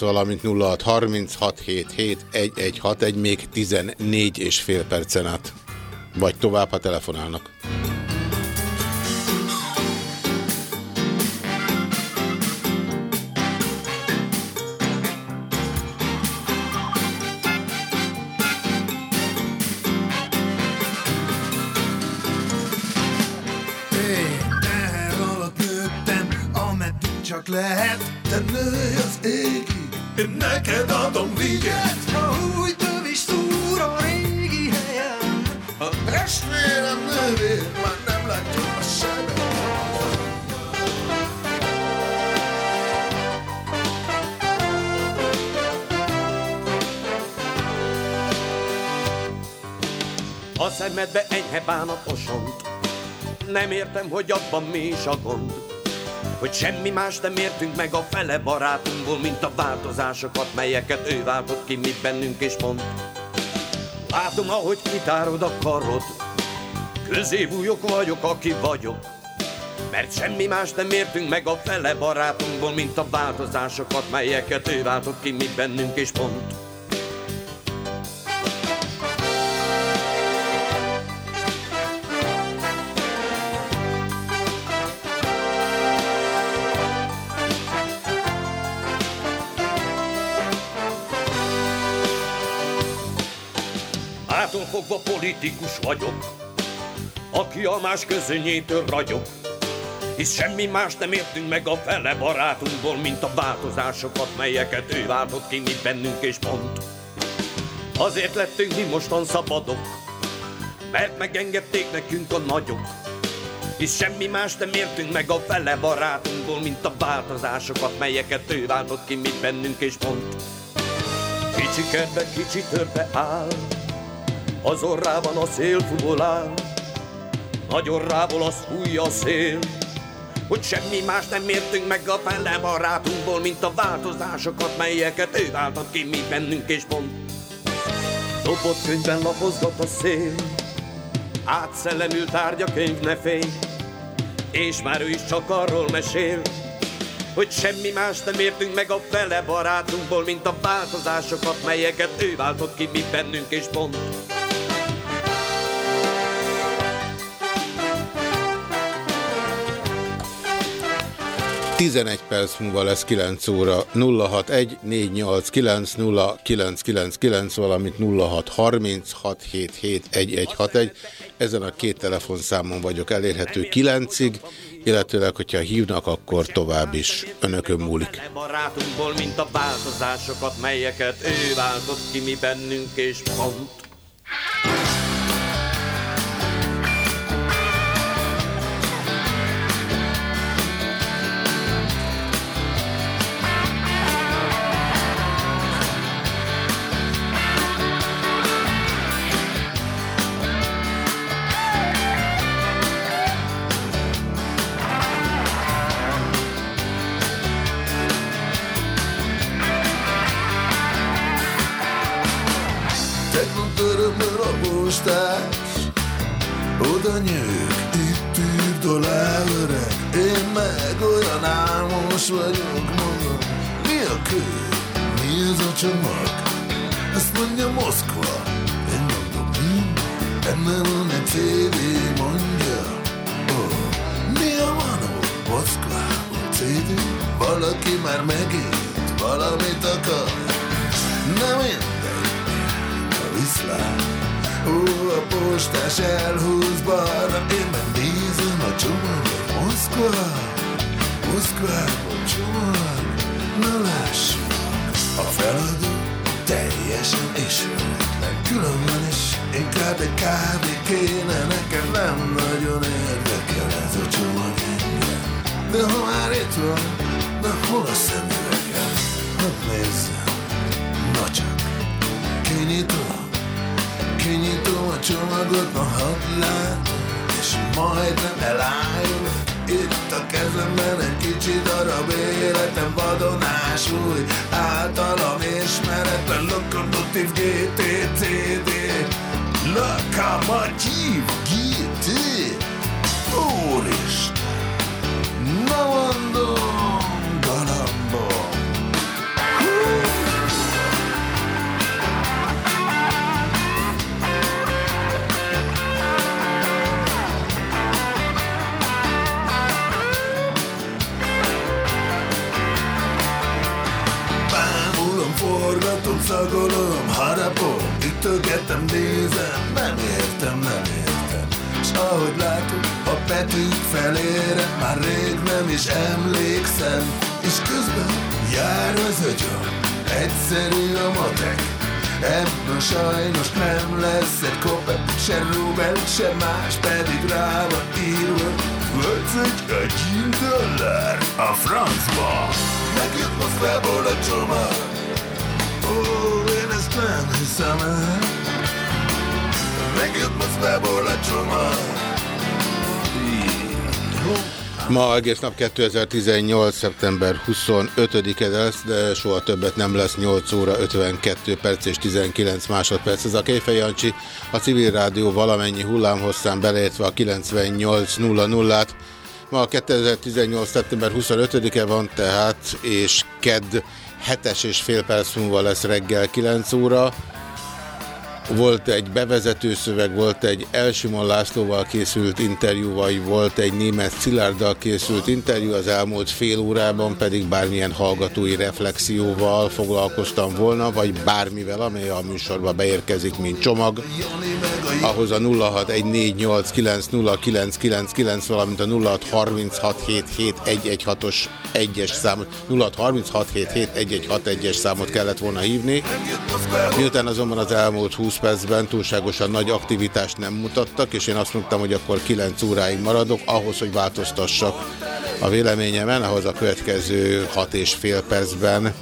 valamint nulla hat harminc hat hét hét egy egy hat egy még tizennégy és fél percen át. Vagy tovább, ha telefonálnak. Szemedbe enyhe bánat osont Nem értem, hogy abban mi is a gond. Hogy semmi más nem értünk meg a fele barátunkból Mint a változásokat, melyeket ő váltott ki mi bennünk és mond Látom, ahogy kitárod a karod Közévújok vagyok, aki vagyok. Mert semmi más nem értünk meg a fele barátunkból, mint a változásokat, melyeket ő váltott ki mi bennünk és pont. Fogva politikus vagyok, aki a más közönyétől ragyog. Hisz semmi más nem értünk meg a fele barátunkból, mint a változásokat, melyeket ő váltott ki mi bennünk és pont. Azért lettünk mi mostan szabadok, mert megengedték nekünk a nagyok. Hisz semmi más nem értünk meg a fele barátunkból, mint a változásokat, melyeket ő váltott ki mi bennünk és mond. Kicsi kertbe, kicsi törpe áll, az orrában a szél áll, nagy orrából az fújja a szél, hogy semmi más nem értünk meg a fele barátunkból, mint a változásokat, melyeket ő váltott ki mi bennünk és mond. Dobott könyvben lapozgat a szél, átszellemül tárgyakönyv ne félj, és már ő is csak arról mesél, hogy semmi más nem értünk meg a fele barátunkból, mint a változásokat, melyeket ő váltott ki mi bennünk és pont. 11 perc múlva lesz 9 óra 061 489 0999, valamint 0636771161. Ezen a két telefonszámon vagyok elérhető 9-ig, illetőleg, hogyha hívnak, akkor tovább is önökön múlik. Barátunkból, mint a változásokat, melyeket ő váltott ki mi bennünk és pont. vagyok, mondom, mi a kő, mi ez a csomag? Azt mondja Moszkva, én mondom, mi? Benne van egy CD, mondja, oh, mi a manó? Moszkvában CD, valaki már megint valamit akar. Na mindegy, a viszlát, ó, a postás elhúz balra, én meg nézem a csomagot, Moszkva. Moszkvában csomag, na lássuk, a feladó teljesen ismeretlen. Különben is inkább egy kávé kéne, nekem nem nagyon érdekel ez a csomag engem. De ha már itt van, na hol a szemüvegem? Hát nézzem, na csak, kinyitom, kinyitom a csomagot, na hadd látom, és majdnem elájulok. Itt a kezemben egy kicsi darab életem vadonás új Általam ismeretlen lokomotív GTCD Lokomotív GT Úristen, na mondom! Látom, szagolom, harapom, ütögetem, nézem. Nem értem, nem értem. S ahogy látom, a betűk felére Már rég nem is emlékszem. És közben jár az agyam Egyszerű a matek. Ebből sajnos nem lesz egy kopek Se rubel, se más, pedig rá van írva Vöcög egy dollár a francba. Megjött Moszkvából a csomag egész nap 2018. szeptember 25-e lesz, de soha többet nem lesz 8 óra 52 perc és 19 másodperc. Ez a Kéfej Jancsi, a civil rádió valamennyi hullámhosszán beleértve a 98.00-át. Ma 2018. szeptember 25-e van tehát, és KED 7-es és fél perc múlva lesz reggel 9 óra. Volt egy bevezető szöveg, volt egy Elsimon Lászlóval készült interjú, vagy volt egy német Szilárddal készült interjú, az elmúlt fél órában pedig bármilyen hallgatói reflexióval foglalkoztam volna, vagy bármivel, amely a műsorba beérkezik, mint csomag. ahhoz a 0614890999, valamint a 0636771161-es egyes számot, 0636771161-es számot kellett volna hívni. Miután azonban az elmúlt 20 percben túlságosan nagy aktivitást nem mutattak, és én azt mondtam, hogy akkor 9 óráig maradok, ahhoz, hogy változtassak a véleményemen, ahhoz a következő 6 és fél percben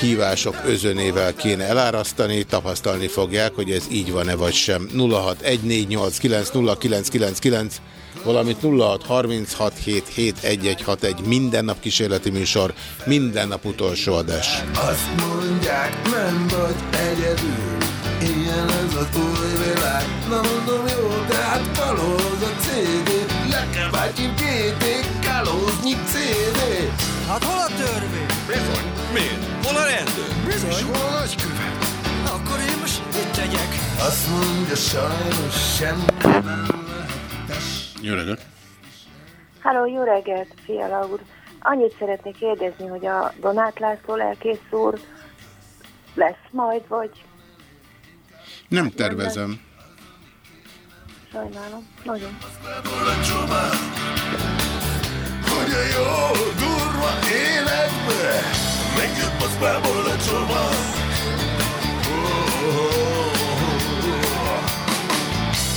hívások özönével kéne elárasztani, tapasztalni fogják, hogy ez így van-e vagy sem. 0614890999, valamint 0636771161 minden nap kísérleti műsor, minden nap utolsó adás. Azt mondják, nem vagy egyedül Ilyen ez az új világ Na mondom jó, de hát kalóz a CD Le kell vágyni GT, kalózni CD Hát hol a törvény? Bizony, miért? Hol a rendőr? Bizony. És hol a nagykövet? Akkor én most mit tegyek? Azt mondja sajnos semmi nem Jó reggelt! Háló, jó reggelt, Fiala úr. Annyit szeretnék kérdezni, hogy a Donát László lelkész úr lesz majd, vagy Nem tervezem. sajnálom. Nagyon. Hogy a jó, durva életbe Megjött Moszkvából a csomag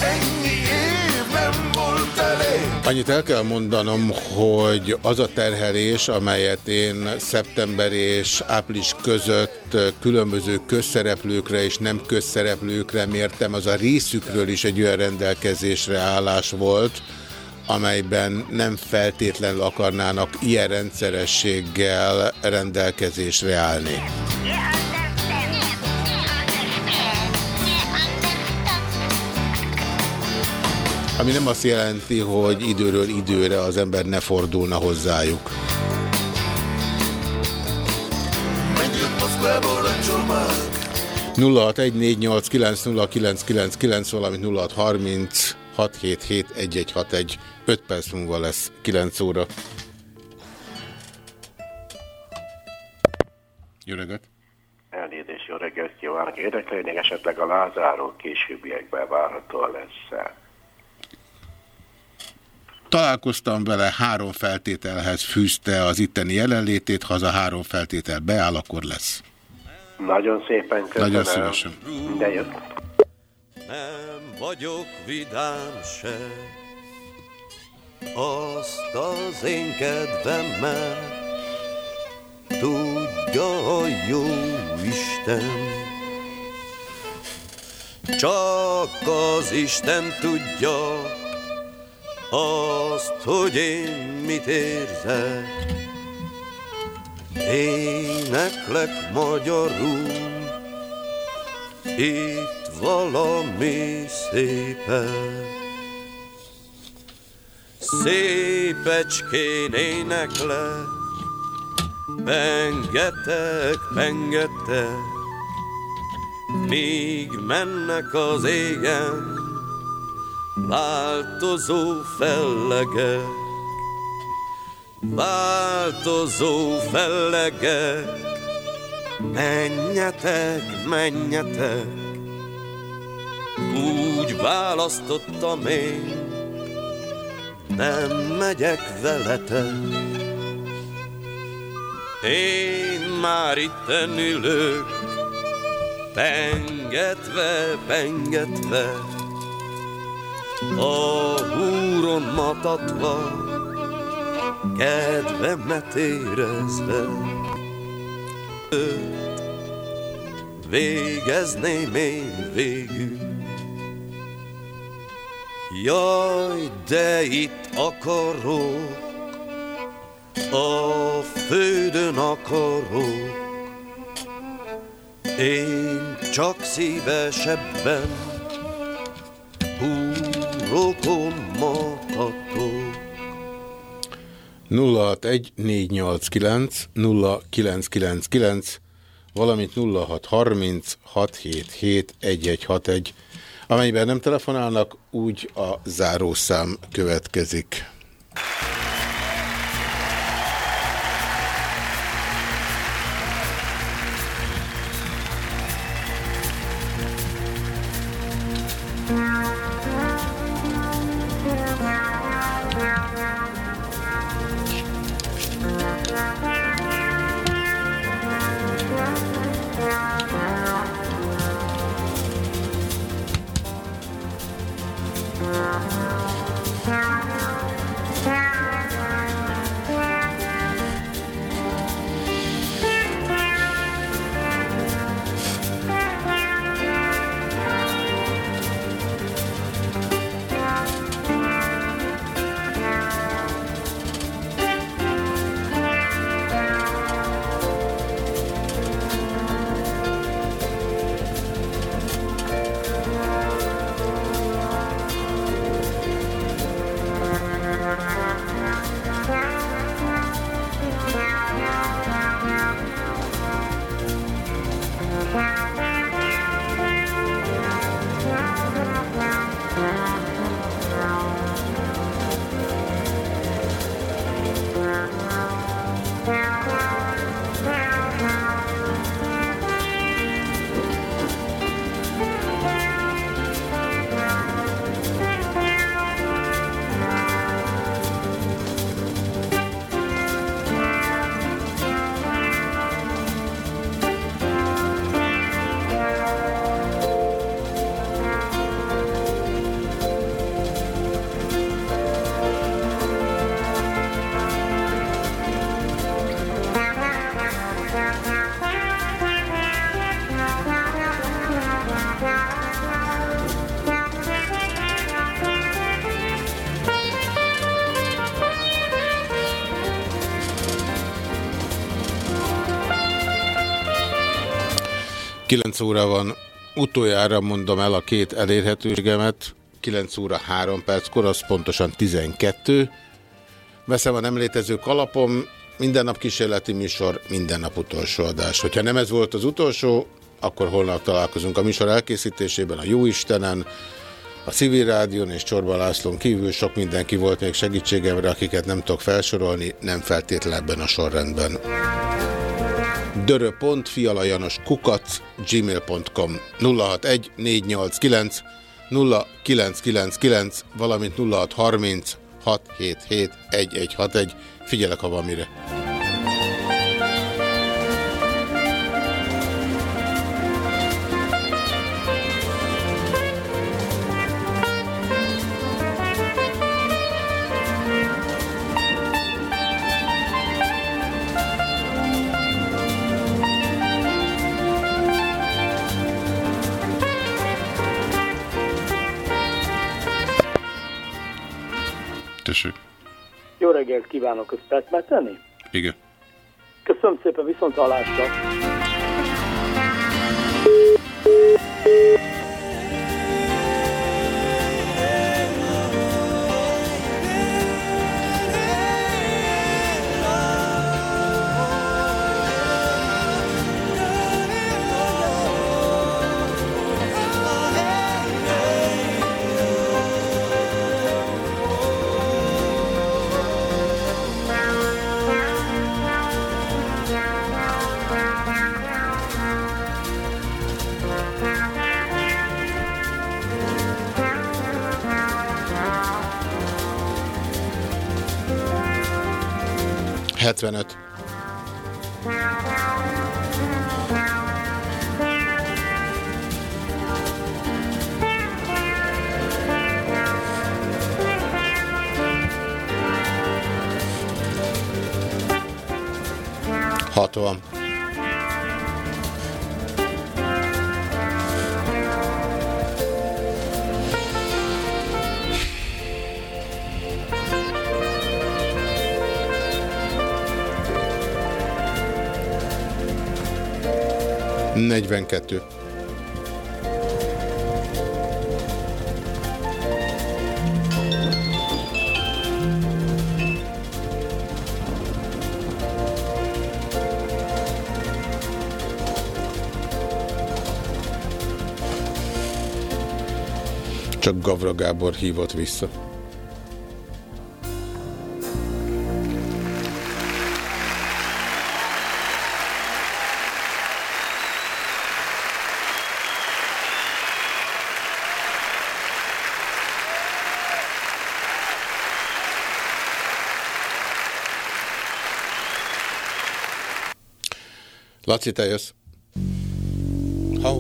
év nem volt elég Annyit el kell mondanom, hogy az a terhelés, amelyet én szeptember és április között különböző közszereplőkre és nem közszereplőkre mértem, az a részükről is egy olyan rendelkezésre állás volt, amelyben nem feltétlenül akarnának ilyen rendszerességgel rendelkezésre állni. Ami nem azt jelenti, hogy időről időre az ember ne fordulna hozzájuk. Megjött Moszkvából a csomag 0614890999, valamint 0636771161. 5 perc múlva lesz 9 óra. Jó reggelt! Elnézést, jó reggelt kívánok. Érdeklődnék esetleg a Lázáró későbbiekben várható lesz. Találkoztam vele, három feltételhez fűzte az itteni jelenlétét, ha az a három feltétel beáll, akkor lesz. Nagyon szépen köszönöm. Nagyon szívesen. Minden jött. Nem vagyok vidám se, azt az én kedvemmel tudja a jó Isten. Csak az Isten tudja azt, hogy én mit érzek. Éneklek magyarul, itt valami szépen. Szépecskén éneklek, pengetek, pengetek, míg mennek az égen, változó fellegek, változó fellegek, menjetek, menjetek, úgy választottam én, nem megyek veletek. Én már itten ülök, pengetve, pengetve, a húron adva, kedvemet érezve. Őt végezném én végül. Jaj, de itt akarok, a földön akarok, én csak szívesebben húrokon matatok. 061489 0999, valamint 0630 677 1161. Amennyiben nem telefonálnak, úgy a zárószám következik. 9 óra van, utoljára mondom el a két elérhetőségemet, 9 óra 3 perckor, az pontosan 12. Veszem a nem létező kalapom, minden nap kísérleti műsor, minden nap utolsó adás. Hogyha nem ez volt az utolsó, akkor holnap találkozunk a műsor elkészítésében a Jóistenen, a Civil Rádión és Csorba Lászlón kívül. Sok mindenki volt még segítségemre, akiket nem tudok felsorolni, nem feltétlenül ebben a sorrendben dörö.fialajanos kukac gmail.com 061 489 0999 valamint 0630 677 1161 figyelek, ha van mire. Reggelt kívánok, ezt lehet megtenni? Igen. Köszönöm szépen, viszont hallásra. Hetvenöt. Hatvan. Negyvenkettő. Csak Gavra Gábor hívott vissza. Laci, te jössz. Ha.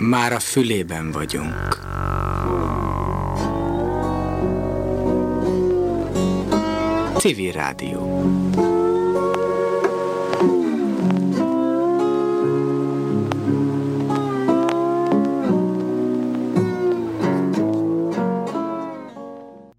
Már a fülében vagyunk. Civil Rádió.